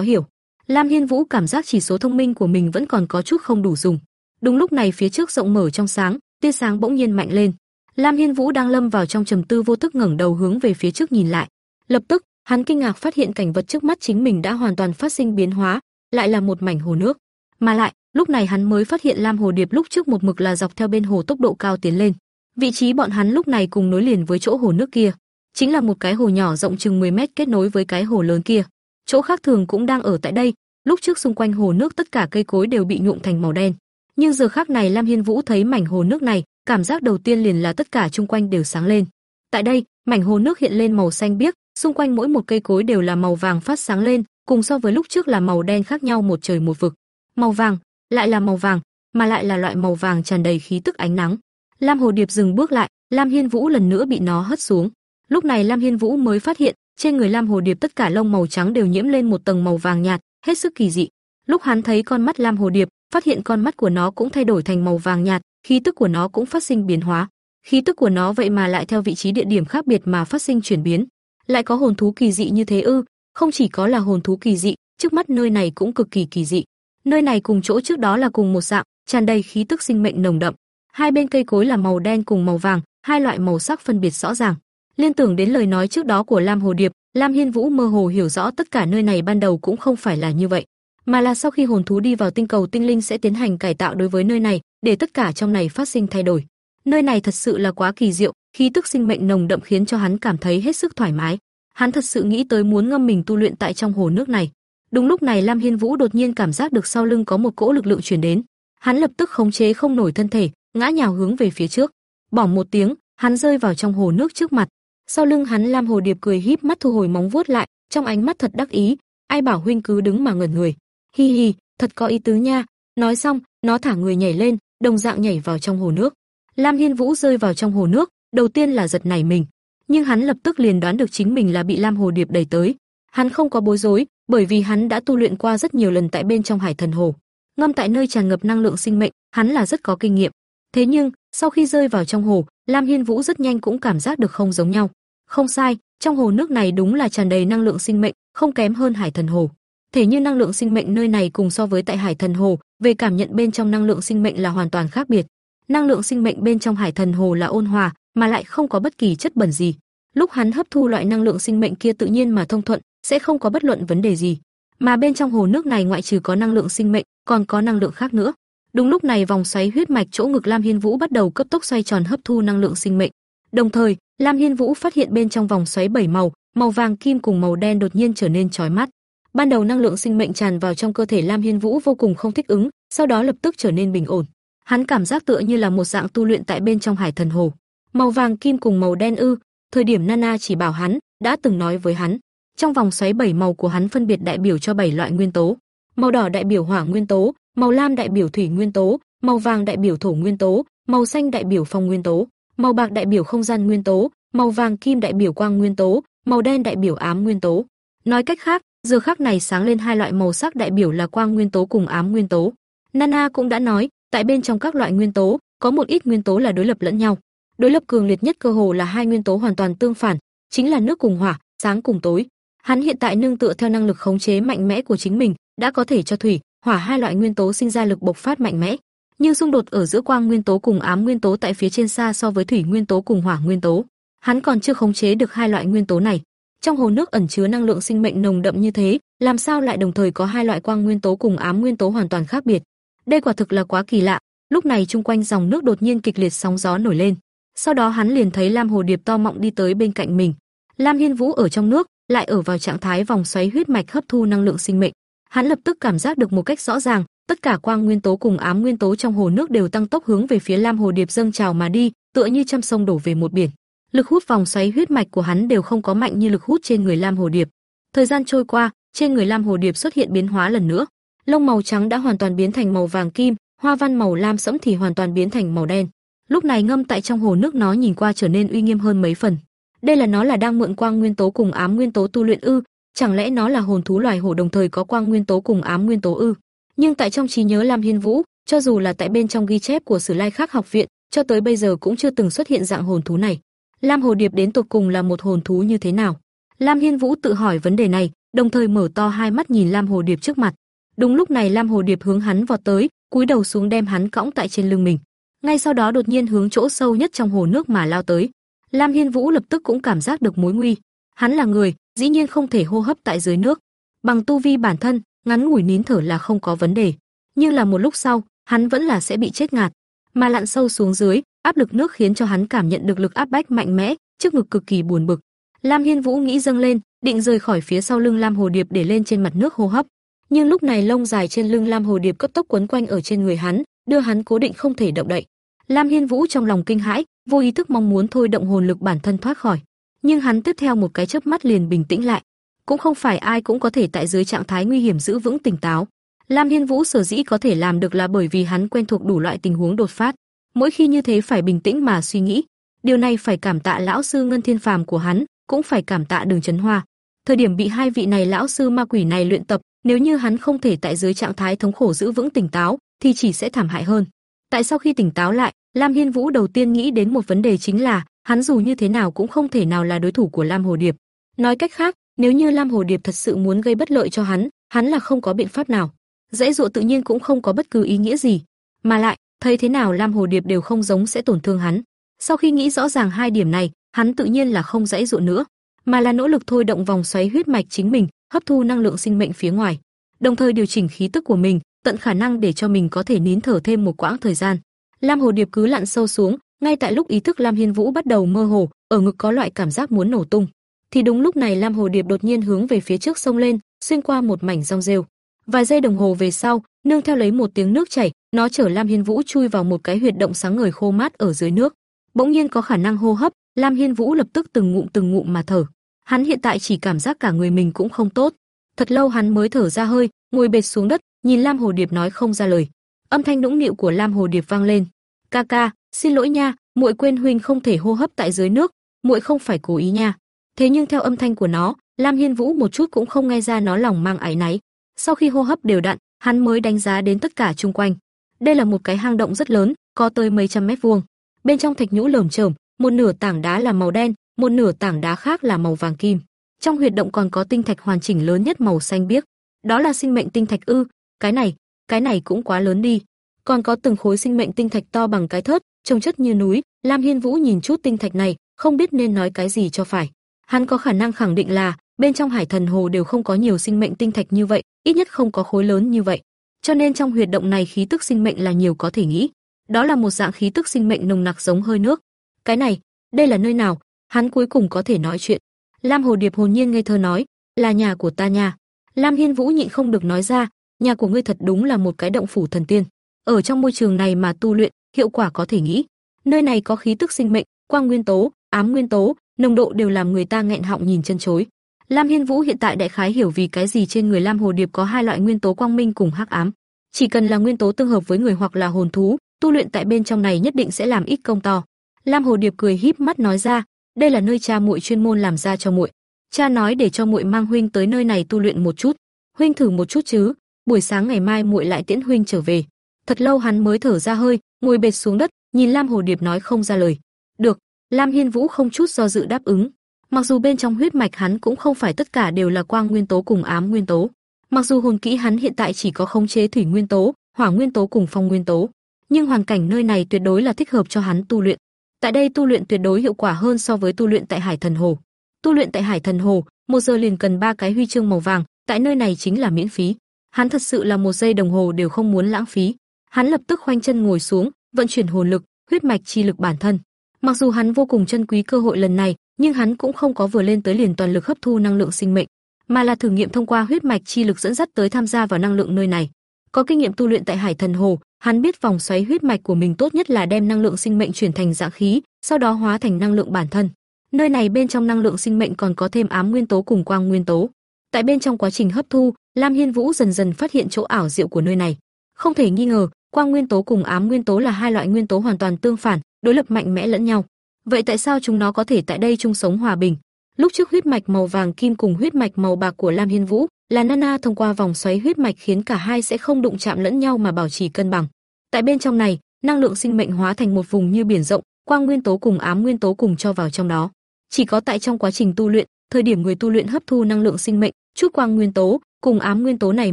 hiểu. Lam Hiên Vũ cảm giác chỉ số thông minh của mình vẫn còn có chút không đủ dùng. Đúng lúc này phía trước rộng mở trong sáng, tia sáng bỗng nhiên mạnh lên. Lam Hiên Vũ đang lâm vào trong trầm tư vô thức ngẩng đầu hướng về phía trước nhìn lại. Lập tức, hắn kinh ngạc phát hiện cảnh vật trước mắt chính mình đã hoàn toàn phát sinh biến hóa, lại là một mảnh hồ nước. Mà lại, lúc này hắn mới phát hiện Lam Hồ Điệp lúc trước một mực là dọc theo bên hồ tốc độ cao tiến lên. Vị trí bọn hắn lúc này cùng nối liền với chỗ hồ nước kia, chính là một cái hồ nhỏ rộng chừng 10 mét kết nối với cái hồ lớn kia. Chỗ khác thường cũng đang ở tại đây, lúc trước xung quanh hồ nước tất cả cây cối đều bị nhuộm thành màu đen. Nhưng giờ khắc này Lam Hiên Vũ thấy mảnh hồ nước này, cảm giác đầu tiên liền là tất cả xung quanh đều sáng lên. Tại đây, mảnh hồ nước hiện lên màu xanh biếc, xung quanh mỗi một cây cối đều là màu vàng phát sáng lên, cùng so với lúc trước là màu đen khác nhau một trời một vực. Màu vàng, lại là màu vàng, mà lại là loại màu vàng tràn đầy khí tức ánh nắng. Lam Hồ Điệp dừng bước lại, Lam Hiên Vũ lần nữa bị nó hất xuống. Lúc này Lam Hiên Vũ mới phát hiện, trên người Lam Hồ Điệp tất cả lông màu trắng đều nhiễm lên một tầng màu vàng nhạt, hết sức kỳ dị. Lúc hắn thấy con mắt Lam Hồ Điệp, phát hiện con mắt của nó cũng thay đổi thành màu vàng nhạt, khí tức của nó cũng phát sinh biến hóa. Khí tức của nó vậy mà lại theo vị trí địa điểm khác biệt mà phát sinh chuyển biến. Lại có hồn thú kỳ dị như thế ư? Không chỉ có là hồn thú kỳ dị, trước mắt nơi này cũng cực kỳ kỳ dị. Nơi này cùng chỗ trước đó là cùng một dạng, tràn đầy khí tức sinh mệnh nồng đậm. Hai bên cây cối là màu đen cùng màu vàng, hai loại màu sắc phân biệt rõ ràng. Liên tưởng đến lời nói trước đó của Lam Hồ Điệp, Lam Hiên Vũ mơ hồ hiểu rõ tất cả nơi này ban đầu cũng không phải là như vậy, mà là sau khi hồn thú đi vào tinh cầu tinh linh sẽ tiến hành cải tạo đối với nơi này, để tất cả trong này phát sinh thay đổi. Nơi này thật sự là quá kỳ diệu, khí tức sinh mệnh nồng đậm khiến cho hắn cảm thấy hết sức thoải mái. Hắn thật sự nghĩ tới muốn ngâm mình tu luyện tại trong hồ nước này. Đúng lúc này Lam Hiên Vũ đột nhiên cảm giác được sau lưng có một cỗ lực lượng truyền đến. Hắn lập tức khống chế không nổi thân thể, ngã nhào hướng về phía trước. Bỏng một tiếng, hắn rơi vào trong hồ nước trước mặt. Sau lưng hắn Lam Hồ Điệp cười híp mắt thu hồi móng vuốt lại, trong ánh mắt thật đắc ý, ai bảo huynh cứ đứng mà ngẩn người. Hi hi, thật có ý tứ nha. Nói xong, nó thả người nhảy lên, đồng dạng nhảy vào trong hồ nước. Lam Hiên Vũ rơi vào trong hồ nước, đầu tiên là giật nảy mình, nhưng hắn lập tức liền đoán được chính mình là bị Lam Hồ Điệp đẩy tới. Hắn không có bối rối, bởi vì hắn đã tu luyện qua rất nhiều lần tại bên trong Hải Thần Hồ. Ngâm tại nơi tràn ngập năng lượng sinh mệnh, hắn là rất có kinh nghiệm. Thế nhưng, sau khi rơi vào trong hồ, Lam Hiên Vũ rất nhanh cũng cảm giác được không giống nhau. Không sai, trong hồ nước này đúng là tràn đầy năng lượng sinh mệnh, không kém hơn Hải Thần Hồ. Thể như năng lượng sinh mệnh nơi này cùng so với tại Hải Thần Hồ, về cảm nhận bên trong năng lượng sinh mệnh là hoàn toàn khác biệt. Năng lượng sinh mệnh bên trong Hải Thần Hồ là ôn hòa, mà lại không có bất kỳ chất bẩn gì. Lúc hắn hấp thu loại năng lượng sinh mệnh kia tự nhiên mà thông thuận, sẽ không có bất luận vấn đề gì. Mà bên trong hồ nước này ngoại trừ có năng lượng sinh mệnh, còn có năng lượng khác nữa. Đúng lúc này vòng xoáy huyết mạch chỗ ngực Lam Hiên Vũ bắt đầu cấp tốc xoay tròn hấp thu năng lượng sinh mệnh. Đồng thời, Lam Hiên Vũ phát hiện bên trong vòng xoáy bảy màu, màu vàng kim cùng màu đen đột nhiên trở nên chói mắt. Ban đầu năng lượng sinh mệnh tràn vào trong cơ thể Lam Hiên Vũ vô cùng không thích ứng, sau đó lập tức trở nên bình ổn. Hắn cảm giác tựa như là một dạng tu luyện tại bên trong Hải Thần Hồ. Màu vàng kim cùng màu đen ư? Thời điểm Nana chỉ bảo hắn, đã từng nói với hắn, trong vòng xoáy bảy màu của hắn phân biệt đại biểu cho bảy loại nguyên tố. Màu đỏ đại biểu hỏa nguyên tố, màu lam đại biểu thủy nguyên tố, màu vàng đại biểu thổ nguyên tố, màu xanh đại biểu phong nguyên tố, màu bạc đại biểu không gian nguyên tố, màu vàng kim đại biểu quang nguyên tố, màu đen đại biểu ám nguyên tố. Nói cách khác, giờ khắc này sáng lên hai loại màu sắc đại biểu là quang nguyên tố cùng ám nguyên tố. Nana cũng đã nói, tại bên trong các loại nguyên tố, có một ít nguyên tố là đối lập lẫn nhau. Đối lập cường liệt nhất cơ hồ là hai nguyên tố hoàn toàn tương phản, chính là nước cùng hỏa, sáng cùng tối. Hắn hiện tại nương tựa theo năng lực khống chế mạnh mẽ của chính mình, đã có thể cho thủy, hỏa hai loại nguyên tố sinh ra lực bộc phát mạnh mẽ. Nhưng xung đột ở giữa quang nguyên tố cùng ám nguyên tố tại phía trên xa so với thủy nguyên tố cùng hỏa nguyên tố. Hắn còn chưa khống chế được hai loại nguyên tố này. Trong hồ nước ẩn chứa năng lượng sinh mệnh nồng đậm như thế, làm sao lại đồng thời có hai loại quang nguyên tố cùng ám nguyên tố hoàn toàn khác biệt? Đây quả thực là quá kỳ lạ. Lúc này chung quanh dòng nước đột nhiên kịch liệt sóng gió nổi lên. Sau đó hắn liền thấy Lam Hồ Điệp to mọng đi tới bên cạnh mình. Lam Hiên Vũ ở trong nước, lại ở vào trạng thái vòng xoáy huyết mạch hấp thu năng lượng sinh mệnh. Hắn lập tức cảm giác được một cách rõ ràng, tất cả quang nguyên tố cùng ám nguyên tố trong hồ nước đều tăng tốc hướng về phía Lam Hồ Điệp dâng trào mà đi, tựa như trăm sông đổ về một biển. Lực hút vòng xoáy huyết mạch của hắn đều không có mạnh như lực hút trên người Lam Hồ Điệp. Thời gian trôi qua, trên người Lam Hồ Điệp xuất hiện biến hóa lần nữa. Lông màu trắng đã hoàn toàn biến thành màu vàng kim, hoa văn màu lam sẫm thì hoàn toàn biến thành màu đen. Lúc này ngâm tại trong hồ nước nó nhìn qua trở nên uy nghiêm hơn mấy phần. Đây là nó là đang mượn quang nguyên tố cùng ám nguyên tố tu luyện ư? Chẳng lẽ nó là hồn thú loài hổ đồng thời có quang nguyên tố cùng ám nguyên tố ư? Nhưng tại trong trí nhớ Lam Hiên Vũ, cho dù là tại bên trong ghi chép của Sử Lai Khắc học viện, cho tới bây giờ cũng chưa từng xuất hiện dạng hồn thú này. Lam Hồ Điệp đến tột cùng là một hồn thú như thế nào? Lam Hiên Vũ tự hỏi vấn đề này, đồng thời mở to hai mắt nhìn Lam Hồ Điệp trước mặt. Đúng lúc này Lam Hồ Điệp hướng hắn vọt tới, cúi đầu xuống đem hắn cõng tại trên lưng mình. Ngay sau đó đột nhiên hướng chỗ sâu nhất trong hồ nước mà lao tới. Lam Hiên Vũ lập tức cũng cảm giác được mối nguy. Hắn là người, dĩ nhiên không thể hô hấp tại dưới nước. Bằng tu vi bản thân, ngắn ngủi nín thở là không có vấn đề. Nhưng là một lúc sau, hắn vẫn là sẽ bị chết ngạt. Mà lặn sâu xuống dưới, áp lực nước khiến cho hắn cảm nhận được lực áp bách mạnh mẽ, trước ngực cực kỳ buồn bực. Lam Hiên Vũ nghĩ dâng lên, định rời khỏi phía sau lưng Lam Hồ Điệp để lên trên mặt nước hô hấp. Nhưng lúc này lông dài trên lưng Lam Hồ Điệp cấp tốc quấn quanh ở trên người hắn, đưa hắn cố định không thể động đậy. Lam Hiên Vũ trong lòng kinh hãi, vô ý thức mong muốn thôi động hồn lực bản thân thoát khỏi, nhưng hắn tiếp theo một cái chớp mắt liền bình tĩnh lại. Cũng không phải ai cũng có thể tại dưới trạng thái nguy hiểm giữ vững tỉnh táo. Lam Hiên Vũ sở dĩ có thể làm được là bởi vì hắn quen thuộc đủ loại tình huống đột phát, mỗi khi như thế phải bình tĩnh mà suy nghĩ. Điều này phải cảm tạ lão sư Ngân Thiên Phàm của hắn, cũng phải cảm tạ Đường Chấn Hoa. Thời điểm bị hai vị này lão sư ma quỷ này luyện tập, nếu như hắn không thể tại dưới trạng thái thống khổ giữ vững tỉnh táo, thì chỉ sẽ thảm hại hơn. Tại sau khi tỉnh táo lại, Lam Hiên Vũ đầu tiên nghĩ đến một vấn đề chính là, hắn dù như thế nào cũng không thể nào là đối thủ của Lam Hồ Điệp. Nói cách khác, nếu như Lam Hồ Điệp thật sự muốn gây bất lợi cho hắn, hắn là không có biện pháp nào. Dễ dụ tự nhiên cũng không có bất cứ ý nghĩa gì, mà lại, thấy thế nào Lam Hồ Điệp đều không giống sẽ tổn thương hắn. Sau khi nghĩ rõ ràng hai điểm này, hắn tự nhiên là không dãy dụ nữa, mà là nỗ lực thôi động vòng xoáy huyết mạch chính mình, hấp thu năng lượng sinh mệnh phía ngoài, đồng thời điều chỉnh khí tức của mình, tận khả năng để cho mình có thể nín thở thêm một quãng thời gian. Lam Hồ Điệp cứ lặn sâu xuống, ngay tại lúc ý thức Lam Hiên Vũ bắt đầu mơ hồ, ở ngực có loại cảm giác muốn nổ tung. Thì đúng lúc này Lam Hồ Điệp đột nhiên hướng về phía trước sông lên, xuyên qua một mảnh rong rêu. Vài giây đồng hồ về sau, nương theo lấy một tiếng nước chảy, nó chở Lam Hiên Vũ chui vào một cái huyệt động sáng ngời khô mát ở dưới nước. Bỗng nhiên có khả năng hô hấp, Lam Hiên Vũ lập tức từng ngụm từng ngụm mà thở. Hắn hiện tại chỉ cảm giác cả người mình cũng không tốt. Thật lâu hắn mới thở ra hơi, ngồi bệt xuống đất, nhìn Lam Hồ Điệp nói không ra lời. Âm thanh nũng nịu của Lam Hồ Điệp vang lên. "Ca ca, xin lỗi nha, muội quên huynh không thể hô hấp tại dưới nước, muội không phải cố ý nha." Thế nhưng theo âm thanh của nó, Lam Hiên Vũ một chút cũng không nghe ra nó lòng mang áy náy. Sau khi hô hấp đều đặn, hắn mới đánh giá đến tất cả xung quanh. Đây là một cái hang động rất lớn, có tới mấy trăm mét vuông. Bên trong thạch nhũ lởm chởm, một nửa tảng đá là màu đen, một nửa tảng đá khác là màu vàng kim. Trong huyệt động còn có tinh thạch hoàn chỉnh lớn nhất màu xanh biếc. Đó là sinh mệnh tinh thạch ư? Cái này, cái này cũng quá lớn đi. Còn có từng khối sinh mệnh tinh thạch to bằng cái thớt, trông chất như núi. Lam Hiên Vũ nhìn chút tinh thạch này, không biết nên nói cái gì cho phải. Hắn có khả năng khẳng định là bên trong Hải Thần Hồ đều không có nhiều sinh mệnh tinh thạch như vậy, ít nhất không có khối lớn như vậy. Cho nên trong huyệt động này khí tức sinh mệnh là nhiều có thể nghĩ. Đó là một dạng khí tức sinh mệnh nồng nặc giống hơi nước. Cái này, đây là nơi nào? Hắn cuối cùng có thể nói chuyện. Lam Hồ Điệp hồn nhiên ngây thơ nói, là nhà của ta nhà. Lam Hiên Vũ nhịn không được nói ra, nhà của ngươi thật đúng là một cái động phủ thần tiên. Ở trong môi trường này mà tu luyện, hiệu quả có thể nghĩ. Nơi này có khí tức sinh mệnh, quang nguyên tố, ám nguyên tố, nồng độ đều làm người ta nghẹn họng nhìn chân chối. Lam Hiên Vũ hiện tại đại khái hiểu vì cái gì trên người Lam Hồ Điệp có hai loại nguyên tố quang minh cùng hắc ám. Chỉ cần là nguyên tố tương hợp với người hoặc là hồn thú, tu luyện tại bên trong này nhất định sẽ làm ít công to. Lam Hồ Điệp cười híp mắt nói ra, đây là nơi cha muội chuyên môn làm ra cho muội. Cha nói để cho muội mang huynh tới nơi này tu luyện một chút. Huynh thử một chút chứ, buổi sáng ngày mai muội lại tiễn huynh trở về. Thật lâu hắn mới thở ra hơi, ngồi bệt xuống đất, nhìn Lam Hồ Điệp nói không ra lời. Được, Lam Hiên Vũ không chút do dự đáp ứng. Mặc dù bên trong huyết mạch hắn cũng không phải tất cả đều là quang nguyên tố cùng ám nguyên tố. Mặc dù hồn kỹ hắn hiện tại chỉ có khống chế thủy nguyên tố, hỏa nguyên tố cùng phong nguyên tố, nhưng hoàn cảnh nơi này tuyệt đối là thích hợp cho hắn tu luyện. Tại đây tu luyện tuyệt đối hiệu quả hơn so với tu luyện tại Hải Thần Hồ. Tu luyện tại Hải Thần Hồ, một giờ liền cần ba cái huy chương màu vàng, tại nơi này chính là miễn phí. Hắn thật sự là một giây đồng hồ đều không muốn lãng phí. Hắn lập tức khoanh chân ngồi xuống, vận chuyển hồn lực, huyết mạch chi lực bản thân. Mặc dù hắn vô cùng trân quý cơ hội lần này, nhưng hắn cũng không có vừa lên tới liền toàn lực hấp thu năng lượng sinh mệnh, mà là thử nghiệm thông qua huyết mạch chi lực dẫn dắt tới tham gia vào năng lượng nơi này. Có kinh nghiệm tu luyện tại Hải Thần Hồ, hắn biết vòng xoáy huyết mạch của mình tốt nhất là đem năng lượng sinh mệnh chuyển thành dạng khí, sau đó hóa thành năng lượng bản thân. Nơi này bên trong năng lượng sinh mệnh còn có thêm ám nguyên tố cùng quang nguyên tố. Tại bên trong quá trình hấp thu, Lam Hiên Vũ dần dần phát hiện chỗ ảo diệu của nơi này. Không thể nghi ngờ, quang nguyên tố cùng ám nguyên tố là hai loại nguyên tố hoàn toàn tương phản, đối lập mạnh mẽ lẫn nhau. Vậy tại sao chúng nó có thể tại đây chung sống hòa bình? Lúc trước huyết mạch màu vàng kim cùng huyết mạch màu bạc của Lam Hiên Vũ, là Nana thông qua vòng xoáy huyết mạch khiến cả hai sẽ không đụng chạm lẫn nhau mà bảo trì cân bằng. Tại bên trong này, năng lượng sinh mệnh hóa thành một vùng như biển rộng, quang nguyên tố cùng ám nguyên tố cùng cho vào trong đó. Chỉ có tại trong quá trình tu luyện, thời điểm người tu luyện hấp thu năng lượng sinh mệnh, chút quang nguyên tố cùng ám nguyên tố này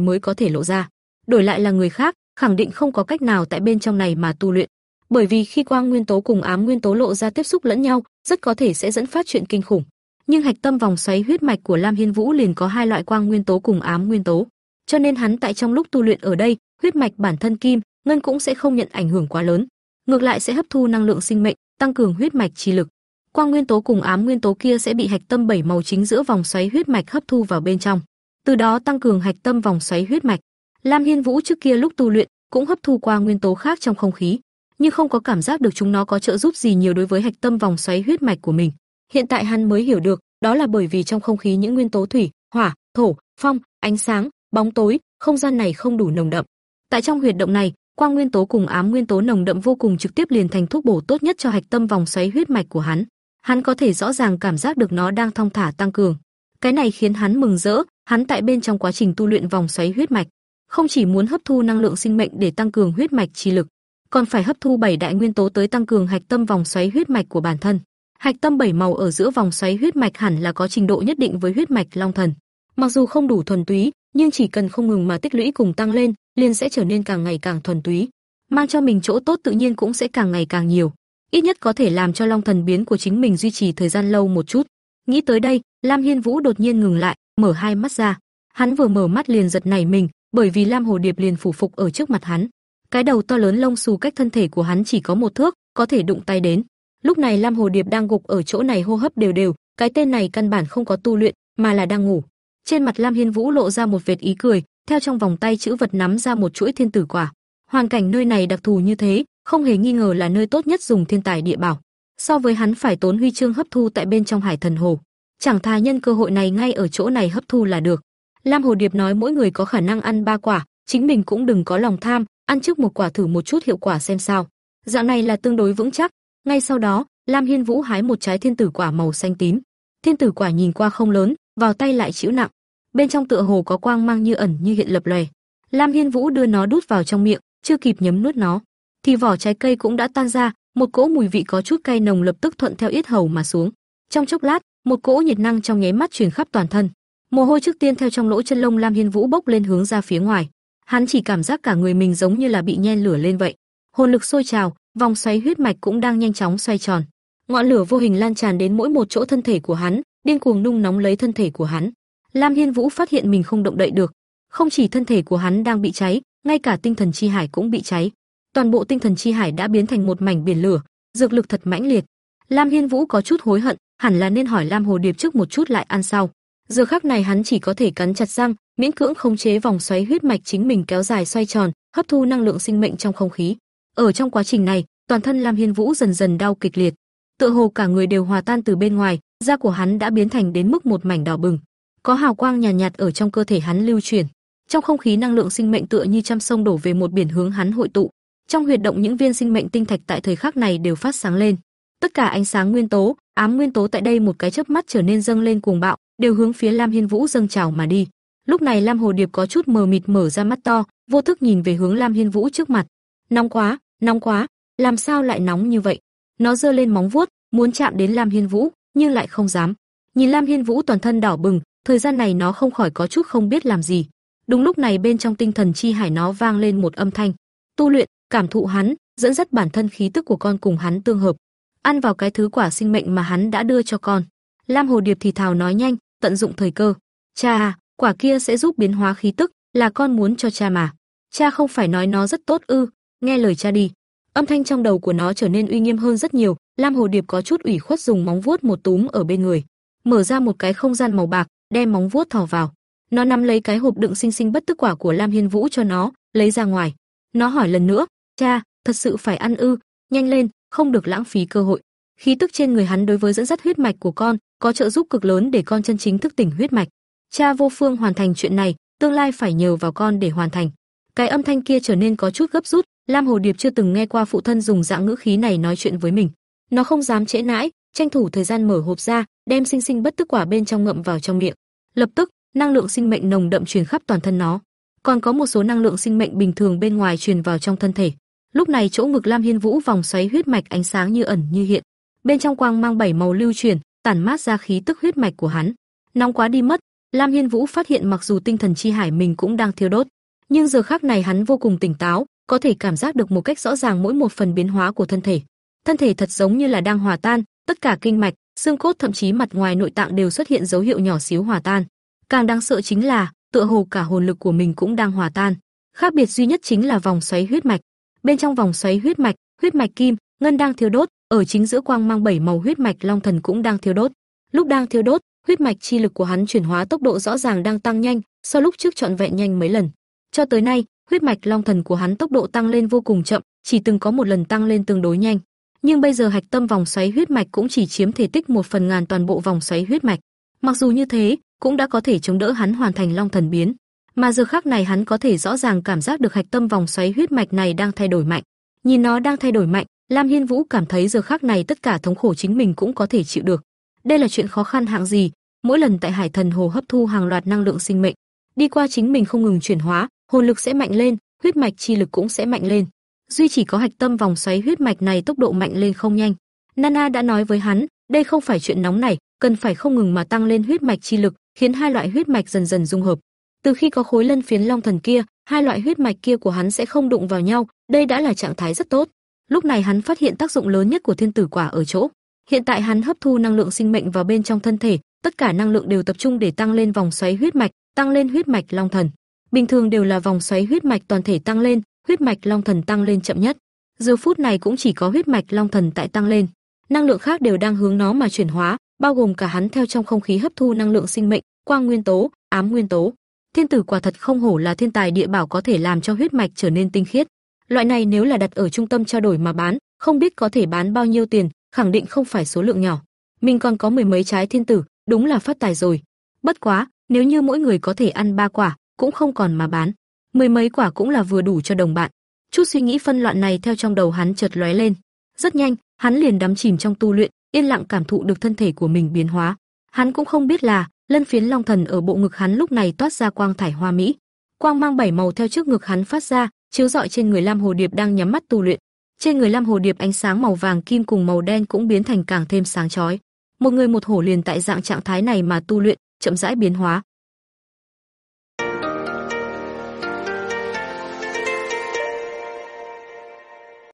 mới có thể lộ ra. Đổi lại là người khác, khẳng định không có cách nào tại bên trong này mà tu luyện. Bởi vì khi quang nguyên tố cùng ám nguyên tố lộ ra tiếp xúc lẫn nhau, rất có thể sẽ dẫn phát chuyện kinh khủng. Nhưng hạch tâm vòng xoáy huyết mạch của Lam Hiên Vũ liền có hai loại quang nguyên tố cùng ám nguyên tố, cho nên hắn tại trong lúc tu luyện ở đây, huyết mạch bản thân kim, ngân cũng sẽ không nhận ảnh hưởng quá lớn, ngược lại sẽ hấp thu năng lượng sinh mệnh, tăng cường huyết mạch chi lực. Quang nguyên tố cùng ám nguyên tố kia sẽ bị hạch tâm bảy màu chính giữa vòng xoáy huyết mạch hấp thu vào bên trong, từ đó tăng cường hạch tâm vòng xoáy huyết mạch. Lam Hiên Vũ trước kia lúc tu luyện cũng hấp thu qua nguyên tố khác trong không khí, nhưng không có cảm giác được chúng nó có trợ giúp gì nhiều đối với hạch tâm vòng xoáy huyết mạch của mình. Hiện tại hắn mới hiểu được, đó là bởi vì trong không khí những nguyên tố thủy, hỏa, thổ, phong, ánh sáng, bóng tối, không gian này không đủ nồng đậm. Tại trong huyệt động này, quang nguyên tố cùng ám nguyên tố nồng đậm vô cùng trực tiếp liền thành thuốc bổ tốt nhất cho hạch tâm vòng xoáy huyết mạch của hắn. Hắn có thể rõ ràng cảm giác được nó đang thong thả tăng cường. Cái này khiến hắn mừng rỡ, hắn tại bên trong quá trình tu luyện vòng xoáy huyết mạch, không chỉ muốn hấp thu năng lượng sinh mệnh để tăng cường huyết mạch chi lực, còn phải hấp thu bảy đại nguyên tố tới tăng cường hạch tâm vòng xoáy huyết mạch của bản thân. Hạch tâm bảy màu ở giữa vòng xoáy huyết mạch hẳn là có trình độ nhất định với huyết mạch long thần. Mặc dù không đủ thuần túy, nhưng chỉ cần không ngừng mà tích lũy cùng tăng lên, liền sẽ trở nên càng ngày càng thuần túy, mang cho mình chỗ tốt tự nhiên cũng sẽ càng ngày càng nhiều. Ít nhất có thể làm cho long thần biến của chính mình duy trì thời gian lâu một chút. Nghĩ tới đây, Lam Hiên Vũ đột nhiên ngừng lại, mở hai mắt ra. Hắn vừa mở mắt liền giật nảy mình, bởi vì Lam Hồ Điệp liền phủ phục ở trước mặt hắn. Cái đầu to lớn lông xù cách thân thể của hắn chỉ có một thước, có thể đụng tay đến. Lúc này Lam Hồ Điệp đang gục ở chỗ này hô hấp đều đều, cái tên này căn bản không có tu luyện, mà là đang ngủ. Trên mặt Lam Hiên Vũ lộ ra một vệt ý cười, theo trong vòng tay chữ vật nắm ra một chuỗi thiên tử quả. Hoàn cảnh nơi này đặc thù như thế, không hề nghi ngờ là nơi tốt nhất dùng thiên tài địa bảo. So với hắn phải tốn huy chương hấp thu tại bên trong Hải Thần Hồ, chẳng thà nhân cơ hội này ngay ở chỗ này hấp thu là được. Lam Hồ Điệp nói mỗi người có khả năng ăn ba quả, chính mình cũng đừng có lòng tham, ăn trước một quả thử một chút hiệu quả xem sao. Dạng này là tương đối vững chắc. Ngay sau đó, Lam Hiên Vũ hái một trái thiên tử quả màu xanh tím. Thiên tử quả nhìn qua không lớn, vào tay lại chịu nặng. Bên trong tựa hồ có quang mang như ẩn như hiện lập lòe. Lam Hiên Vũ đưa nó đút vào trong miệng, chưa kịp nhấm nuốt nó, thì vỏ trái cây cũng đã tan ra, một cỗ mùi vị có chút cay nồng lập tức thuận theo yết hầu mà xuống. Trong chốc lát, một cỗ nhiệt năng trong nháy mắt truyền khắp toàn thân. Mồ hôi trước tiên theo trong lỗ chân lông Lam Hiên Vũ bốc lên hướng ra phía ngoài. Hắn chỉ cảm giác cả người mình giống như là bị nhen lửa lên vậy. Hồn lực sôi trào, vòng xoáy huyết mạch cũng đang nhanh chóng xoay tròn. Ngọn lửa vô hình lan tràn đến mỗi một chỗ thân thể của hắn, điên cuồng nung nóng lấy thân thể của hắn. Lam Hiên Vũ phát hiện mình không động đậy được, không chỉ thân thể của hắn đang bị cháy, ngay cả tinh thần chi hải cũng bị cháy. Toàn bộ tinh thần chi hải đã biến thành một mảnh biển lửa, dược lực thật mãnh liệt. Lam Hiên Vũ có chút hối hận, hẳn là nên hỏi Lam Hồ Điệp trước một chút lại ăn sau. Giờ khắc này hắn chỉ có thể cắn chặt răng, miễn cưỡng khống chế vòng xoáy huyết mạch chính mình kéo dài xoay tròn, hấp thu năng lượng sinh mệnh trong không khí. Ở trong quá trình này, toàn thân Lam Hiên Vũ dần dần đau kịch liệt, tựa hồ cả người đều hòa tan từ bên ngoài, da của hắn đã biến thành đến mức một mảnh đỏ bừng. Có hào quang nhàn nhạt, nhạt ở trong cơ thể hắn lưu chuyển. Trong không khí năng lượng sinh mệnh tựa như trăm sông đổ về một biển hướng hắn hội tụ. Trong huyệt động những viên sinh mệnh tinh thạch tại thời khắc này đều phát sáng lên. Tất cả ánh sáng nguyên tố, ám nguyên tố tại đây một cái chớp mắt trở nên dâng lên cuồng bạo, đều hướng phía Lam Hiên Vũ dâng trào mà đi. Lúc này Lam Hồ Điệp có chút mờ mịt mở ra mắt to, vô thức nhìn về hướng Lam Hiên Vũ trước mặt. Nóng quá, nóng quá, làm sao lại nóng như vậy? Nó giơ lên móng vuốt, muốn chạm đến Lam Hiên Vũ, nhưng lại không dám. Nhìn Lam Hiên Vũ toàn thân đỏ bừng, thời gian này nó không khỏi có chút không biết làm gì. Đúng lúc này bên trong tinh thần chi hải nó vang lên một âm thanh. Tu luyện, cảm thụ hắn, dẫn dắt bản thân khí tức của con cùng hắn tương hợp. Ăn vào cái thứ quả sinh mệnh mà hắn đã đưa cho con. Lam Hồ Điệp thì thào nói nhanh, tận dụng thời cơ. Cha quả kia sẽ giúp biến hóa khí tức, là con muốn cho cha mà. Cha không phải nói nó rất tốt ư? Nghe lời cha đi. Âm thanh trong đầu của nó trở nên uy nghiêm hơn rất nhiều, Lam Hồ Điệp có chút ủy khuất dùng móng vuốt một túm ở bên người, mở ra một cái không gian màu bạc, đem móng vuốt thò vào. Nó nắm lấy cái hộp đựng sinh sinh bất tức quả của Lam Hiên Vũ cho nó, lấy ra ngoài. Nó hỏi lần nữa, "Cha, thật sự phải ăn ư? Nhanh lên, không được lãng phí cơ hội." Khí tức trên người hắn đối với dẫn dắt huyết mạch của con, có trợ giúp cực lớn để con chân chính thức tỉnh huyết mạch. Cha vô phương hoàn thành chuyện này, tương lai phải nhờ vào con để hoàn thành. Cái âm thanh kia trở nên có chút gấp rút, Lam Hồ Điệp chưa từng nghe qua phụ thân dùng dạng ngữ khí này nói chuyện với mình. Nó không dám trễ nãi, tranh thủ thời gian mở hộp ra, đem sinh sinh bất tức quả bên trong ngậm vào trong miệng. Lập tức, năng lượng sinh mệnh nồng đậm truyền khắp toàn thân nó. Còn có một số năng lượng sinh mệnh bình thường bên ngoài truyền vào trong thân thể. Lúc này chỗ ngực Lam Hiên Vũ vòng xoáy huyết mạch ánh sáng như ẩn như hiện. Bên trong quang mang bảy màu lưu chuyển, tản mát ra khí tức huyết mạch của hắn. Nóng quá đi mất, Lam Hiên Vũ phát hiện mặc dù tinh thần chi hải mình cũng đang thiêu đốt, nhưng giờ khắc này hắn vô cùng tỉnh táo, có thể cảm giác được một cách rõ ràng mỗi một phần biến hóa của thân thể. Thân thể thật giống như là đang hòa tan, tất cả kinh mạch, xương cốt thậm chí mặt ngoài nội tạng đều xuất hiện dấu hiệu nhỏ xíu hòa tan. Càng đáng sợ chính là, tựa hồ cả hồn lực của mình cũng đang hòa tan. Khác biệt duy nhất chính là vòng xoáy huyết mạch. Bên trong vòng xoáy huyết mạch, huyết mạch kim, ngân đang thiêu đốt, ở chính giữa quang mang bảy màu huyết mạch long thần cũng đang thiêu đốt. Lúc đang thiêu đốt, huyết mạch chi lực của hắn chuyển hóa tốc độ rõ ràng đang tăng nhanh, so lúc trước trọn vẹn nhanh mấy lần. Cho tới nay, huyết mạch long thần của hắn tốc độ tăng lên vô cùng chậm, chỉ từng có một lần tăng lên tương đối nhanh. Nhưng bây giờ hạch tâm vòng xoáy huyết mạch cũng chỉ chiếm thể tích một phần ngàn toàn bộ vòng xoáy huyết mạch. Mặc dù như thế, cũng đã có thể chống đỡ hắn hoàn thành long thần biến. Mà giờ khắc này hắn có thể rõ ràng cảm giác được hạch tâm vòng xoáy huyết mạch này đang thay đổi mạnh. Nhìn nó đang thay đổi mạnh, Lam Hiên Vũ cảm thấy giờ khắc này tất cả thống khổ chính mình cũng có thể chịu được. Đây là chuyện khó khăn hạng gì, mỗi lần tại Hải Thần Hồ hấp thu hàng loạt năng lượng sinh mệnh, đi qua chính mình không ngừng chuyển hóa, hồn lực sẽ mạnh lên, huyết mạch chi lực cũng sẽ mạnh lên. Duy chỉ có hạch tâm vòng xoáy huyết mạch này tốc độ mạnh lên không nhanh. Nana đã nói với hắn, đây không phải chuyện nóng này, cần phải không ngừng mà tăng lên huyết mạch chi lực, khiến hai loại huyết mạch dần dần dung hợp. Từ khi có khối lân phiến long thần kia, hai loại huyết mạch kia của hắn sẽ không đụng vào nhau, đây đã là trạng thái rất tốt. Lúc này hắn phát hiện tác dụng lớn nhất của thiên tử quả ở chỗ, hiện tại hắn hấp thu năng lượng sinh mệnh vào bên trong thân thể, tất cả năng lượng đều tập trung để tăng lên vòng xoáy huyết mạch, tăng lên huyết mạch long thần. Bình thường đều là vòng xoáy huyết mạch toàn thể tăng lên, huyết mạch long thần tăng lên chậm nhất. Giờ phút này cũng chỉ có huyết mạch long thần tại tăng lên. Năng lượng khác đều đang hướng nó mà chuyển hóa, bao gồm cả hắn theo trong không khí hấp thu năng lượng sinh mệnh, quang nguyên tố, ám nguyên tố. Thiên tử quả thật không hổ là thiên tài địa bảo có thể làm cho huyết mạch trở nên tinh khiết. Loại này nếu là đặt ở trung tâm trao đổi mà bán, không biết có thể bán bao nhiêu tiền, khẳng định không phải số lượng nhỏ. Mình còn có mười mấy trái thiên tử, đúng là phát tài rồi. Bất quá, nếu như mỗi người có thể ăn ba quả, cũng không còn mà bán. Mười mấy quả cũng là vừa đủ cho đồng bạn. Chút suy nghĩ phân loạn này theo trong đầu hắn chợt lóe lên. Rất nhanh, hắn liền đắm chìm trong tu luyện, yên lặng cảm thụ được thân thể của mình biến hóa. Hắn cũng không biết là, lân phiến long thần ở bộ ngực hắn lúc này toát ra quang thải hoa mỹ. Quang mang bảy màu theo trước ngực hắn phát ra, chiếu rọi trên người Lam Hồ Điệp đang nhắm mắt tu luyện. Trên người Lam Hồ Điệp ánh sáng màu vàng kim cùng màu đen cũng biến thành càng thêm sáng chói. Một người một hổ liền tại dạng trạng thái này mà tu luyện, chậm rãi biến hóa.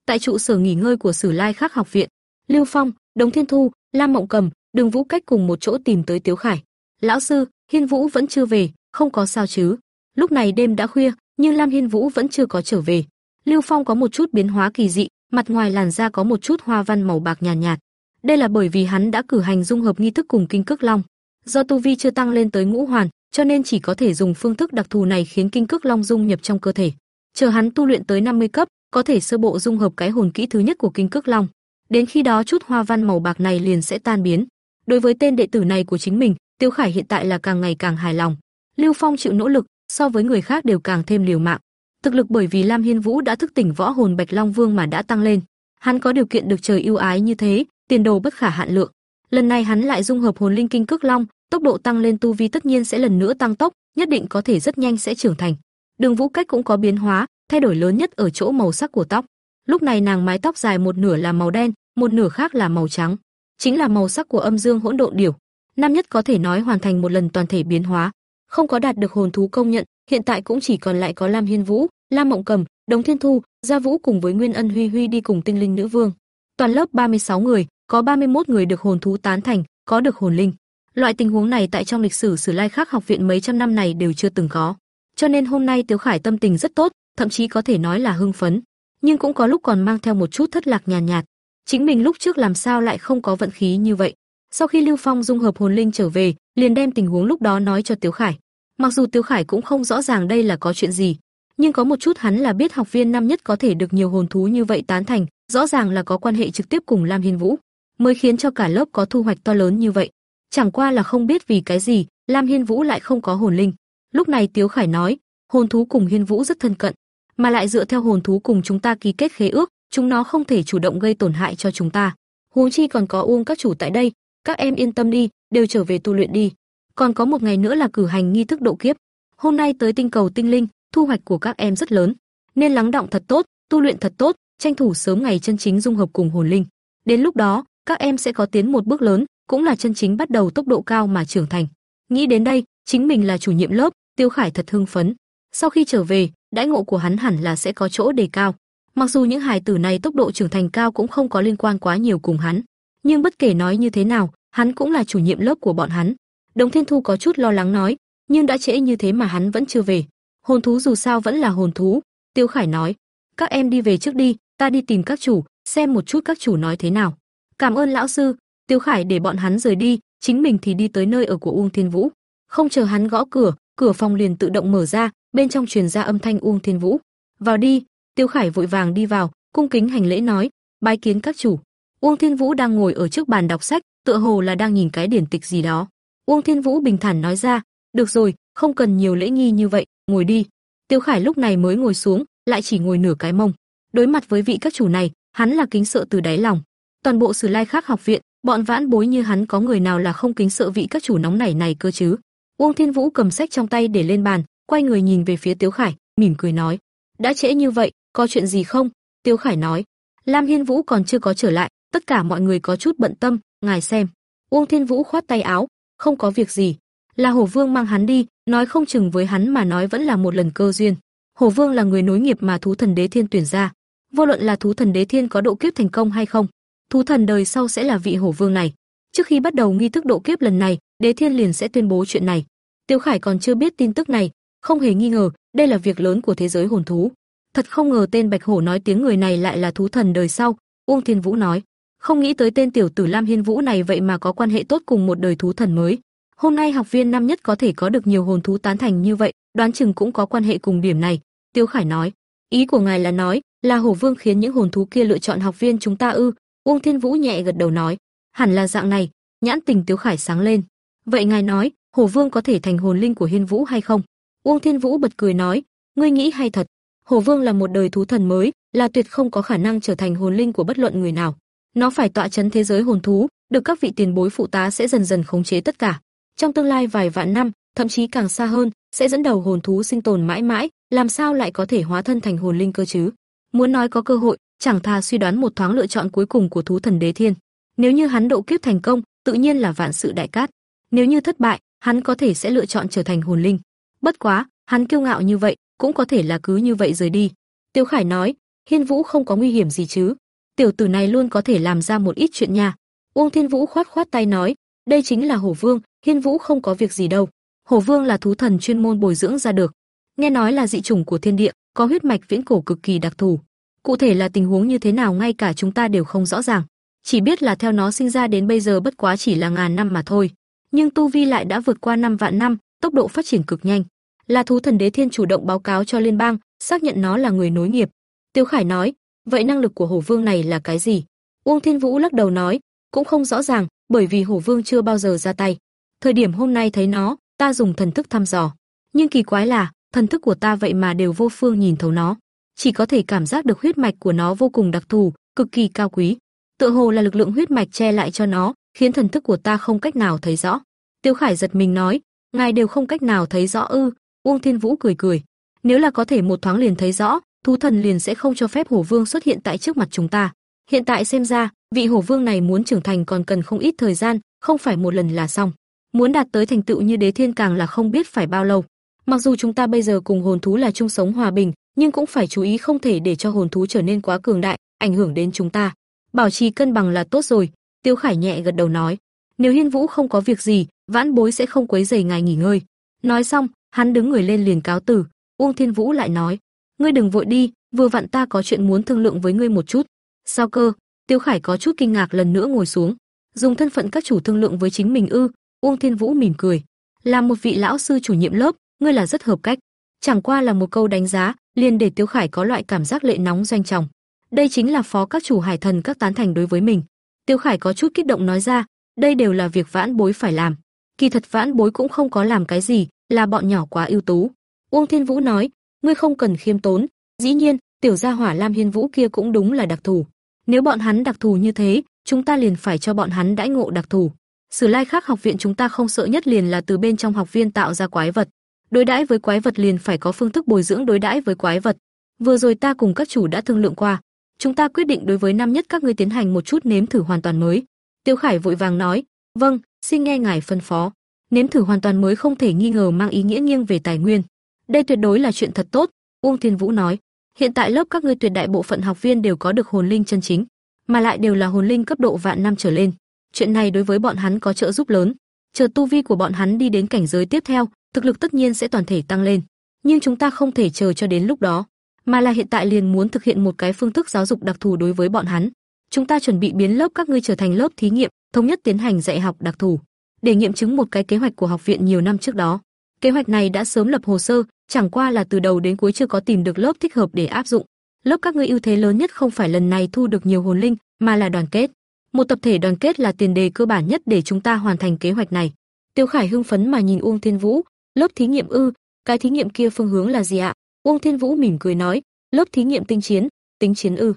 Tại trụ sở nghỉ ngơi của Sử Lai Khắc học viện, Lưu Phong, Đồng Thiên Thu, Lam Mộng Cầm, Đường Vũ Cách cùng một chỗ tìm tới Tiếu Khải. "Lão sư, Hiên Vũ vẫn chưa về, không có sao chứ?" Lúc này đêm đã khuya, nhưng Lam Hiên Vũ vẫn chưa có trở về. Lưu Phong có một chút biến hóa kỳ dị, mặt ngoài làn da có một chút hoa văn màu bạc nhàn nhạt, nhạt. Đây là bởi vì hắn đã cử hành dung hợp nghi thức cùng kinh cước long. Do tu vi chưa tăng lên tới ngũ hoàn, cho nên chỉ có thể dùng phương thức đặc thù này khiến kinh cước long dung nhập trong cơ thể. Chờ hắn tu luyện tới 50 cấp, có thể sơ bộ dung hợp cái hồn kỹ thứ nhất của kinh cước long. Đến khi đó chút hoa văn màu bạc này liền sẽ tan biến. Đối với tên đệ tử này của chính mình, Tiêu Khải hiện tại là càng ngày càng hài lòng. Lưu Phong chịu nỗ lực, so với người khác đều càng thêm liều mạng. Thực lực bởi vì Lam Hiên Vũ đã thức tỉnh võ hồn Bạch Long Vương mà đã tăng lên. Hắn có điều kiện được trời ưu ái như thế, tiền đồ bất khả hạn lượng. Lần này hắn lại dung hợp hồn linh kinh cước long, tốc độ tăng lên tu vi tất nhiên sẽ lần nữa tăng tốc, nhất định có thể rất nhanh sẽ trưởng thành. Đường Vũ Cách cũng có biến hóa, thay đổi lớn nhất ở chỗ màu sắc của tóc. Lúc này nàng mái tóc dài một nửa là màu đen, một nửa khác là màu trắng, chính là màu sắc của âm dương hỗn độn điểu. Nam nhất có thể nói hoàn thành một lần toàn thể biến hóa, không có đạt được hồn thú công nhận, hiện tại cũng chỉ còn lại có Lam Hiên Vũ, Lam Mộng Cầm, Đồng Thiên Thu, Gia Vũ cùng với Nguyên Ân Huy Huy đi cùng Tinh Linh Nữ Vương. Toàn lớp 36 người, có 31 người được hồn thú tán thành, có được hồn linh. Loại tình huống này tại trong lịch sử Sử Lai Khắc học viện mấy trăm năm này đều chưa từng có. Cho nên hôm nay Tiếu Khải tâm tình rất tốt, thậm chí có thể nói là hưng phấn, nhưng cũng có lúc còn mang theo một chút thất lạc nhàn nhạt, nhạt. Chính mình lúc trước làm sao lại không có vận khí như vậy? Sau khi Lưu Phong dung hợp hồn linh trở về, liền đem tình huống lúc đó nói cho Tiếu Khải. Mặc dù Tiêu Khải cũng không rõ ràng đây là có chuyện gì, nhưng có một chút hắn là biết học viên năm nhất có thể được nhiều hồn thú như vậy tán thành, rõ ràng là có quan hệ trực tiếp cùng Lam Hiên Vũ, mới khiến cho cả lớp có thu hoạch to lớn như vậy. Chẳng qua là không biết vì cái gì, Lam Hiên Vũ lại không có hồn linh. Lúc này Tiếu Khải nói, hồn thú cùng Hiên Vũ rất thân cận, mà lại dựa theo hồn thú cùng chúng ta ký kết khế ước, chúng nó không thể chủ động gây tổn hại cho chúng ta. Huống chi còn có Uông các chủ tại đây, các em yên tâm đi, đều trở về tu luyện đi. Còn có một ngày nữa là cử hành nghi thức độ kiếp. Hôm nay tới tinh cầu tinh linh, thu hoạch của các em rất lớn, nên lắng động thật tốt, tu luyện thật tốt, tranh thủ sớm ngày chân chính dung hợp cùng hồn linh. Đến lúc đó, các em sẽ có tiến một bước lớn, cũng là chân chính bắt đầu tốc độ cao mà trưởng thành. Nghĩ đến đây, chính mình là chủ nhiệm lớp, Tiêu Khải thật hưng phấn. Sau khi trở về, đãi ngộ của hắn hẳn là sẽ có chỗ đề cao. Mặc dù những hài tử này tốc độ trưởng thành cao cũng không có liên quan quá nhiều cùng hắn, nhưng bất kể nói như thế nào, hắn cũng là chủ nhiệm lớp của bọn hắn. Đồng Thiên Thu có chút lo lắng nói, nhưng đã trễ như thế mà hắn vẫn chưa về. Hồn thú dù sao vẫn là hồn thú, Tiêu Khải nói, các em đi về trước đi, ta đi tìm các chủ, xem một chút các chủ nói thế nào. Cảm ơn lão sư, Tiêu Khải để bọn hắn rời đi, chính mình thì đi tới nơi ở của Uông Thiên Vũ. Không chờ hắn gõ cửa, cửa phòng liền tự động mở ra, bên trong truyền ra âm thanh Uông Thiên Vũ. "Vào đi." Tiêu Khải vội vàng đi vào, cung kính hành lễ nói, "Bái kiến các chủ." Uông Thiên Vũ đang ngồi ở trước bàn đọc sách, tựa hồ là đang nhìn cái điển tịch gì đó. Uông Thiên Vũ bình thản nói ra, "Được rồi, không cần nhiều lễ nghi như vậy, ngồi đi." Tiêu Khải lúc này mới ngồi xuống, lại chỉ ngồi nửa cái mông. Đối mặt với vị các chủ này, hắn là kính sợ từ đáy lòng. Toàn bộ Sử Lai khác học viện, bọn vãn bối như hắn có người nào là không kính sợ vị các chủ nóng nảy này cơ chứ? Uông Thiên Vũ cầm sách trong tay để lên bàn, quay người nhìn về phía Tiêu Khải, mỉm cười nói: "Đã trễ như vậy, có chuyện gì không?" Tiêu Khải nói: "Lam Hiên Vũ còn chưa có trở lại, tất cả mọi người có chút bận tâm, ngài xem." Uông Thiên Vũ khoát tay áo: "Không có việc gì, là Hổ Vương mang hắn đi, nói không chừng với hắn mà nói vẫn là một lần cơ duyên. Hổ Vương là người nối nghiệp mà thú thần Đế Thiên tuyển ra, vô luận là thú thần Đế Thiên có độ kiếp thành công hay không, thú thần đời sau sẽ là vị Hổ Vương này." Trước khi bắt đầu nghi thức độ kiếp lần này, Đế Thiên liền sẽ tuyên bố chuyện này. Tiêu Khải còn chưa biết tin tức này, không hề nghi ngờ, đây là việc lớn của thế giới hồn thú. Thật không ngờ tên Bạch Hổ nói tiếng người này lại là thú thần đời sau, Uông Thiên Vũ nói, không nghĩ tới tên tiểu tử Lam Hiên Vũ này vậy mà có quan hệ tốt cùng một đời thú thần mới. Hôm nay học viên năm nhất có thể có được nhiều hồn thú tán thành như vậy, đoán chừng cũng có quan hệ cùng điểm này. Tiêu Khải nói, ý của ngài là nói, là Hổ Vương khiến những hồn thú kia lựa chọn học viên chúng ta ư? Uông Thiên Vũ nhẹ gật đầu nói, hẳn là dạng này. Nhãn tình Tiêu Khải sáng lên. Vậy ngài nói, Hổ Vương có thể thành hồn linh của Hiên Vũ hay không? Uông Thiên Vũ bật cười nói, ngươi nghĩ hay thật, Hổ Vương là một đời thú thần mới, là tuyệt không có khả năng trở thành hồn linh của bất luận người nào. Nó phải tọa chấn thế giới hồn thú, được các vị tiền bối phụ tá sẽ dần dần khống chế tất cả. Trong tương lai vài vạn năm, thậm chí càng xa hơn, sẽ dẫn đầu hồn thú sinh tồn mãi mãi, làm sao lại có thể hóa thân thành hồn linh cơ chứ? Muốn nói có cơ hội, chẳng thà suy đoán một thoáng lựa chọn cuối cùng của thú thần đế thiên. Nếu như hắn độ kiếp thành công, tự nhiên là vạn sự đại cát. Nếu như thất bại, hắn có thể sẽ lựa chọn trở thành hồn linh. Bất quá, hắn kiêu ngạo như vậy, cũng có thể là cứ như vậy rời đi. Tiêu Khải nói, Hiên Vũ không có nguy hiểm gì chứ? Tiểu tử này luôn có thể làm ra một ít chuyện nha. Uông Thiên Vũ khoát khoát tay nói, đây chính là Hổ Vương, Hiên Vũ không có việc gì đâu. Hổ Vương là thú thần chuyên môn bồi dưỡng ra được. Nghe nói là dị chủng của thiên địa, có huyết mạch viễn cổ cực kỳ đặc thù. Cụ thể là tình huống như thế nào ngay cả chúng ta đều không rõ ràng. Chỉ biết là theo nó sinh ra đến bây giờ bất quá chỉ là ngàn năm mà thôi nhưng tu vi lại đã vượt qua năm vạn năm, tốc độ phát triển cực nhanh. Là thú thần đế thiên chủ động báo cáo cho liên bang, xác nhận nó là người nối nghiệp. Tiêu Khải nói, vậy năng lực của Hổ Vương này là cái gì? Uông Thiên Vũ lắc đầu nói, cũng không rõ ràng, bởi vì Hổ Vương chưa bao giờ ra tay. Thời điểm hôm nay thấy nó, ta dùng thần thức thăm dò, Nhưng kỳ quái là, thần thức của ta vậy mà đều vô phương nhìn thấu nó, chỉ có thể cảm giác được huyết mạch của nó vô cùng đặc thù, cực kỳ cao quý. Tựa hồ là lực lượng huyết mạch che lại cho nó, khiến thần thức của ta không cách nào thấy rõ. Tiêu Khải giật mình nói, ngài đều không cách nào thấy rõ ư? Uông Thiên Vũ cười cười, nếu là có thể một thoáng liền thấy rõ, thú thần liền sẽ không cho phép hổ vương xuất hiện tại trước mặt chúng ta. Hiện tại xem ra, vị hổ vương này muốn trưởng thành còn cần không ít thời gian, không phải một lần là xong. Muốn đạt tới thành tựu như đế thiên càng là không biết phải bao lâu. Mặc dù chúng ta bây giờ cùng hồn thú là chung sống hòa bình, nhưng cũng phải chú ý không thể để cho hồn thú trở nên quá cường đại, ảnh hưởng đến chúng ta. Bảo trì cân bằng là tốt rồi, Tiêu Khải nhẹ gật đầu nói. Nếu Hiên Vũ không có việc gì, Vãn Bối sẽ không quấy rầy ngài nghỉ ngơi. Nói xong, hắn đứng người lên liền cáo từ. Uông Thiên Vũ lại nói, ngươi đừng vội đi, vừa vặn ta có chuyện muốn thương lượng với ngươi một chút. Sao cơ? Tiêu Khải có chút kinh ngạc lần nữa ngồi xuống, dùng thân phận các chủ thương lượng với chính mình ư? Uông Thiên Vũ mỉm cười, làm một vị lão sư chủ nhiệm lớp, ngươi là rất hợp cách. Chẳng qua là một câu đánh giá, liền để Tiêu Khải có loại cảm giác lệ nóng doanh trọng. Đây chính là phó các chủ hải thần các tán thành đối với mình. Tiêu Khải có chút kích động nói ra, đây đều là việc vãn bối phải làm. Kỳ thật vãn bối cũng không có làm cái gì, là bọn nhỏ quá ưu tú. Uông Thiên Vũ nói, ngươi không cần khiêm tốn, dĩ nhiên, tiểu gia hỏa Lam Hiên Vũ kia cũng đúng là đặc thù. Nếu bọn hắn đặc thù như thế, chúng ta liền phải cho bọn hắn đãi ngộ đặc thù. Sử Lai khác học viện chúng ta không sợ nhất liền là từ bên trong học viên tạo ra quái vật. Đối đãi với quái vật liền phải có phương thức bồi dưỡng đối đãi với quái vật. Vừa rồi ta cùng các chủ đã thương lượng qua, chúng ta quyết định đối với năm nhất các ngươi tiến hành một chút nếm thử hoàn toàn mới. Tiêu Khải vội vàng nói, "Vâng, xin nghe ngài phân phó." Nếm thử hoàn toàn mới không thể nghi ngờ mang ý nghĩa nghiêng về tài nguyên. Đây tuyệt đối là chuyện thật tốt, Uông Thiên Vũ nói. Hiện tại lớp các ngươi tuyệt đại bộ phận học viên đều có được hồn linh chân chính, mà lại đều là hồn linh cấp độ vạn năm trở lên. Chuyện này đối với bọn hắn có trợ giúp lớn. Chờ tu vi của bọn hắn đi đến cảnh giới tiếp theo, thực lực tất nhiên sẽ toàn thể tăng lên. Nhưng chúng ta không thể chờ cho đến lúc đó, mà là hiện tại liền muốn thực hiện một cái phương thức giáo dục đặc thù đối với bọn hắn. Chúng ta chuẩn bị biến lớp các ngươi trở thành lớp thí nghiệm, thống nhất tiến hành dạy học đặc thù, để nghiệm chứng một cái kế hoạch của học viện nhiều năm trước đó. Kế hoạch này đã sớm lập hồ sơ, chẳng qua là từ đầu đến cuối chưa có tìm được lớp thích hợp để áp dụng. Lớp các ngươi ưu thế lớn nhất không phải lần này thu được nhiều hồn linh, mà là đoàn kết. Một tập thể đoàn kết là tiền đề cơ bản nhất để chúng ta hoàn thành kế hoạch này. Tiêu Khải hưng phấn mà nhìn Uông Thiên Vũ, lớp thí nghiệm ư, cái thí nghiệm kia phương hướng là gì ạ? Uông Thiên Vũ mỉm cười nói, lớp thí nghiệm tinh chiến, tính chiến ư.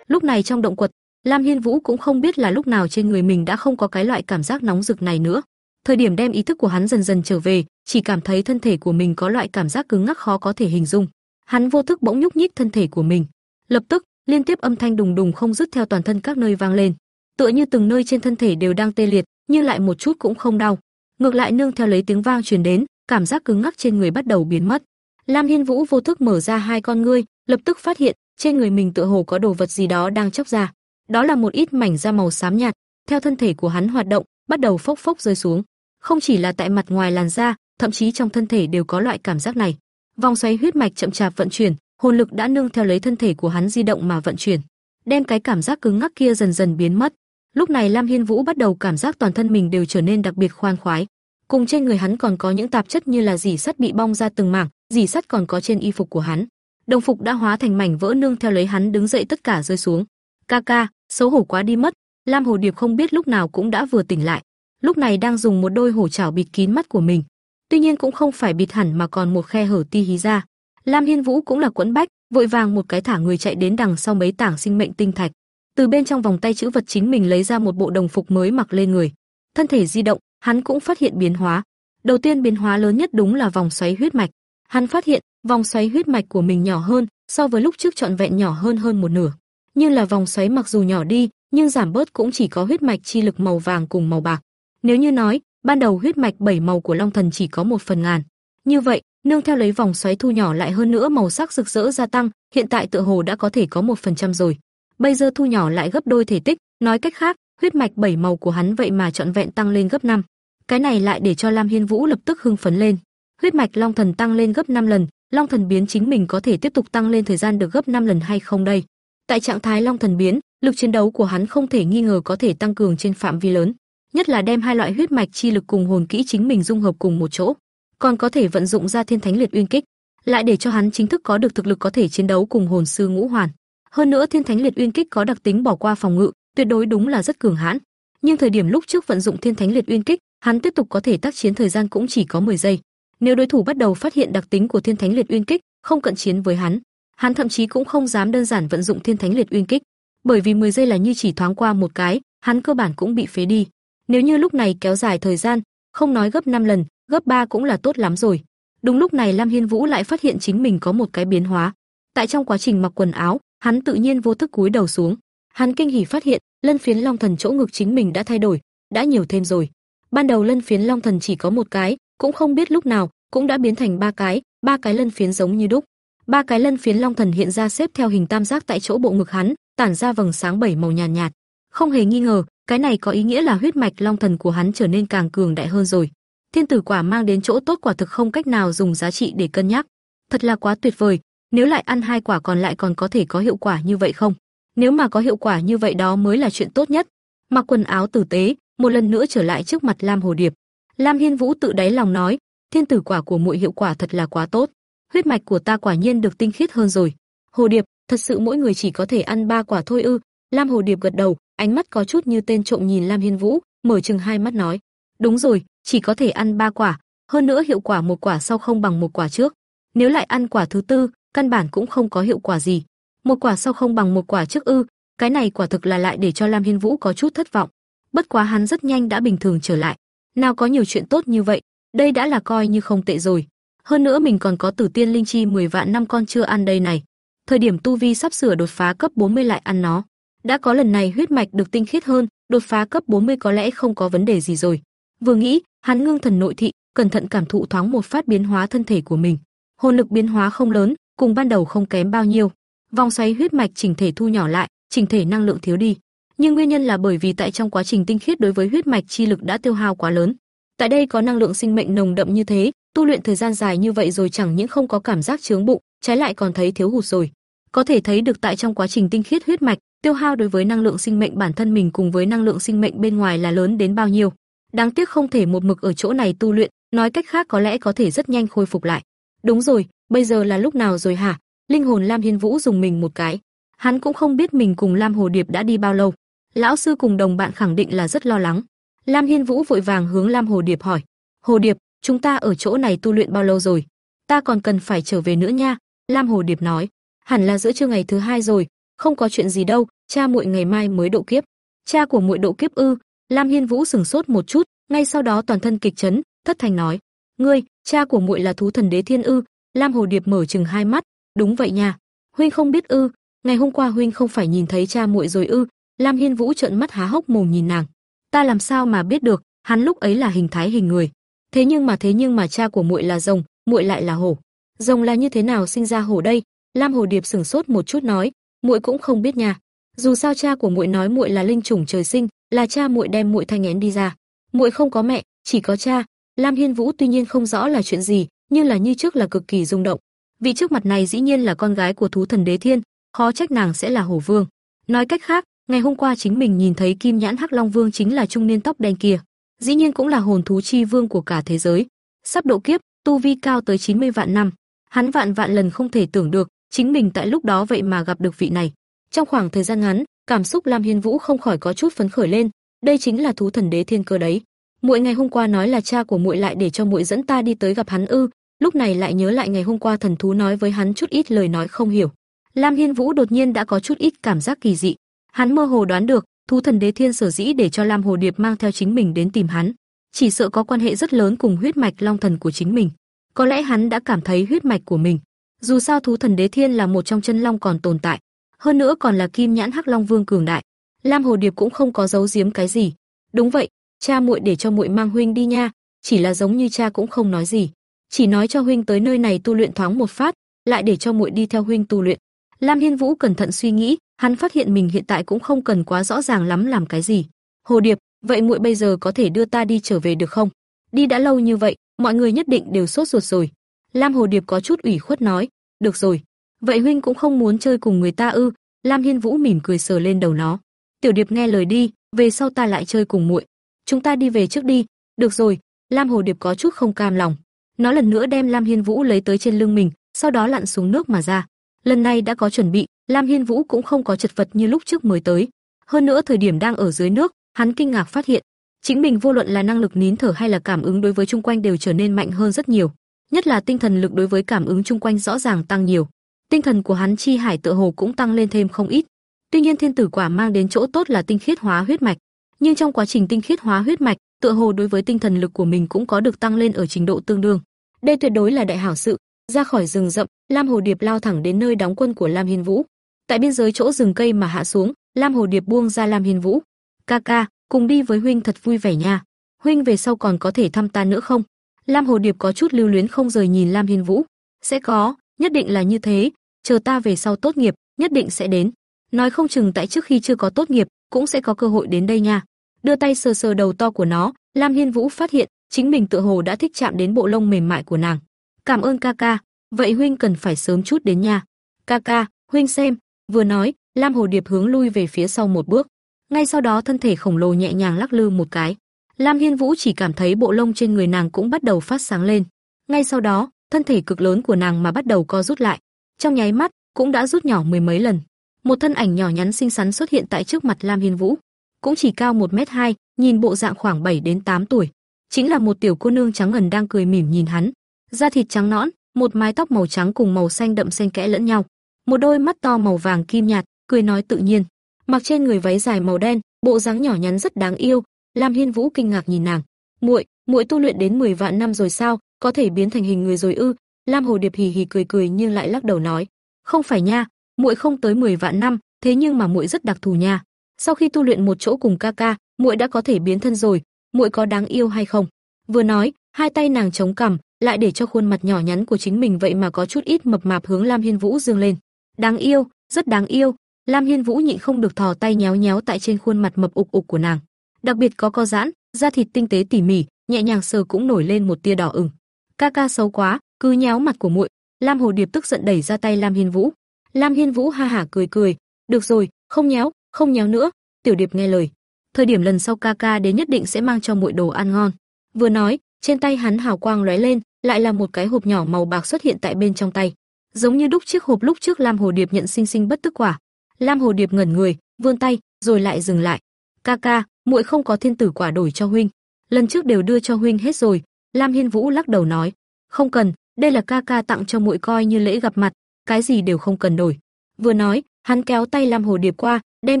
Lúc này trong động quật, Lam Hiên Vũ cũng không biết là lúc nào trên người mình đã không có cái loại cảm giác nóng rực này nữa. Thời điểm đem ý thức của hắn dần dần trở về, chỉ cảm thấy thân thể của mình có loại cảm giác cứng ngắc khó có thể hình dung. Hắn vô thức bỗng nhúc nhích thân thể của mình. Lập tức, liên tiếp âm thanh đùng đùng không dứt theo toàn thân các nơi vang lên, tựa như từng nơi trên thân thể đều đang tê liệt, nhưng lại một chút cũng không đau. Ngược lại nương theo lấy tiếng vang truyền đến, cảm giác cứng ngắc trên người bắt đầu biến mất. Lam Hiên Vũ vô thức mở ra hai con ngươi, lập tức phát hiện, trên người mình tựa hồ có đồ vật gì đó đang chóc ra. Đó là một ít mảnh da màu xám nhạt, theo thân thể của hắn hoạt động, bắt đầu phốc phốc rơi xuống. Không chỉ là tại mặt ngoài làn da, thậm chí trong thân thể đều có loại cảm giác này. Vòng xoáy huyết mạch chậm chạp vận chuyển, hồn lực đã nương theo lấy thân thể của hắn di động mà vận chuyển, đem cái cảm giác cứng ngắc kia dần dần biến mất. Lúc này Lam Hiên Vũ bắt đầu cảm giác toàn thân mình đều trở nên đặc biệt khoan khoái. Cùng trên người hắn còn có những tạp chất như là dỉ sắt bị bong ra từng mảng, dỉ sắt còn có trên y phục của hắn. Đồng phục đã hóa thành mảnh vỡ nương theo lấy hắn đứng dậy tất cả rơi xuống. Ca ca, xấu hổ quá đi mất. Lam Hồ Điệp không biết lúc nào cũng đã vừa tỉnh lại, lúc này đang dùng một đôi hổ chảo bịt kín mắt của mình. Tuy nhiên cũng không phải bịt hẳn mà còn một khe hở ti hí ra. Lam Hiên Vũ cũng là quẫn bách, vội vàng một cái thả người chạy đến đằng sau mấy tảng sinh mệnh tinh thạch. Từ bên trong vòng tay chữ vật chính mình lấy ra một bộ đồng phục mới mặc lên người. Thân thể di động, hắn cũng phát hiện biến hóa. Đầu tiên biến hóa lớn nhất đúng là vòng xoáy huyết mạch. Hắn phát hiện, vòng xoáy huyết mạch của mình nhỏ hơn, so với lúc trước trọn vẹn nhỏ hơn hơn một nửa như là vòng xoáy mặc dù nhỏ đi, nhưng giảm bớt cũng chỉ có huyết mạch chi lực màu vàng cùng màu bạc. Nếu như nói, ban đầu huyết mạch bảy màu của Long Thần chỉ có một phần ngàn. Như vậy, nương theo lấy vòng xoáy thu nhỏ lại hơn nữa màu sắc rực rỡ gia tăng, hiện tại tựa hồ đã có thể có một phần trăm rồi. Bây giờ thu nhỏ lại gấp đôi thể tích, nói cách khác, huyết mạch bảy màu của hắn vậy mà trọn vẹn tăng lên gấp 5. Cái này lại để cho Lam Hiên Vũ lập tức hưng phấn lên. Huyết mạch Long Thần tăng lên gấp 5 lần, Long Thần biến chính mình có thể tiếp tục tăng lên thời gian được gấp 5 lần hay không đây? Tại trạng thái Long Thần biến, lực chiến đấu của hắn không thể nghi ngờ có thể tăng cường trên phạm vi lớn, nhất là đem hai loại huyết mạch chi lực cùng hồn kỹ chính mình dung hợp cùng một chỗ, còn có thể vận dụng ra Thiên Thánh Liệt Uyên Kích, lại để cho hắn chính thức có được thực lực có thể chiến đấu cùng hồn sư ngũ hoàn. Hơn nữa Thiên Thánh Liệt Uyên Kích có đặc tính bỏ qua phòng ngự, tuyệt đối đúng là rất cường hãn. Nhưng thời điểm lúc trước vận dụng Thiên Thánh Liệt Uyên Kích, hắn tiếp tục có thể tác chiến thời gian cũng chỉ có 10 giây. Nếu đối thủ bắt đầu phát hiện đặc tính của Thiên Thánh Liệt Uyên Kích, không cận chiến với hắn, hắn thậm chí cũng không dám đơn giản vận dụng Thiên Thánh Liệt Uyên Kích, bởi vì 10 giây là như chỉ thoáng qua một cái, hắn cơ bản cũng bị phế đi. Nếu như lúc này kéo dài thời gian, không nói gấp 5 lần, gấp 3 cũng là tốt lắm rồi. Đúng lúc này Lam Hiên Vũ lại phát hiện chính mình có một cái biến hóa. Tại trong quá trình mặc quần áo, hắn tự nhiên vô thức cúi đầu xuống. Hắn kinh hỉ phát hiện, lân phiến long thần chỗ ngực chính mình đã thay đổi, đã nhiều thêm rồi. Ban đầu lân phiến long thần chỉ có một cái, cũng không biết lúc nào cũng đã biến thành ba cái, ba cái lân phiến giống như đúc. Ba cái lân phiến long thần hiện ra xếp theo hình tam giác tại chỗ bộ ngực hắn, tản ra vầng sáng bảy màu nhàn nhạt, nhạt. Không hề nghi ngờ, cái này có ý nghĩa là huyết mạch long thần của hắn trở nên càng cường đại hơn rồi. Thiên tử quả mang đến chỗ tốt quả thực không cách nào dùng giá trị để cân nhắc. Thật là quá tuyệt vời, nếu lại ăn hai quả còn lại còn có thể có hiệu quả như vậy không? Nếu mà có hiệu quả như vậy đó mới là chuyện tốt nhất. Mặc quần áo tử tế, một lần nữa trở lại trước mặt Lam Hồ Điệp. Lam Hiên Vũ tự đáy lòng nói, thiên tử quả của muội hiệu quả thật là quá tốt, huyết mạch của ta quả nhiên được tinh khiết hơn rồi. Hồ Điệp, thật sự mỗi người chỉ có thể ăn ba quả thôi ư? Lam Hồ Điệp gật đầu, ánh mắt có chút như tên trộm nhìn Lam Hiên Vũ, mở trừng hai mắt nói, đúng rồi, chỉ có thể ăn ba quả, hơn nữa hiệu quả một quả sau không bằng một quả trước. Nếu lại ăn quả thứ tư, căn bản cũng không có hiệu quả gì. Một quả sau không bằng một quả trước ư? Cái này quả thực là lại để cho Lam Hiên Vũ có chút thất vọng. Bất quá hắn rất nhanh đã bình thường trở lại. Nào có nhiều chuyện tốt như vậy, đây đã là coi như không tệ rồi. Hơn nữa mình còn có Tử Tiên linh chi 10 vạn năm con chưa ăn đây này. Thời điểm tu vi sắp sửa đột phá cấp 40 lại ăn nó. Đã có lần này huyết mạch được tinh khiết hơn, đột phá cấp 40 có lẽ không có vấn đề gì rồi. Vừa nghĩ, hắn ngưng thần nội thị, cẩn thận cảm thụ thoáng một phát biến hóa thân thể của mình. Hồn lực biến hóa không lớn, cùng ban đầu không kém bao nhiêu. Vòng xoáy huyết mạch chỉnh thể thu nhỏ lại, chỉnh thể năng lượng thiếu đi. Nhưng nguyên nhân là bởi vì tại trong quá trình tinh khiết đối với huyết mạch chi lực đã tiêu hao quá lớn. Tại đây có năng lượng sinh mệnh nồng đậm như thế, tu luyện thời gian dài như vậy rồi chẳng những không có cảm giác chướng bụng, trái lại còn thấy thiếu hụt rồi. Có thể thấy được tại trong quá trình tinh khiết huyết mạch, tiêu hao đối với năng lượng sinh mệnh bản thân mình cùng với năng lượng sinh mệnh bên ngoài là lớn đến bao nhiêu. Đáng tiếc không thể một mực ở chỗ này tu luyện, nói cách khác có lẽ có thể rất nhanh khôi phục lại. Đúng rồi, bây giờ là lúc nào rồi hả? Linh hồn Lam Hiên Vũ dùng mình một cái. Hắn cũng không biết mình cùng Lam Hồ Điệp đã đi bao lâu. Lão sư cùng đồng bạn khẳng định là rất lo lắng. Lam Hiên Vũ vội vàng hướng Lam Hồ Điệp hỏi: "Hồ Điệp, chúng ta ở chỗ này tu luyện bao lâu rồi? Ta còn cần phải trở về nữa nha." Lam Hồ Điệp nói: "Hẳn là giữa trưa ngày thứ hai rồi, không có chuyện gì đâu, cha muội ngày mai mới độ kiếp." Cha của muội độ kiếp ư? Lam Hiên Vũ sừng sốt một chút, ngay sau đó toàn thân kịch chấn, thất thành nói: "Ngươi, cha của muội là thú thần đế thiên ư?" Lam Hồ Điệp mở trừng hai mắt, "Đúng vậy nha, huynh không biết ư? Ngày hôm qua huynh không phải nhìn thấy cha muội rồi ư?" Lam Hiên Vũ trợn mắt há hốc mồm nhìn nàng. "Ta làm sao mà biết được, hắn lúc ấy là hình thái hình người. Thế nhưng mà thế nhưng mà cha của muội là rồng, muội lại là hổ. Rồng là như thế nào sinh ra hổ đây?" Lam Hồ Điệp sửng sốt một chút nói, "Muội cũng không biết nha. Dù sao cha của muội nói muội là linh chủng trời sinh, là cha muội đem muội thanh én đi ra. Muội không có mẹ, chỉ có cha." Lam Hiên Vũ tuy nhiên không rõ là chuyện gì, nhưng là như trước là cực kỳ rung động. Vị trước mặt này dĩ nhiên là con gái của thú thần Đế Thiên, khó trách nàng sẽ là Hổ Vương. Nói cách khác, ngày hôm qua chính mình nhìn thấy Kim Nhãn Hắc Long Vương chính là trung niên tóc đen kia, dĩ nhiên cũng là hồn thú chi vương của cả thế giới. Sắp độ kiếp, tu vi cao tới 90 vạn năm, hắn vạn vạn lần không thể tưởng được, chính mình tại lúc đó vậy mà gặp được vị này. Trong khoảng thời gian ngắn, cảm xúc Lam Hiên Vũ không khỏi có chút phấn khởi lên, đây chính là thú thần Đế Thiên cơ đấy. Muội ngày hôm qua nói là cha của muội lại để cho muội dẫn ta đi tới gặp hắn ư? Lúc này lại nhớ lại ngày hôm qua thần thú nói với hắn chút ít lời nói không hiểu. Lam Hiên Vũ đột nhiên đã có chút ít cảm giác kỳ dị. Hắn mơ hồ đoán được, thú thần đế thiên sở dĩ để cho Lam Hồ Điệp mang theo chính mình đến tìm hắn, chỉ sợ có quan hệ rất lớn cùng huyết mạch long thần của chính mình. Có lẽ hắn đã cảm thấy huyết mạch của mình. Dù sao thú thần đế thiên là một trong chân long còn tồn tại, hơn nữa còn là kim nhãn hắc long vương cường đại. Lam Hồ Điệp cũng không có giấu giếm cái gì. Đúng vậy, cha muội để cho muội mang huynh đi nha, chỉ là giống như cha cũng không nói gì, chỉ nói cho huynh tới nơi này tu luyện thoáng một phát, lại để cho muội đi theo huynh tu luyện. Lam Hiên Vũ cẩn thận suy nghĩ, hắn phát hiện mình hiện tại cũng không cần quá rõ ràng lắm làm cái gì. Hồ Điệp, vậy muội bây giờ có thể đưa ta đi trở về được không? Đi đã lâu như vậy, mọi người nhất định đều sốt ruột rồi. Lam Hồ Điệp có chút ủy khuất nói, được rồi. Vậy huynh cũng không muốn chơi cùng người ta ư? Lam Hiên Vũ mỉm cười sờ lên đầu nó. Tiểu Điệp nghe lời đi, về sau ta lại chơi cùng muội chúng ta đi về trước đi. Được rồi, Lam Hồ Điệp có chút không cam lòng. Nó lần nữa đem Lam Hiên Vũ lấy tới trên lưng mình, sau đó lặn xuống nước mà ra. Lần này đã có chuẩn bị, Lam Hiên Vũ cũng không có chật vật như lúc trước mới tới. Hơn nữa thời điểm đang ở dưới nước, hắn kinh ngạc phát hiện, chính mình vô luận là năng lực nín thở hay là cảm ứng đối với chung quanh đều trở nên mạnh hơn rất nhiều, nhất là tinh thần lực đối với cảm ứng chung quanh rõ ràng tăng nhiều. Tinh thần của hắn chi hải tựa hồ cũng tăng lên thêm không ít. Tuy nhiên thiên tử quả mang đến chỗ tốt là tinh khiết hóa huyết mạch, nhưng trong quá trình tinh khiết hóa huyết mạch, tựa hồ đối với tinh thần lực của mình cũng có được tăng lên ở trình độ tương đương. Đây tuyệt đối là đại hảo sự. Ra khỏi rừng rậm, Lam Hồ Điệp lao thẳng đến nơi đóng quân của Lam Hiên Vũ. Tại biên giới chỗ rừng cây mà hạ xuống, Lam Hồ Điệp buông ra Lam Hiên Vũ. "Ca ca, cùng đi với huynh thật vui vẻ nha. Huynh về sau còn có thể thăm ta nữa không?" Lam Hồ Điệp có chút lưu luyến không rời nhìn Lam Hiên Vũ. "Sẽ có, nhất định là như thế, chờ ta về sau tốt nghiệp, nhất định sẽ đến. Nói không chừng tại trước khi chưa có tốt nghiệp, cũng sẽ có cơ hội đến đây nha." Đưa tay sờ sờ đầu to của nó, Lam Hiên Vũ phát hiện, chính mình tựa hồ đã thích chạm đến bộ lông mềm mại của nàng. "Cảm ơn ca ca, vậy huynh cần phải sớm chút đến nha." "Ca ca, huynh xem." Vừa nói, Lam Hồ Điệp hướng lui về phía sau một bước. Ngay sau đó thân thể khổng lồ nhẹ nhàng lắc lư một cái. Lam Hiên Vũ chỉ cảm thấy bộ lông trên người nàng cũng bắt đầu phát sáng lên. Ngay sau đó, thân thể cực lớn của nàng mà bắt đầu co rút lại. Trong nháy mắt, cũng đã rút nhỏ mười mấy lần. Một thân ảnh nhỏ nhắn xinh xắn xuất hiện tại trước mặt Lam Hiên Vũ, cũng chỉ cao 1 mét 2, nhìn bộ dạng khoảng 7 đến 8 tuổi. Chính là một tiểu cô nương trắng ngần đang cười mỉm nhìn hắn. Da thịt trắng nõn, một mái tóc màu trắng cùng màu xanh đậm xen kẽ lẫn nhau. Một đôi mắt to màu vàng kim nhạt, cười nói tự nhiên. Mặc trên người váy dài màu đen, bộ dáng nhỏ nhắn rất đáng yêu. Lam Hiên Vũ kinh ngạc nhìn nàng. "Muội, muội tu luyện đến 10 vạn năm rồi sao, có thể biến thành hình người rồi ư?" Lam Hồ Điệp hì hì cười cười nhưng lại lắc đầu nói, "Không phải nha, muội không tới 10 vạn năm, thế nhưng mà muội rất đặc thù nha. Sau khi tu luyện một chỗ cùng ca ca, muội đã có thể biến thân rồi, muội có đáng yêu hay không?" Vừa nói, hai tay nàng chống cằm, lại để cho khuôn mặt nhỏ nhắn của chính mình vậy mà có chút ít mập mạp hướng Lam Hiên Vũ dương lên. "Đáng yêu, rất đáng yêu." Lam Hiên Vũ nhịn không được thò tay nhéo nhéo tại trên khuôn mặt mập ục ục của nàng. Đặc biệt có co giãn, da thịt tinh tế tỉ mỉ, nhẹ nhàng sờ cũng nổi lên một tia đỏ ửng. "Ca ca xấu quá, cứ nhéo mặt của muội." Lam Hồ Điệp tức giận đẩy ra tay Lam Hiên Vũ. Lam Hiên Vũ ha hả cười cười, "Được rồi, không nhéo, không nhéo nữa." Tiểu Điệp nghe lời. Thời điểm lần sau ca ca đến nhất định sẽ mang cho muội đồ ăn ngon. Vừa nói, trên tay hắn hào quang lóe lên, lại là một cái hộp nhỏ màu bạc xuất hiện tại bên trong tay. Giống như đúc chiếc hộp lúc trước Lam Hồ Điệp nhận sinh sinh bất tức quả. Lam Hồ Điệp ngẩn người, vươn tay, rồi lại dừng lại. "Ca ca, muội không có thiên tử quả đổi cho huynh. Lần trước đều đưa cho huynh hết rồi." Lam Hiên Vũ lắc đầu nói, "Không cần, đây là ca ca tặng cho muội coi như lễ gặp mặt, cái gì đều không cần đổi." Vừa nói, hắn kéo tay Lam Hồ Điệp qua, đem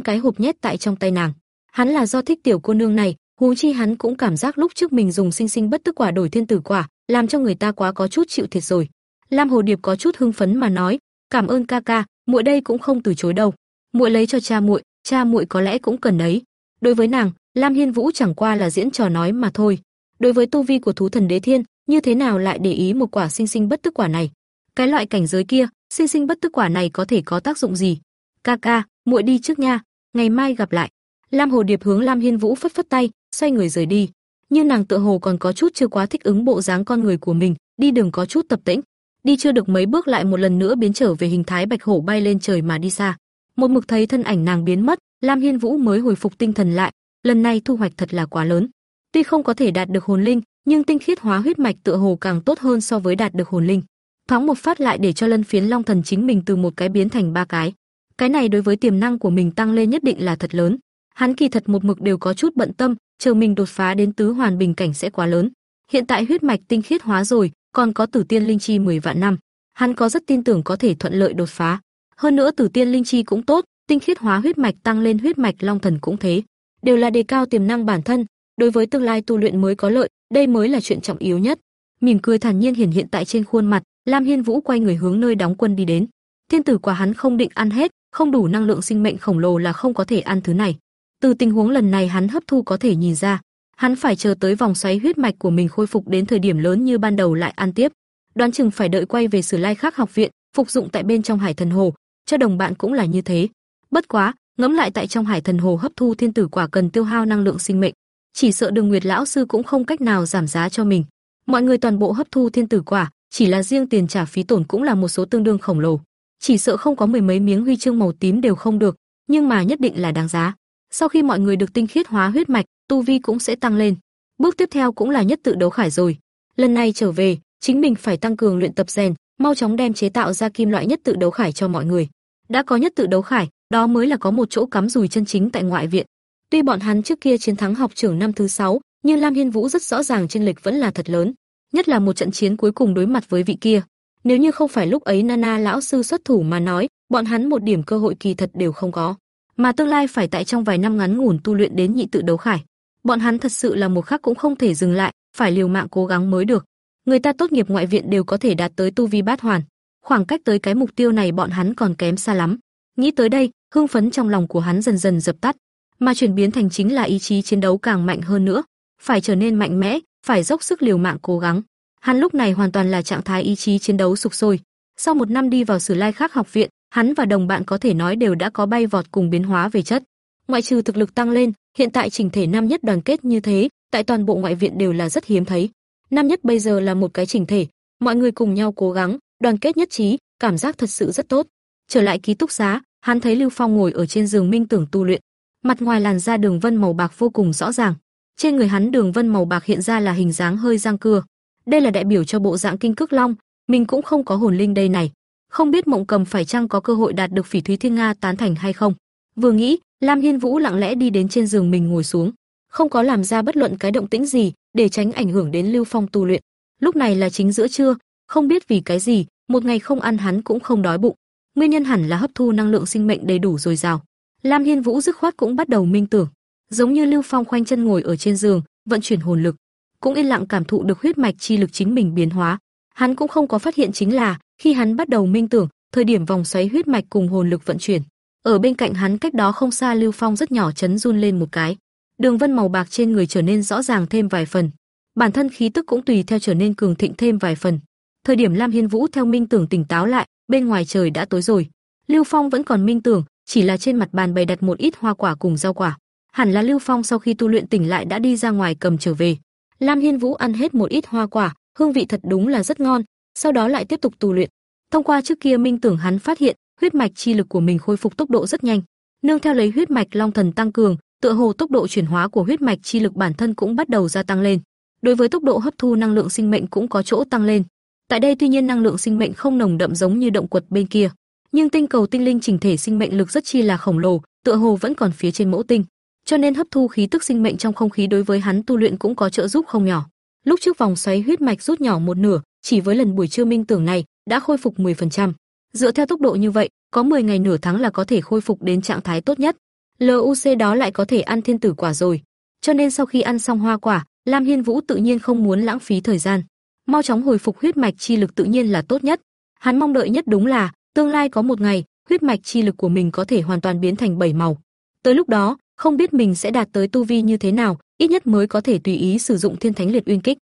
cái hộp nhét tại trong tay nàng. Hắn là do thích tiểu cô nương này, huống chi hắn cũng cảm giác lúc trước mình dùng sinh sinh bất tức quả đổi thiên tử quả, làm cho người ta quá có chút chịu thiệt rồi. Lam Hồ Điệp có chút hưng phấn mà nói, "Cảm ơn ca ca, muội đây cũng không từ chối đâu. Muội lấy cho cha muội, cha muội có lẽ cũng cần đấy." Đối với nàng, Lam Hiên Vũ chẳng qua là diễn trò nói mà thôi. Đối với tu vi của thú thần đế thiên, như thế nào lại để ý một quả sinh sinh bất tức quả này? Cái loại cảnh giới kia, sinh sinh bất tức quả này có thể có tác dụng gì? Ca ca, muội đi trước nha, ngày mai gặp lại. Lam Hồ Điệp hướng Lam Hiên Vũ phất phất tay, xoay người rời đi. Nhưng nàng tựa hồ còn có chút chưa quá thích ứng bộ dáng con người của mình, đi đường có chút tập tễnh. Đi chưa được mấy bước lại một lần nữa biến trở về hình thái bạch hổ bay lên trời mà đi xa. Một mực thấy thân ảnh nàng biến mất, Lam Hiên Vũ mới hồi phục tinh thần lại, lần này thu hoạch thật là quá lớn. Tuy không có thể đạt được hồn linh, nhưng tinh khiết hóa huyết mạch tựa hồ càng tốt hơn so với đạt được hồn linh. Thoáng một phát lại để cho Lân Phiến Long Thần chính mình từ một cái biến thành ba cái. Cái này đối với tiềm năng của mình tăng lên nhất định là thật lớn. Hắn kỳ thật một mực đều có chút bận tâm, chờ mình đột phá đến tứ hoàn bình cảnh sẽ quá lớn. Hiện tại huyết mạch tinh khiết hóa rồi, còn có Tử Tiên linh chi 10 vạn năm, hắn có rất tin tưởng có thể thuận lợi đột phá. Hơn nữa Tử Tiên linh chi cũng tốt, tinh khiết hóa huyết mạch tăng lên huyết mạch long thần cũng thế, đều là đề cao tiềm năng bản thân, đối với tương lai tu luyện mới có lợi, đây mới là chuyện trọng yếu nhất. Mỉm cười thản nhiên hiển hiện tại trên khuôn mặt, Lam Hiên Vũ quay người hướng nơi đóng quân đi đến. Thiên tử quả hắn không định ăn hết, không đủ năng lượng sinh mệnh khổng lồ là không có thể ăn thứ này. Từ tình huống lần này hắn hấp thu có thể nhìn ra, hắn phải chờ tới vòng xoáy huyết mạch của mình khôi phục đến thời điểm lớn như ban đầu lại ăn tiếp. Đoán chừng phải đợi quay về Sử Lai Khắc học viện, phục dụng tại bên trong Hải Thần Hồ, cho đồng bạn cũng là như thế. Bất quá, ngẫm lại tại trong Hải Thần Hồ hấp thu thiên tử quả cần tiêu hao năng lượng sinh mệnh, chỉ sợ Đường Nguyệt lão sư cũng không cách nào giảm giá cho mình. Mọi người toàn bộ hấp thu thiên tử quả, chỉ là riêng tiền trả phí tổn cũng là một số tương đương khổng lồ. Chỉ sợ không có mười mấy miếng huy chương màu tím đều không được, nhưng mà nhất định là đáng giá. Sau khi mọi người được tinh khiết hóa huyết mạch, tu vi cũng sẽ tăng lên. Bước tiếp theo cũng là nhất tự đấu khải rồi. Lần này trở về, chính mình phải tăng cường luyện tập rèn, mau chóng đem chế tạo ra kim loại nhất tự đấu khải cho mọi người. Đã có nhất tự đấu khải, đó mới là có một chỗ cắm rùi chân chính tại ngoại viện. Tuy bọn hắn trước kia chiến thắng học trưởng năm thứ sáu, nhưng Lam Hiên Vũ rất rõ ràng chênh lệch vẫn là thật lớn, nhất là một trận chiến cuối cùng đối mặt với vị kia. Nếu như không phải lúc ấy Nana lão sư xuất thủ mà nói, bọn hắn một điểm cơ hội kỳ thật đều không có, mà tương lai phải tại trong vài năm ngắn ngủn tu luyện đến nhị tự đấu khải. Bọn hắn thật sự là một khắc cũng không thể dừng lại, phải liều mạng cố gắng mới được. Người ta tốt nghiệp ngoại viện đều có thể đạt tới tu vi bát hoàn, khoảng cách tới cái mục tiêu này bọn hắn còn kém xa lắm. Nghĩ tới đây, hưng phấn trong lòng của hắn dần dần dập tắt, mà chuyển biến thành chính là ý chí chiến đấu càng mạnh hơn nữa, phải trở nên mạnh mẽ, phải dốc sức liều mạng cố gắng. Hắn lúc này hoàn toàn là trạng thái ý chí chiến đấu sục sôi. Sau một năm đi vào Sử Lai Khắc học viện, hắn và đồng bạn có thể nói đều đã có bay vọt cùng biến hóa về chất. Ngoại trừ thực lực tăng lên, hiện tại chỉnh thể năm nhất đoàn kết như thế, tại toàn bộ ngoại viện đều là rất hiếm thấy. Năm nhất bây giờ là một cái chỉnh thể, mọi người cùng nhau cố gắng, đoàn kết nhất trí, cảm giác thật sự rất tốt. Trở lại ký túc xá, hắn thấy Lưu Phong ngồi ở trên giường minh tưởng tu luyện. Mặt ngoài làn da đường vân màu bạc vô cùng rõ ràng. Trên người hắn đường vân màu bạc hiện ra là hình dáng hơi răng cưa. Đây là đại biểu cho bộ dạng kinh cước long, mình cũng không có hồn linh đây này. Không biết Mộng Cầm phải chăng có cơ hội đạt được Phỉ Thúy Thiên Nga tán thành hay không. Vừa nghĩ, Lam Hiên Vũ lặng lẽ đi đến trên giường mình ngồi xuống, không có làm ra bất luận cái động tĩnh gì, để tránh ảnh hưởng đến Lưu Phong tu luyện. Lúc này là chính giữa trưa, không biết vì cái gì, một ngày không ăn hắn cũng không đói bụng. Nguyên nhân hẳn là hấp thu năng lượng sinh mệnh đầy đủ dồi dào. Lam Hiên Vũ dứt khoát cũng bắt đầu minh tưởng, giống như Lưu Phong khoanh chân ngồi ở trên giường, vận chuyển hồn lực, cũng yên lặng cảm thụ được huyết mạch chi lực chính mình biến hóa. Hắn cũng không có phát hiện chính là, khi hắn bắt đầu minh tưởng, thời điểm vòng xoáy huyết mạch cùng hồn lực vận chuyển, ở bên cạnh hắn cách đó không xa Lưu Phong rất nhỏ chấn run lên một cái. Đường vân màu bạc trên người trở nên rõ ràng thêm vài phần, bản thân khí tức cũng tùy theo trở nên cường thịnh thêm vài phần. Thời điểm Lam Hiên Vũ theo minh tưởng tỉnh táo lại, bên ngoài trời đã tối rồi. Lưu Phong vẫn còn minh tưởng, chỉ là trên mặt bàn bày đặt một ít hoa quả cùng rau quả. Hẳn là Lưu Phong sau khi tu luyện tỉnh lại đã đi ra ngoài cầm trở về. Lam Hiên Vũ ăn hết một ít hoa quả, hương vị thật đúng là rất ngon, sau đó lại tiếp tục tu luyện. Thông qua trước kia minh tưởng hắn phát hiện, huyết mạch chi lực của mình khôi phục tốc độ rất nhanh. Nương theo lấy huyết mạch long thần tăng cường, tựa hồ tốc độ chuyển hóa của huyết mạch chi lực bản thân cũng bắt đầu gia tăng lên. Đối với tốc độ hấp thu năng lượng sinh mệnh cũng có chỗ tăng lên. Tại đây tuy nhiên năng lượng sinh mệnh không nồng đậm giống như động quật bên kia, nhưng tinh cầu tinh linh chỉnh thể sinh mệnh lực rất chi là khổng lồ, tựa hồ vẫn còn phía trên mẫu tinh, cho nên hấp thu khí tức sinh mệnh trong không khí đối với hắn tu luyện cũng có trợ giúp không nhỏ. Lúc trước vòng xoáy huyết mạch rút nhỏ một nửa, chỉ với lần buổi trưa minh tưởng này đã khôi phục 10%. Dựa theo tốc độ như vậy, có 10 ngày nửa tháng là có thể khôi phục đến trạng thái tốt nhất. LUC đó lại có thể ăn thiên tử quả rồi. Cho nên sau khi ăn xong hoa quả, Lam Hiên Vũ tự nhiên không muốn lãng phí thời gian, mau chóng hồi phục huyết mạch chi lực tự nhiên là tốt nhất. Hắn mong đợi nhất đúng là tương lai có một ngày, huyết mạch chi lực của mình có thể hoàn toàn biến thành bảy màu. Tới lúc đó, không biết mình sẽ đạt tới tu vi như thế nào, ít nhất mới có thể tùy ý sử dụng Thiên Thánh Liệt Uyên Kích.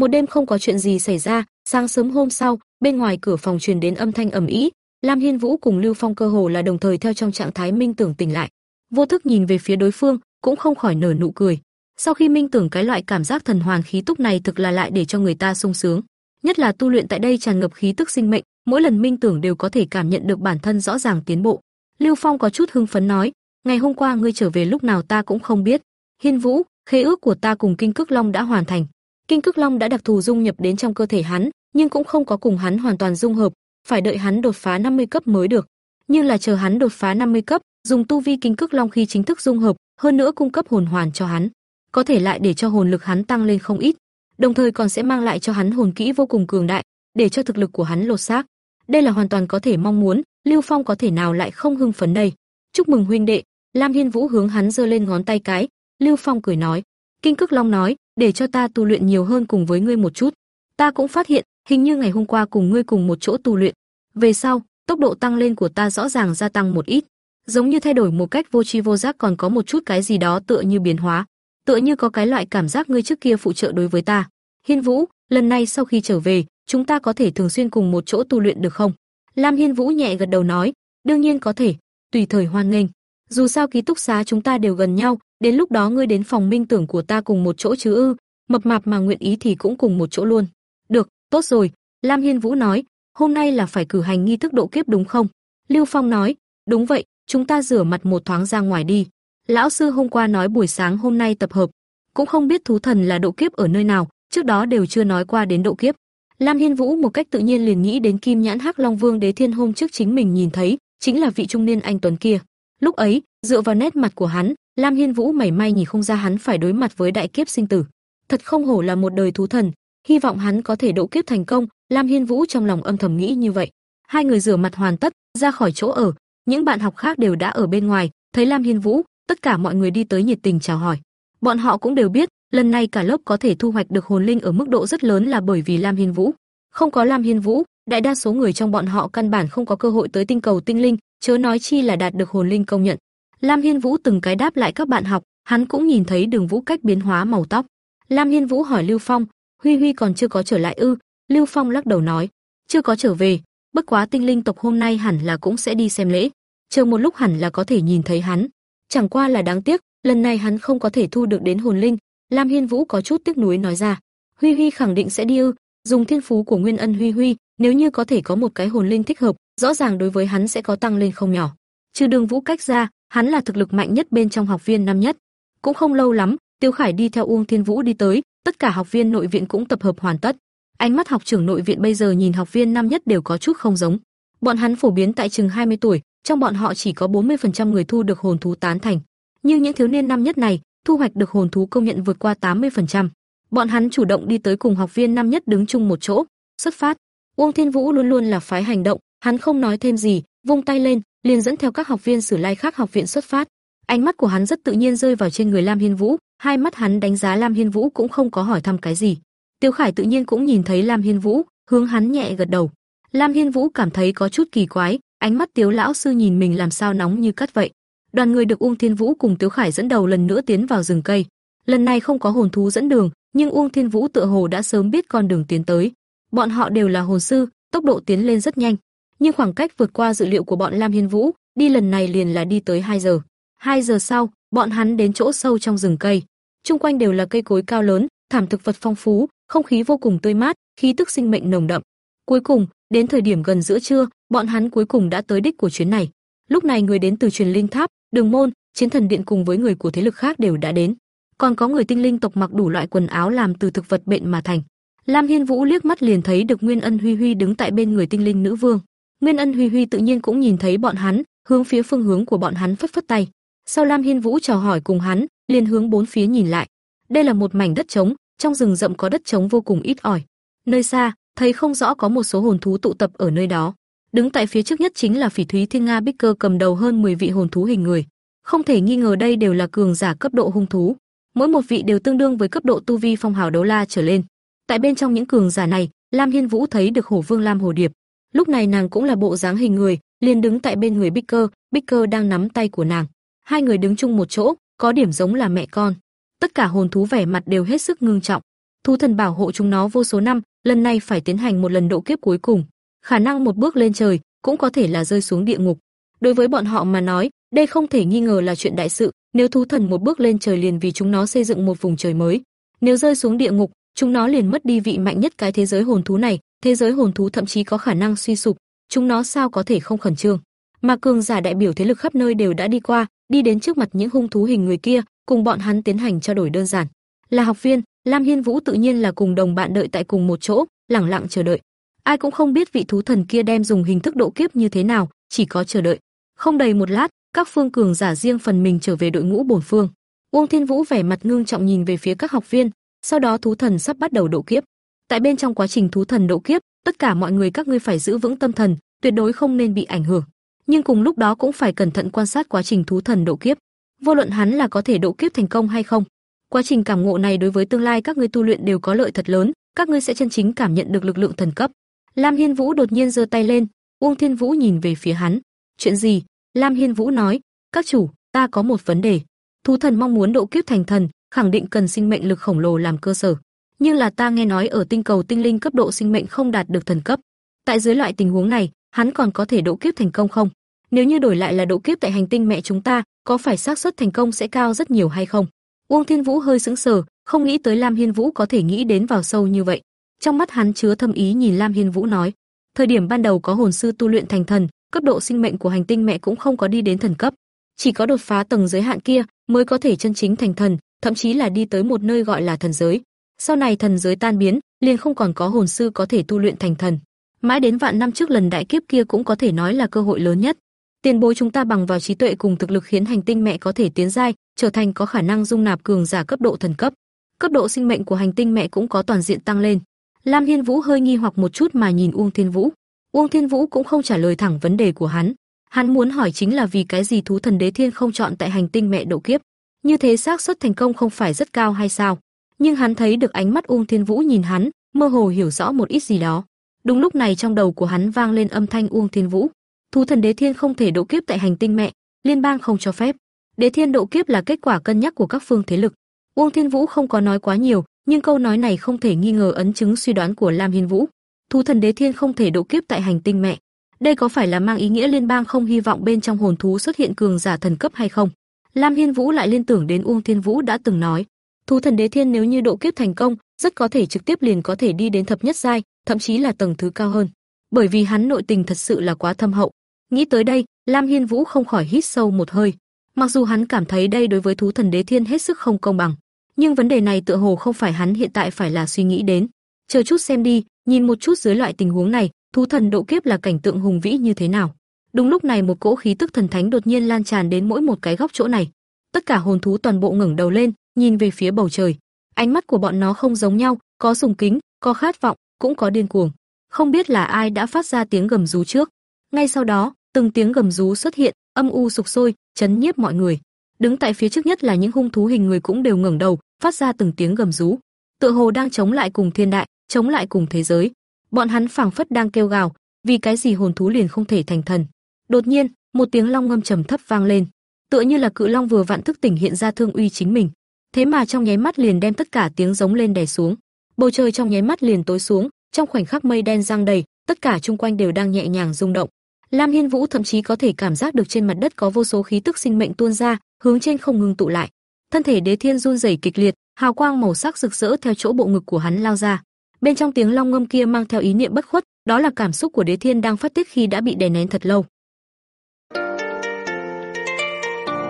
Một đêm không có chuyện gì xảy ra, sáng sớm hôm sau, bên ngoài cửa phòng truyền đến âm thanh ầm ĩ, Lam Hiên Vũ cùng Lưu Phong cơ hồ là đồng thời theo trong trạng thái minh tưởng tỉnh lại. Vô thức nhìn về phía đối phương, cũng không khỏi nở nụ cười. Sau khi minh tưởng cái loại cảm giác thần hoàn khí túc này thực là lại để cho người ta sung sướng, nhất là tu luyện tại đây tràn ngập khí tức sinh mệnh, mỗi lần minh tưởng đều có thể cảm nhận được bản thân rõ ràng tiến bộ. Lưu Phong có chút hưng phấn nói, ngày hôm qua ngươi trở về lúc nào ta cũng không biết. Hiên Vũ, khế ước của ta cùng Kinh Cực Long đã hoàn thành, Kinh Cực Long đã đặc thù dung nhập đến trong cơ thể hắn, nhưng cũng không có cùng hắn hoàn toàn dung hợp, phải đợi hắn đột phá 50 cấp mới được. Nhưng là chờ hắn đột phá 50 cấp, dùng tu vi Kinh Cực Long khi chính thức dung hợp, hơn nữa cung cấp hồn hoàn cho hắn, có thể lại để cho hồn lực hắn tăng lên không ít, đồng thời còn sẽ mang lại cho hắn hồn kỹ vô cùng cường đại, để cho thực lực của hắn lột xác. Đây là hoàn toàn có thể mong muốn, Lưu Phong có thể nào lại không hưng phấn đây. Chúc mừng huynh đệ, Lam Hiên Vũ hướng hắn giơ lên ngón tay cái, Lưu Phong cười nói, Kinh Cực Long nói, để cho ta tu luyện nhiều hơn cùng với ngươi một chút. Ta cũng phát hiện, hình như ngày hôm qua cùng ngươi cùng một chỗ tu luyện. Về sau, tốc độ tăng lên của ta rõ ràng gia tăng một ít, giống như thay đổi một cách vô tri vô giác còn có một chút cái gì đó tựa như biến hóa, tựa như có cái loại cảm giác ngươi trước kia phụ trợ đối với ta. Hiên Vũ, lần này sau khi trở về, chúng ta có thể thường xuyên cùng một chỗ tu luyện được không? Lam Hiên Vũ nhẹ gật đầu nói, đương nhiên có thể, tùy thời hoan nghênh. Dù sao ký túc xá chúng ta đều gần nhau, đến lúc đó ngươi đến phòng minh tưởng của ta cùng một chỗ chứ ư? Mập mạp mà nguyện ý thì cũng cùng một chỗ luôn. Được, tốt rồi, Lam Hiên Vũ nói, hôm nay là phải cử hành nghi thức độ kiếp đúng không? Lưu Phong nói, đúng vậy, chúng ta rửa mặt một thoáng ra ngoài đi. Lão sư hôm qua nói buổi sáng hôm nay tập hợp, cũng không biết thú thần là độ kiếp ở nơi nào, trước đó đều chưa nói qua đến độ kiếp. Lam Hiên Vũ một cách tự nhiên liền nghĩ đến Kim Nhãn Hắc Long Vương Đế Thiên hôm trước chính mình nhìn thấy, chính là vị trung niên anh tuấn kia. Lúc ấy, dựa vào nét mặt của hắn, Lam Hiên Vũ mảy may nhìn không ra hắn phải đối mặt với đại kiếp sinh tử. Thật không hổ là một đời thú thần, hy vọng hắn có thể độ kiếp thành công, Lam Hiên Vũ trong lòng âm thầm nghĩ như vậy. Hai người rửa mặt hoàn tất, ra khỏi chỗ ở, những bạn học khác đều đã ở bên ngoài, thấy Lam Hiên Vũ, tất cả mọi người đi tới nhiệt tình chào hỏi. Bọn họ cũng đều biết, lần này cả lớp có thể thu hoạch được hồn linh ở mức độ rất lớn là bởi vì Lam Hiên Vũ. Không có Lam Hiên Vũ, đại đa số người trong bọn họ căn bản không có cơ hội tới tinh cầu tinh linh, chớ nói chi là đạt được hồn linh công nhận. Lam Hiên Vũ từng cái đáp lại các bạn học, hắn cũng nhìn thấy Đường Vũ cách biến hóa màu tóc. Lam Hiên Vũ hỏi Lưu Phong, Huy Huy còn chưa có trở lại ư? Lưu Phong lắc đầu nói, chưa có trở về, bất quá tinh linh tộc hôm nay hẳn là cũng sẽ đi xem lễ, chờ một lúc hẳn là có thể nhìn thấy hắn. Chẳng qua là đáng tiếc, lần này hắn không có thể thu được đến hồn linh. Lam Hiên Vũ có chút tiếc nuối nói ra, Huy Huy khẳng định sẽ đi ư? Dùng thiên phú của Nguyên Ân Huy Huy, nếu như có thể có một cái hồn linh thích hợp, rõ ràng đối với hắn sẽ có tăng lên không nhỏ. Trừ Đường Vũ cách ra, hắn là thực lực mạnh nhất bên trong học viên năm nhất. Cũng không lâu lắm, Tiêu Khải đi theo Uông Thiên Vũ đi tới, tất cả học viên nội viện cũng tập hợp hoàn tất. Ánh mắt học trưởng nội viện bây giờ nhìn học viên năm nhất đều có chút không giống. Bọn hắn phổ biến tại chừng 20 tuổi, trong bọn họ chỉ có 40% người thu được hồn thú tán thành. Nhưng những thiếu niên năm nhất này, thu hoạch được hồn thú công nhận vượt qua 80%. Bọn hắn chủ động đi tới cùng học viên năm nhất đứng chung một chỗ, xuất phát. Uông Thiên Vũ luôn luôn là phái hành động, hắn không nói thêm gì, vung tay lên, liền dẫn theo các học viên Sử Lai khác học viện xuất phát. Ánh mắt của hắn rất tự nhiên rơi vào trên người Lam Hiên Vũ, hai mắt hắn đánh giá Lam Hiên Vũ cũng không có hỏi thăm cái gì. Tiêu Khải tự nhiên cũng nhìn thấy Lam Hiên Vũ, hướng hắn nhẹ gật đầu. Lam Hiên Vũ cảm thấy có chút kỳ quái, ánh mắt Tiếu lão sư nhìn mình làm sao nóng như cắt vậy. Đoàn người được Uông Thiên Vũ cùng Tiếu Khải dẫn đầu lần nữa tiến vào rừng cây. Lần này không có hồn thú dẫn đường, nhưng Uông Thiên Vũ tựa hồ đã sớm biết con đường tiến tới. Bọn họ đều là hồn sư, tốc độ tiến lên rất nhanh, nhưng khoảng cách vượt qua dự liệu của bọn Lam Hiên Vũ, đi lần này liền là đi tới 2 giờ. 2 giờ sau, bọn hắn đến chỗ sâu trong rừng cây. Trung quanh đều là cây cối cao lớn, thảm thực vật phong phú, không khí vô cùng tươi mát, khí tức sinh mệnh nồng đậm. Cuối cùng, đến thời điểm gần giữa trưa, bọn hắn cuối cùng đã tới đích của chuyến này. Lúc này người đến từ truyền linh tháp, đường môn, chiến thần điện cùng với người của thế lực khác đều đã đến. Còn có người tinh linh tộc mặc đủ loại quần áo làm từ thực vật bệnh mà thành. Lam Hiên Vũ liếc mắt liền thấy được Nguyên Ân Huy Huy đứng tại bên người tinh linh nữ vương. Nguyên Ân Huy Huy tự nhiên cũng nhìn thấy bọn hắn, hướng phía phương hướng của bọn hắn phất phất tay. Sau Lam Hiên Vũ chào hỏi cùng hắn, liền hướng bốn phía nhìn lại. Đây là một mảnh đất trống, trong rừng rậm có đất trống vô cùng ít ỏi. Nơi xa, thấy không rõ có một số hồn thú tụ tập ở nơi đó. Đứng tại phía trước nhất chính là Phỉ Thúy Thiên Nga Bích Cơ cầm đầu hơn 10 vị hồn thú hình người. Không thể nghi ngờ đây đều là cường giả cấp độ hung thú. Mỗi một vị đều tương đương với cấp độ tu vi phong hào đấu la trở lên. Tại bên trong những cường giả này, Lam Hiên Vũ thấy được Hổ Vương Lam Hồ Điệp. Lúc này nàng cũng là bộ dáng hình người, liền đứng tại bên người Bích Cơ, Bích Cơ đang nắm tay của nàng. Hai người đứng chung một chỗ, có điểm giống là mẹ con. Tất cả hồn thú vẻ mặt đều hết sức ngưng trọng. Thú thần bảo hộ chúng nó vô số năm, lần này phải tiến hành một lần độ kiếp cuối cùng, khả năng một bước lên trời, cũng có thể là rơi xuống địa ngục. Đối với bọn họ mà nói, đây không thể nghi ngờ là chuyện đại sự, nếu thú thần một bước lên trời liền vì chúng nó xây dựng một vùng trời mới, nếu rơi xuống địa ngục, chúng nó liền mất đi vị mạnh nhất cái thế giới hồn thú này, thế giới hồn thú thậm chí có khả năng suy sụp, chúng nó sao có thể không khẩn trương. Mà cường giả đại biểu thế lực khắp nơi đều đã đi qua, đi đến trước mặt những hung thú hình người kia, cùng bọn hắn tiến hành trao đổi đơn giản. Là học viên, Lam Hiên Vũ tự nhiên là cùng đồng bạn đợi tại cùng một chỗ, lặng lặng chờ đợi. Ai cũng không biết vị thú thần kia đem dùng hình thức độ kiếp như thế nào, chỉ có chờ đợi. Không đầy một lát, các phương cường giả riêng phần mình trở về đội ngũ bổn phương. Uông Thiên Vũ vẻ mặt ngưng trọng nhìn về phía các học viên, sau đó thú thần sắp bắt đầu độ kiếp. Tại bên trong quá trình thú thần độ kiếp, tất cả mọi người các ngươi phải giữ vững tâm thần, tuyệt đối không nên bị ảnh hưởng. Nhưng cùng lúc đó cũng phải cẩn thận quan sát quá trình thú thần độ kiếp. Vô luận hắn là có thể độ kiếp thành công hay không, quá trình cảm ngộ này đối với tương lai các ngươi tu luyện đều có lợi thật lớn, các ngươi sẽ chân chính cảm nhận được lực lượng thần cấp. Lam Hiên Vũ đột nhiên giơ tay lên, Uông Thiên Vũ nhìn về phía hắn. "Chuyện gì?" Lam Hiên Vũ nói, "Các chủ, ta có một vấn đề. Thú thần mong muốn độ kiếp thành thần, khẳng định cần sinh mệnh lực khổng lồ làm cơ sở. Nhưng là ta nghe nói ở tinh cầu tinh linh cấp độ sinh mệnh không đạt được thần cấp. Tại dưới loại tình huống này, hắn còn có thể độ kiếp thành công không? Nếu như đổi lại là độ kiếp tại hành tinh mẹ chúng ta, có phải xác suất thành công sẽ cao rất nhiều hay không?" Uông Thiên Vũ hơi sững sờ, không nghĩ tới Lam Hiên Vũ có thể nghĩ đến vào sâu như vậy. Trong mắt hắn chứa thâm ý nhìn Lam Hiên Vũ nói, thời điểm ban đầu có hồn sư tu luyện thành thần, cấp độ sinh mệnh của hành tinh mẹ cũng không có đi đến thần cấp, chỉ có đột phá tầng giới hạn kia mới có thể chân chính thành thần, thậm chí là đi tới một nơi gọi là thần giới. Sau này thần giới tan biến, liền không còn có hồn sư có thể tu luyện thành thần. Mãi đến vạn năm trước lần đại kiếp kia cũng có thể nói là cơ hội lớn nhất. Tiền bối chúng ta bằng vào trí tuệ cùng thực lực khiến hành tinh mẹ có thể tiến giai, trở thành có khả năng dung nạp cường giả cấp độ thần cấp. Cấp độ sinh mệnh của hành tinh mẹ cũng có toàn diện tăng lên. Lam Hiên Vũ hơi nghi hoặc một chút mà nhìn Uông Thiên Vũ. Uông Thiên Vũ cũng không trả lời thẳng vấn đề của hắn. Hắn muốn hỏi chính là vì cái gì thú thần đế thiên không chọn tại hành tinh mẹ độ kiếp. Như thế xác suất thành công không phải rất cao hay sao? Nhưng hắn thấy được ánh mắt Uông Thiên Vũ nhìn hắn, mơ hồ hiểu rõ một ít gì đó. Đúng lúc này trong đầu của hắn vang lên âm thanh Uông Thiên Vũ. Thú thần đế thiên không thể độ kiếp tại hành tinh mẹ, liên bang không cho phép. Đế thiên độ kiếp là kết quả cân nhắc của các phương thế lực. Uông Thiên Vũ không có nói quá nhiều, nhưng câu nói này không thể nghi ngờ ấn chứng suy đoán của Lam Hiên Vũ. Thú thần đế thiên không thể độ kiếp tại hành tinh mẹ. Đây có phải là mang ý nghĩa liên bang không hy vọng bên trong hồn thú xuất hiện cường giả thần cấp hay không? Lam Hiên Vũ lại liên tưởng đến Uông Thiên Vũ đã từng nói, thú thần đế thiên nếu như độ kiếp thành công, rất có thể trực tiếp liền có thể đi đến thập nhất giai, thậm chí là tầng thứ cao hơn. Bởi vì hắn nội tình thật sự là quá thâm hậu. Nghĩ tới đây, Lam Hiên Vũ không khỏi hít sâu một hơi. Mặc dù hắn cảm thấy đây đối với thú thần đế thiên hết sức không công bằng, nhưng vấn đề này tựa hồ không phải hắn hiện tại phải là suy nghĩ đến. Chờ chút xem đi, nhìn một chút dưới loại tình huống này, thú thần độ kiếp là cảnh tượng hùng vĩ như thế nào. Đúng lúc này một cỗ khí tức thần thánh đột nhiên lan tràn đến mỗi một cái góc chỗ này. Tất cả hồn thú toàn bộ ngẩng đầu lên, nhìn về phía bầu trời. Ánh mắt của bọn nó không giống nhau, có sùng kính, có khát vọng, cũng có điên cuồng. Không biết là ai đã phát ra tiếng gầm rú trước. Ngay sau đó, từng tiếng gầm rú xuất hiện, âm u sục sôi, chấn nhiếp mọi người. Đứng tại phía trước nhất là những hung thú hình người cũng đều ngẩng đầu, phát ra từng tiếng gầm rú, tựa hồ đang chống lại cùng thiên đại, chống lại cùng thế giới. Bọn hắn phảng phất đang kêu gào, vì cái gì hồn thú liền không thể thành thần. Đột nhiên, một tiếng long ngâm trầm thấp vang lên, tựa như là cự long vừa vặn thức tỉnh hiện ra thương uy chính mình. Thế mà trong nháy mắt liền đem tất cả tiếng giống lên đè xuống. Bầu trời trong nháy mắt liền tối xuống, trong khoảnh khắc mây đen giăng đầy, tất cả chung quanh đều đang nhẹ nhàng rung động. Lam Hiên Vũ thậm chí có thể cảm giác được trên mặt đất có vô số khí tức sinh mệnh tuôn ra, hướng trên không ngừng tụ lại. Thân thể Đế Thiên run rẩy kịch liệt, hào quang màu sắc rực rỡ theo chỗ bộ ngực của hắn lao ra. Bên trong tiếng long ngâm kia mang theo ý niệm bất khuất, đó là cảm xúc của Đế Thiên đang phát tiết khi đã bị đè nén thật lâu.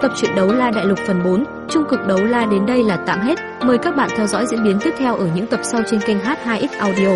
Tập truyện đấu la đại lục phần 4, trung cực đấu la đến đây là tạm hết. Mời các bạn theo dõi diễn biến tiếp theo ở những tập sau trên kênh H2X Audio.